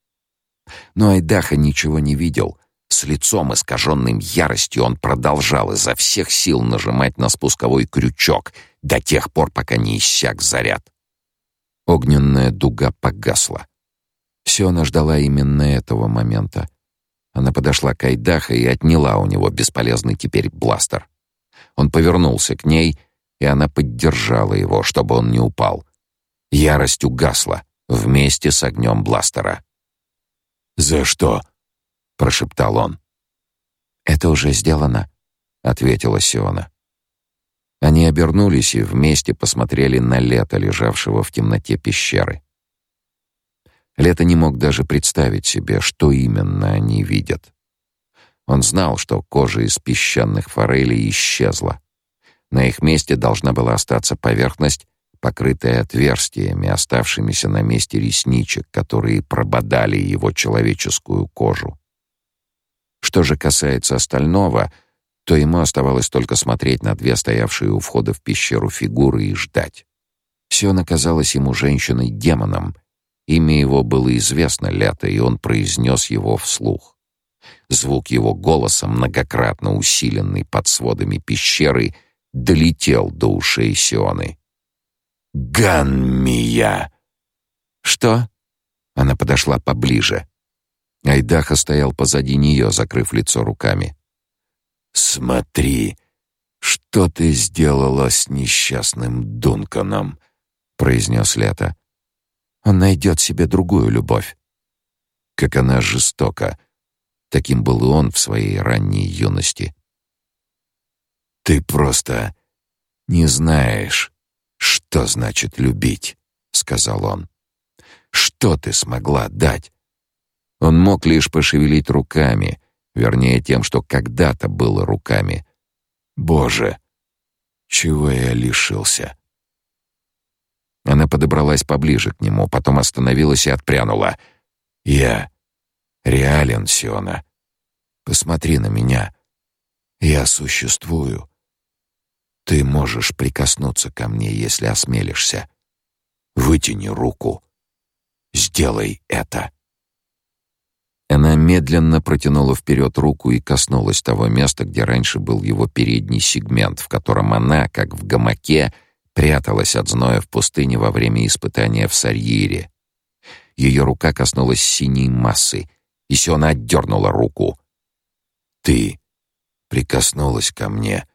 Но Айдаха ничего не видел. С лицом искаженным яростью он продолжал изо всех сил нажимать на спусковой крючок до тех пор, пока не иссяк заряд. Огненная дуга погасла. Сиона ждала именно этого момента. Она подошла к Айдаха и отняла у него бесполезный теперь бластер. Он повернулся к ней, и она поддержала его, чтобы он не упал. Ярость угасла вместе с огнем бластера. «За что?» — прошептал он. «Это уже сделано», — ответила Сиона. Они обернулись и вместе посмотрели на лето, лежавшего в темноте пещеры. Лето не мог даже представить себе, что именно они видят. Он знал, что кожа из песчаных форелей исчезла. На их месте должна была остаться поверхность, покрытая отверстиями, оставшимися на месте ресничек, которые прободали его человеческую кожу. Что же касается остального — то ему оставалось только смотреть на две стоявшие у входа в пещеру фигуры и ждать. Сиона казалась ему женщиной-демоном. Имя его было известно Лето, и он произнес его вслух. Звук его голоса, многократно усиленный под сводами пещеры, долетел до ушей Сионы. «Ганмия!» «Что?» Она подошла поближе. Айдаха стоял позади нее, закрыв лицо руками. «Смотри, что ты сделала с несчастным Дунканом», — произнес Лето. «Он найдет себе другую любовь». Как она жестока. Таким был и он в своей ранней юности. «Ты просто не знаешь, что значит любить», — сказал он. «Что ты смогла дать?» Он мог лишь пошевелить руками — вернее тем, что когда-то было руками. Боже, чего я лишился? Она подобралась поближе к нему, потом остановилась и отпрянула. Я реален, Сиона. Посмотри на меня. Я существую. Ты можешь прикоснуться ко мне, если осмелишься. Вытяни руку. Сделай это. Она медленно протянула вперед руку и коснулась того места, где раньше был его передний сегмент, в котором она, как в гамаке, пряталась от зноя в пустыне во время испытания в Сарьере. Ее рука коснулась синей массы, и Сиона отдернула руку. «Ты прикоснулась ко мне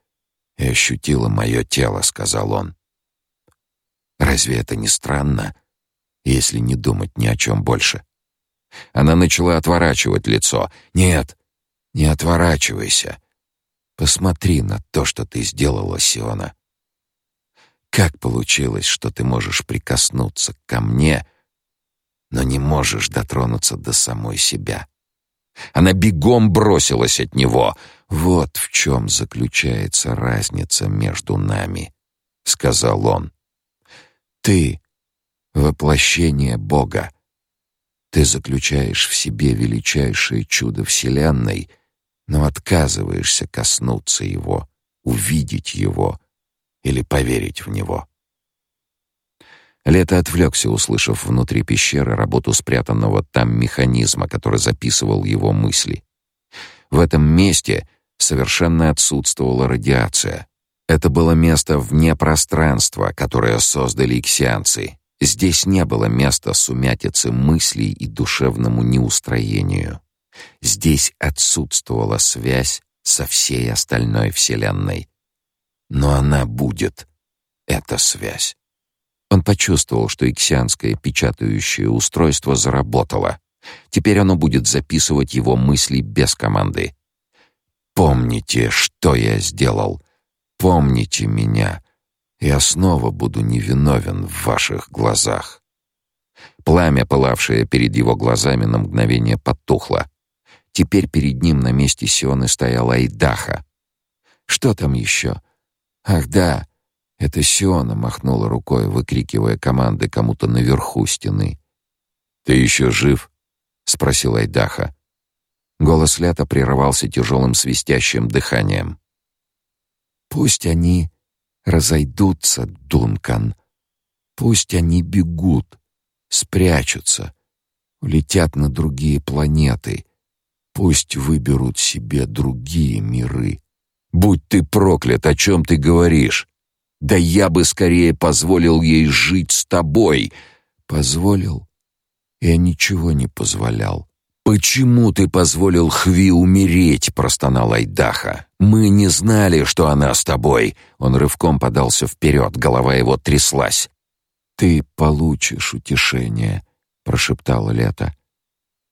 и ощутила мое тело», — сказал он. «Разве это не странно, если не думать ни о чем больше?» Она начала отворачивать лицо. «Нет, не отворачивайся. Посмотри на то, что ты сделала, Сиона. Как получилось, что ты можешь прикоснуться ко мне, но не можешь дотронуться до самой себя?» Она бегом бросилась от него. «Вот в чем заключается разница между нами», — сказал он. «Ты — воплощение Бога, ты заключаешь в себе величайшее чудо Вселенной но отказываешься коснуться его, увидеть его или поверить в него. Лето отвлекся, услышав внутри пещеры работу спрятанного там механизма, который записывал его мысли. В этом месте совершенно отсутствовала радиация. Это было место вне пространства, которое создали иксианцы. Здесь не было места сумятицы мыслей и душевному неустроению. Здесь отсутствовала связь со всей остальной вселенной. Но она будет, эта связь. Он почувствовал, что иксианское печатающее устройство заработало. Теперь оно будет записывать его мысли без команды. «Помните, что я сделал. Помните меня. Я снова буду невиновен в ваших глазах». Пламя, пылавшее перед его глазами, на мгновение потухло. Теперь перед ним на месте Сионы стояла Айдаха. Что там еще? Ах да, это Сиона махнула рукой, выкрикивая команды кому-то наверху стены. «Ты еще жив?» — спросил Айдаха. Голос Лета прерывался тяжелым свистящим дыханием. «Пусть они разойдутся, Дункан. Пусть они бегут, спрячутся, улетят на другие планеты. Пусть выберут себе другие миры. Будь ты проклят, о чем ты говоришь? Да я бы скорее позволил ей жить с тобой. Позволил? Я ничего не позволял. Почему ты позволил Хви умереть, простонал Айдаха. Мы не знали, что она с тобой. Он рывком подался вперед, голова его тряслась. Ты получишь утешение, прошептала Лето.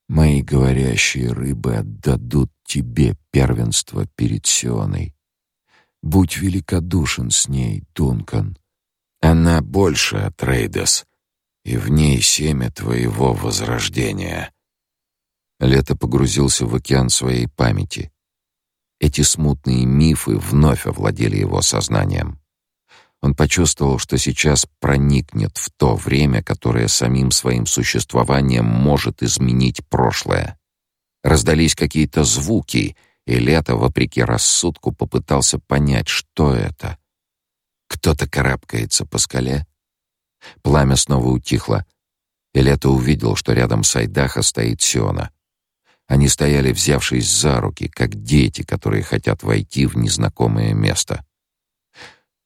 Мои говорящие рыбы отдадут тебе первенство перед Сионой. Будь великодушен с ней, Дункан. Она больше от и в ней семя твоего возрождения. Лето погрузился в океан своей памяти. Эти смутные мифы вновь овладели его сознанием. Он почувствовал, что сейчас проникнет в то время, которое самим своим существованием может изменить прошлое. Раздались какие-то звуки, и Лето, вопреки рассудку, попытался понять, что это. Кто-то карабкается по скале. Пламя снова утихло, и Лето увидел, что рядом с Айдаха стоит Сиона. Они стояли, взявшись за руки, как дети, которые хотят войти в незнакомое место.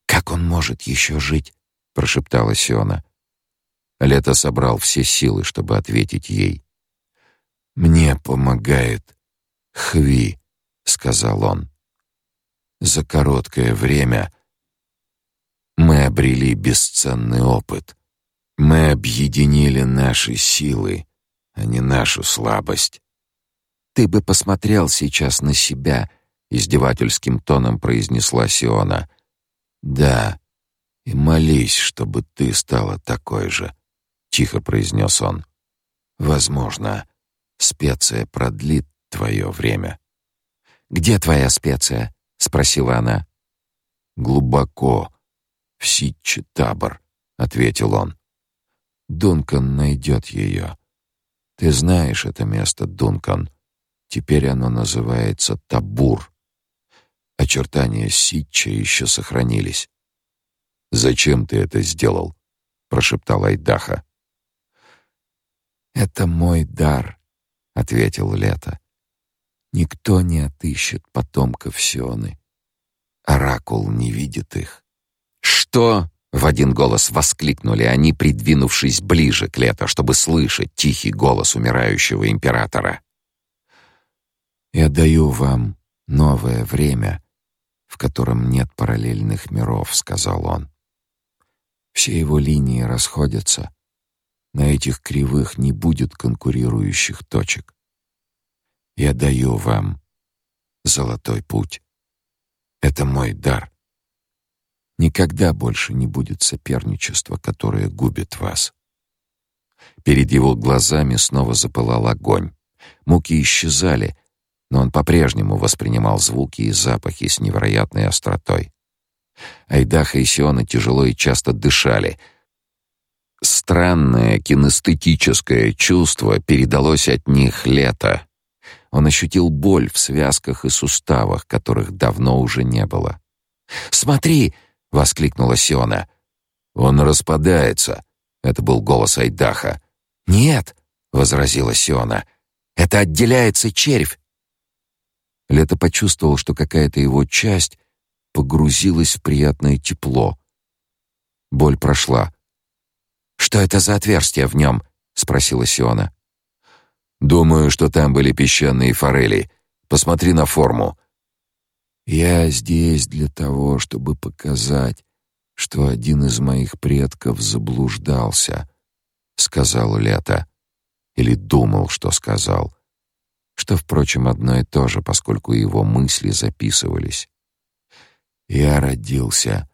Как он может еще жить? прошептала Сиона. Лето собрал все силы, чтобы ответить ей. Мне помогает Хви, сказал он. За короткое время мы обрели бесценный опыт. Мы объединили наши силы, а не нашу слабость. Ты бы посмотрел сейчас на себя, издевательским тоном произнесла Сиона. Да, и молись, чтобы ты стала такой же, тихо произнес он. Возможно, специя продлит твое время. Где твоя специя? спросила она. Глубоко в Ситче табор, ответил он. Дункан найдет ее. Ты знаешь это место, Дункан. Теперь оно называется Табур. Очертания Ситча еще сохранились. «Зачем ты это сделал?» — прошептал Айдаха. «Это мой дар», — ответил Лето. «Никто не отыщет потомков Сионы. Оракул не видит их». «Что?» — в один голос воскликнули они, придвинувшись ближе к Лето, чтобы слышать тихий голос умирающего императора. «Я даю вам новое время», в котором нет параллельных миров, сказал он. Все его линии расходятся. На этих кривых не будет конкурирующих точек. Я даю вам золотой путь. Это мой дар. Никогда больше не будет соперничества, которое губит вас. Перед его глазами снова запылал огонь. Муки исчезали, но он по-прежнему воспринимал звуки и запахи с невероятной остротой. Айдаха и Сиона тяжело и часто дышали. Странное кинестетическое чувство передалось от них лето. Он ощутил боль в связках и суставах, которых давно уже не было. «Смотри!» — воскликнула Сиона. «Он распадается!» — это был голос Айдаха. «Нет!» — возразила Сиона. «Это отделяется червь!» Лето почувствовал, что какая-то его часть погрузилась в приятное тепло. Боль прошла. «Что это за отверстие в нем?» — спросила Сиона. «Думаю, что там были песчаные форели. Посмотри на форму». «Я здесь для того, чтобы показать, что один из моих предков заблуждался», — сказал Лето. Или думал, что сказал. Что, впрочем, одно и то же, поскольку его мысли записывались. «Я родился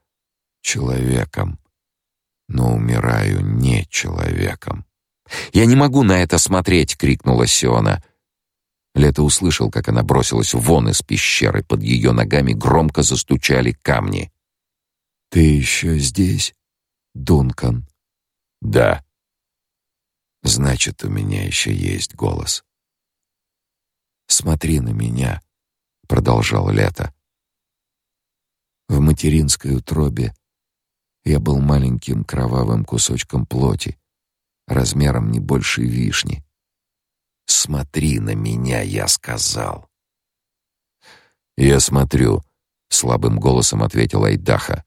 человеком, но умираю не человеком». «Я не могу на это смотреть!» — крикнула Сиона. Лето услышал, как она бросилась вон из пещеры. Под ее ногами громко застучали камни. «Ты еще здесь, Дункан?» «Да». «Значит, у меня еще есть голос». «Смотри на меня», — продолжал Лето. В материнской утробе я был маленьким кровавым кусочком плоти, размером не больше вишни. «Смотри на меня», — я сказал. «Я смотрю», — слабым голосом ответил Айдаха.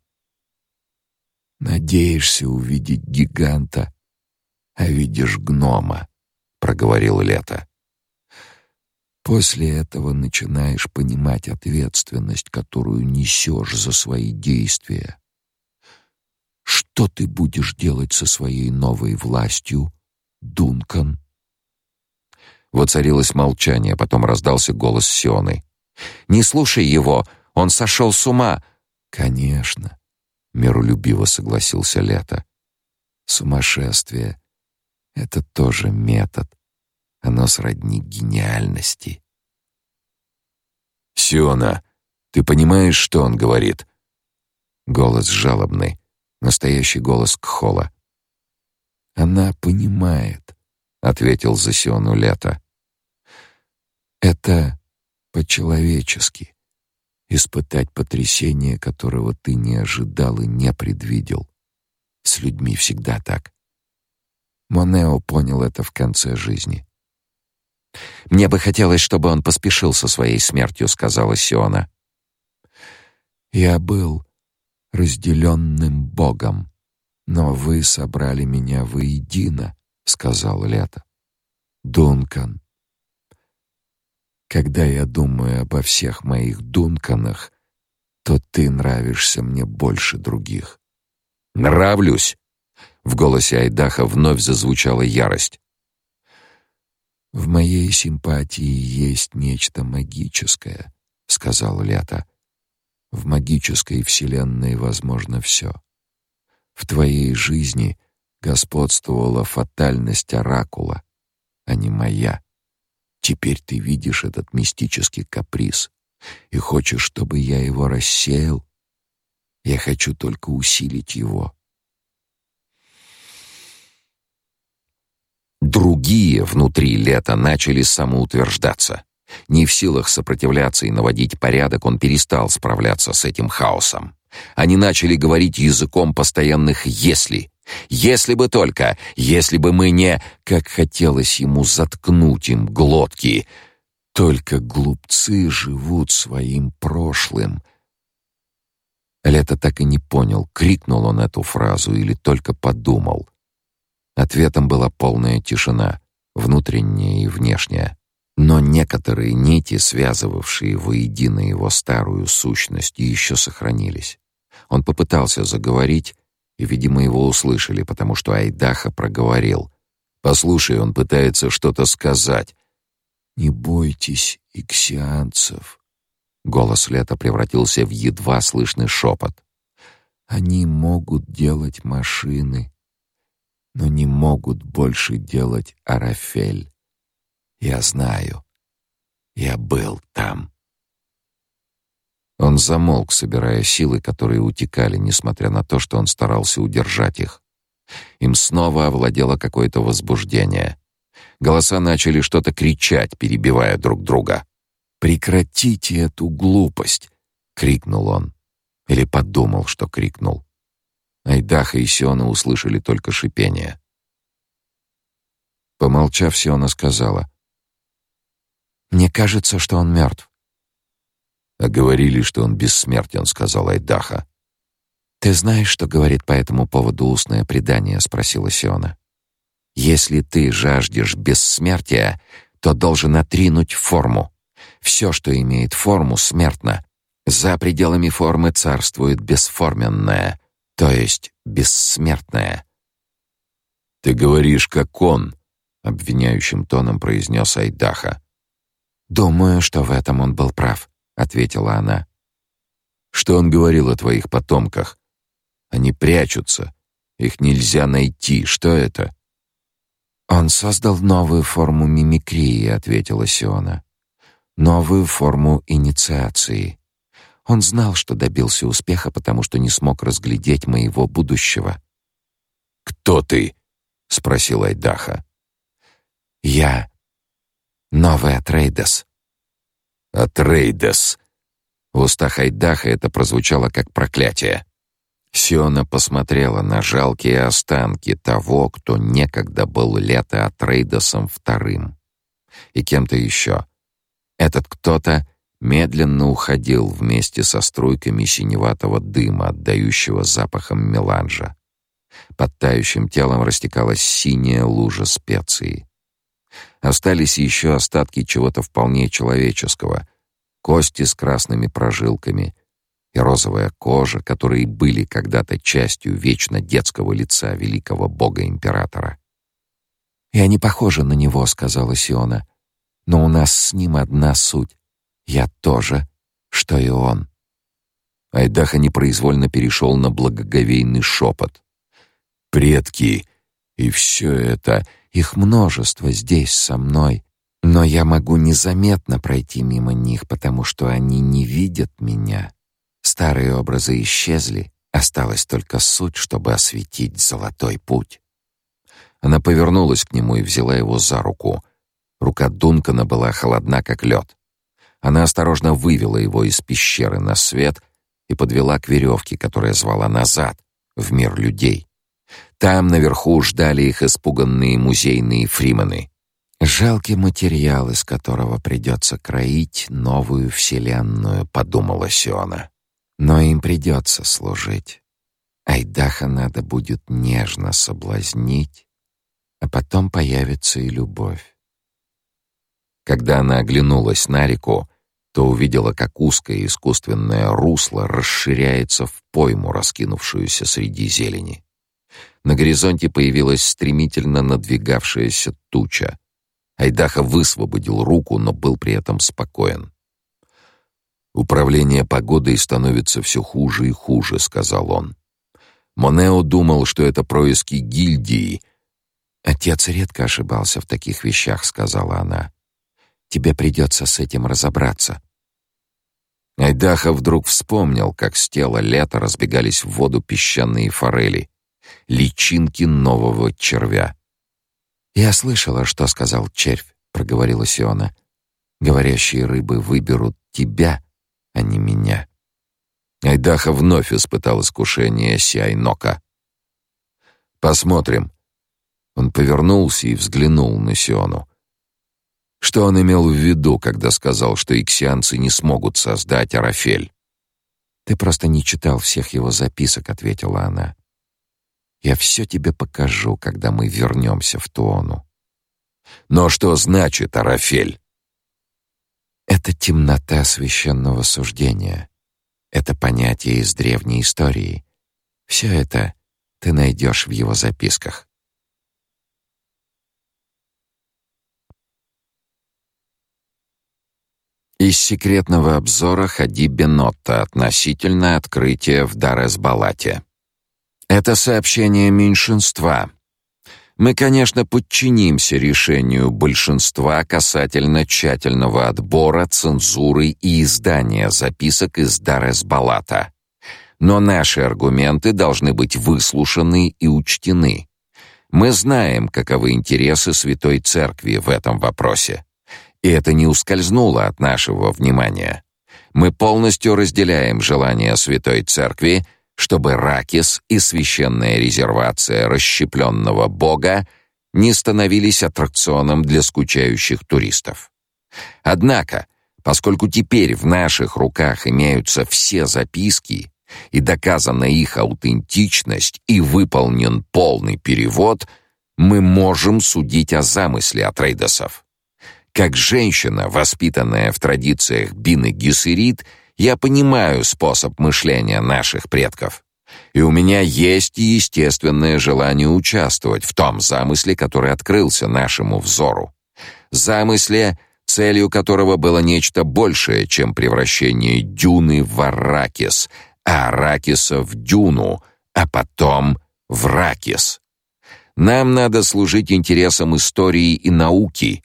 «Надеешься увидеть гиганта, а видишь гнома», — проговорил Лето. После этого начинаешь понимать ответственность, которую несешь за свои действия. Что ты будешь делать со своей новой властью, Дункан? Воцарилось молчание, потом раздался голос Сионы. «Не слушай его, он сошел с ума!» «Конечно», — миролюбиво согласился Лето. «Сумасшествие — это тоже метод. Оно сродни гениальности». «Сиона, ты понимаешь, что он говорит?» Голос жалобный, настоящий голос Кхола. «Она понимает», — ответил за Сиону Лето. Это по-человечески испытать потрясение, которого ты не ожидал и не предвидел. С людьми всегда так. Монео понял это в конце жизни. Мне бы хотелось, чтобы он поспешил со своей смертью, сказала Сиона. Я был разделенным Богом, но вы собрали меня воедино, сказал Лето. Дункан, когда я думаю обо всех моих Дунканах, то ты нравишься мне больше других. Нравлюсь. В голосе Айдаха вновь зазвучала ярость. В моей симпатии есть нечто магическое, сказал Лето. В магической вселенной возможно все. В твоей жизни господствовала фатальность оракула, а не моя. Теперь ты видишь этот мистический каприз и хочешь, чтобы я его рассеял? Я хочу только усилить его. Другие внутри лета начали самоутверждаться. Не в силах сопротивляться и наводить порядок, он перестал справляться с этим хаосом. Они начали говорить языком постоянных «если», если бы только, если бы мы не... Как хотелось ему заткнуть им глотки. Только глупцы живут своим прошлым. Лето так и не понял, крикнул он эту фразу или только подумал. Ответом была полная тишина, внутренняя и внешняя. Но некоторые нити, связывавшие воедино его старую сущность, еще сохранились. Он попытался заговорить, и, видимо, его услышали, потому что Айдаха проговорил. «Послушай, он пытается что-то сказать». «Не бойтесь иксианцев». Голос Лета превратился в едва слышный шепот. «Они могут делать машины, но не могут больше делать Арафель. Я знаю. Я был там». Он замолк, собирая силы, которые утекали, несмотря на то, что он старался удержать их. Им снова овладело какое-то возбуждение. Голоса начали что-то кричать, перебивая друг друга. «Прекратите эту глупость!» — крикнул он. Или подумал, что крикнул. Айдаха и Сиона услышали только шипение. Помолчав, Сиона сказала. «Мне кажется, что он мертв». «А говорили, что он бессмертен», — сказал Айдаха. «Ты знаешь, что говорит по этому поводу устное предание?» — спросила Сиона. «Если ты жаждешь бессмертия, то должен отринуть форму. Все, что имеет форму, смертно. За пределами формы царствует бесформенное, то есть бессмертное». «Ты говоришь, как он», — обвиняющим тоном произнес Айдаха. «Думаю, что в этом он был прав», — ответила она. «Что он говорил о твоих потомках?» Они прячутся. Их нельзя найти. Что это? Он создал новую форму мимикрии, ответила Сиона. Новую форму инициации. Он знал, что добился успеха, потому что не смог разглядеть моего будущего. Кто ты? спросил Айдаха. Я новый Атрейдес. Атрейдес. В устах Айдаха это прозвучало как проклятие. Сиона посмотрела на жалкие останки того, кто некогда был Лето Атрейдосом вторым. И кем-то еще. Этот кто-то медленно уходил вместе со струйками синеватого дыма, отдающего запахом меланжа. Под тающим телом растекалась синяя лужа специй. Остались еще остатки чего-то вполне человеческого. Кости с красными прожилками — и розовая кожа, которые были когда-то частью вечно детского лица великого бога-императора. «Я не похожа на него», — сказала Сиона. «Но у нас с ним одна суть. Я тоже, что и он». Айдаха непроизвольно перешел на благоговейный шепот. «Предки! И все это, их множество здесь со мной, но я могу незаметно пройти мимо них, потому что они не видят меня. Старые образы исчезли, осталась только суть, чтобы осветить золотой путь. Она повернулась к нему и взяла его за руку. Рука Дункана была холодна, как лед. Она осторожно вывела его из пещеры на свет и подвела к веревке, которая звала назад, в мир людей. Там наверху ждали их испуганные музейные фримены. «Жалкий материал, из которого придется кроить новую вселенную», — подумала Сиона. Но им придется служить. Айдаха надо будет нежно соблазнить, а потом появится и любовь. Когда она оглянулась на реку, то увидела, как узкое искусственное русло расширяется в пойму, раскинувшуюся среди зелени. На горизонте появилась стремительно надвигавшаяся туча. Айдаха высвободил руку, но был при этом спокоен. Управление погодой становится все хуже и хуже, сказал он. Монео думал, что это происки гильдии. Отец редко ошибался в таких вещах, сказала она. Тебе придется с этим разобраться. Айдаха вдруг вспомнил, как с тела лета разбегались в воду песчаные форели, личинки нового червя. «Я слышала, что сказал червь», — проговорила Сиона. «Говорящие рыбы выберут тебя, а не меня. Айдаха вновь испытал искушение Сиайнока. Посмотрим. Он повернулся и взглянул на Сиону. Что он имел в виду, когда сказал, что иксианцы не смогут создать Арафель? Ты просто не читал всех его записок, ответила она. Я все тебе покажу, когда мы вернемся в Туону. Но что значит Арафель? Это темнота священного суждения. Это понятие из древней истории. Все это ты найдешь в его записках. Из секретного обзора Хади Бенотта относительно открытия в Дарес-Балате. Это сообщение меньшинства, мы, конечно, подчинимся решению большинства касательно тщательного отбора, цензуры и издания записок из Дарес-Балата. Но наши аргументы должны быть выслушаны и учтены. Мы знаем, каковы интересы Святой Церкви в этом вопросе. И это не ускользнуло от нашего внимания. Мы полностью разделяем желание Святой Церкви, чтобы Ракис и священная резервация расщепленного Бога не становились аттракционом для скучающих туристов. Однако, поскольку теперь в наших руках имеются все записки и доказана их аутентичность и выполнен полный перевод, мы можем судить о замысле Атрейдесов. Как женщина, воспитанная в традициях Бины Гессерит, я понимаю способ мышления наших предков. И у меня есть естественное желание участвовать в том замысле, который открылся нашему взору. Замысле, целью которого было нечто большее, чем превращение дюны в Аракис, а Аракиса в дюну, а потом в Ракис. Нам надо служить интересам истории и науки.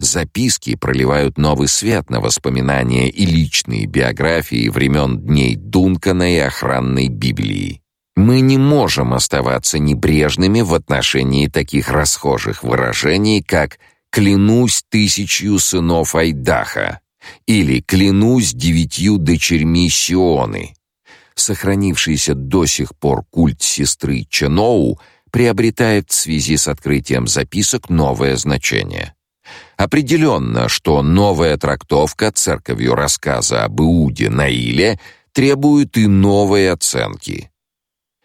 Записки проливают новый свет на воспоминания и личные биографии времен дней Дункана и охранной Библии. Мы не можем оставаться небрежными в отношении таких расхожих выражений, как «клянусь тысячью сынов Айдаха» или «клянусь девятью дочерьми Сионы». Сохранившийся до сих пор культ сестры Ченоу приобретает в связи с открытием записок новое значение. Определенно, что новая трактовка церковью рассказа об Иуде на Иле требует и новой оценки.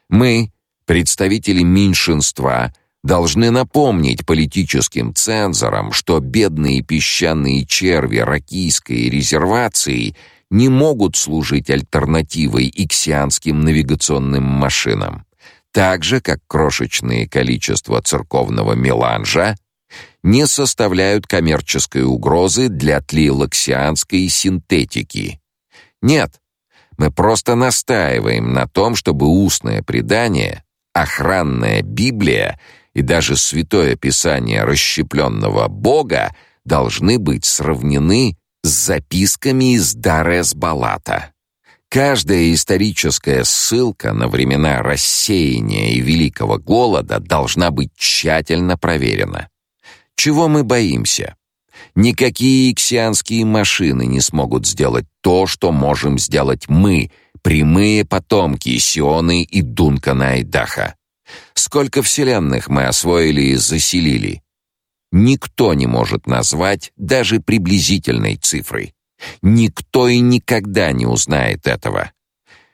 Мы, представители меньшинства, должны напомнить политическим цензорам, что бедные песчаные черви ракийской резервации не могут служить альтернативой иксианским навигационным машинам, так же как крошечные количества церковного меланжа не составляют коммерческой угрозы для тлилоксианской синтетики. Нет, мы просто настаиваем на том, чтобы устное предание, охранная Библия и даже святое писание расщепленного Бога должны быть сравнены с записками из Дарес-Балата. Каждая историческая ссылка на времена рассеяния и великого голода должна быть тщательно проверена. Чего мы боимся? Никакие иксианские машины не смогут сделать то, что можем сделать мы, прямые потомки Сионы и Дункана Айдаха. Сколько вселенных мы освоили и заселили? Никто не может назвать даже приблизительной цифрой. Никто и никогда не узнает этого.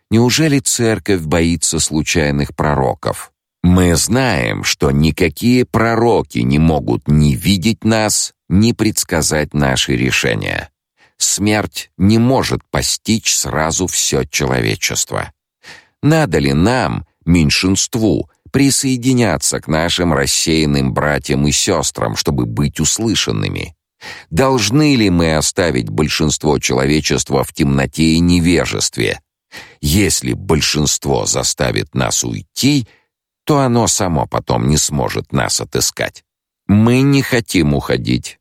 Неужели церковь боится случайных пророков? Мы знаем, что никакие пророки не могут ни видеть нас, ни предсказать наши решения. Смерть не может постичь сразу все человечество. Надо ли нам, меньшинству, присоединяться к нашим рассеянным братьям и сестрам, чтобы быть услышанными? Должны ли мы оставить большинство человечества в темноте и невежестве? Если большинство заставит нас уйти, то оно само потом не сможет нас отыскать. Мы не хотим уходить.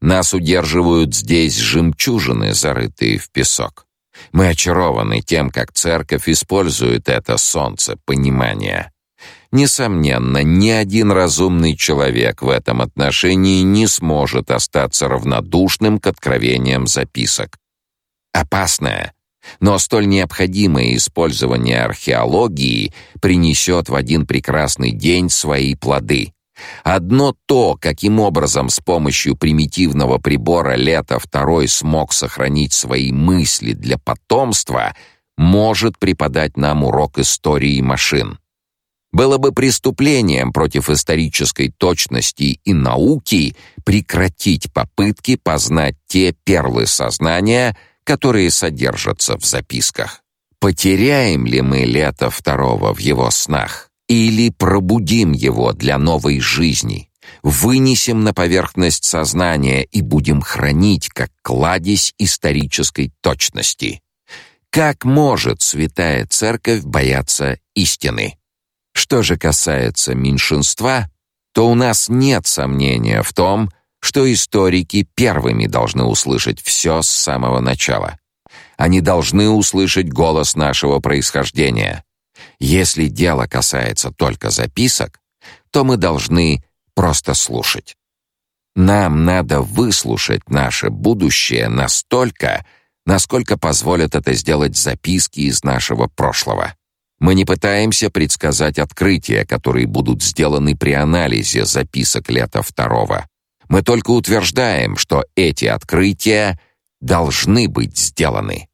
Нас удерживают здесь жемчужины, зарытые в песок. Мы очарованы тем, как церковь использует это солнце понимания. Несомненно, ни один разумный человек в этом отношении не сможет остаться равнодушным к откровениям записок. Опасное, но столь необходимое использование археологии принесет в один прекрасный день свои плоды. Одно то, каким образом с помощью примитивного прибора Лето II смог сохранить свои мысли для потомства, может преподать нам урок истории машин. Было бы преступлением против исторической точности и науки прекратить попытки познать те перлы сознания, которые содержатся в записках. Потеряем ли мы лето второго в его снах? Или пробудим его для новой жизни, вынесем на поверхность сознания и будем хранить как кладезь исторической точности. Как может святая церковь бояться истины? Что же касается меньшинства, то у нас нет сомнения в том, что историки первыми должны услышать все с самого начала. Они должны услышать голос нашего происхождения, если дело касается только записок, то мы должны просто слушать. Нам надо выслушать наше будущее настолько, насколько позволят это сделать записки из нашего прошлого. Мы не пытаемся предсказать открытия, которые будут сделаны при анализе записок лета второго. Мы только утверждаем, что эти открытия должны быть сделаны.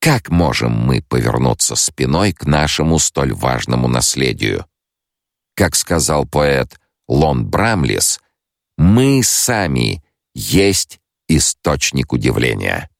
Как можем мы повернуться спиной к нашему столь важному наследию? Как сказал поэт Лон Брамлис, мы сами есть источник удивления.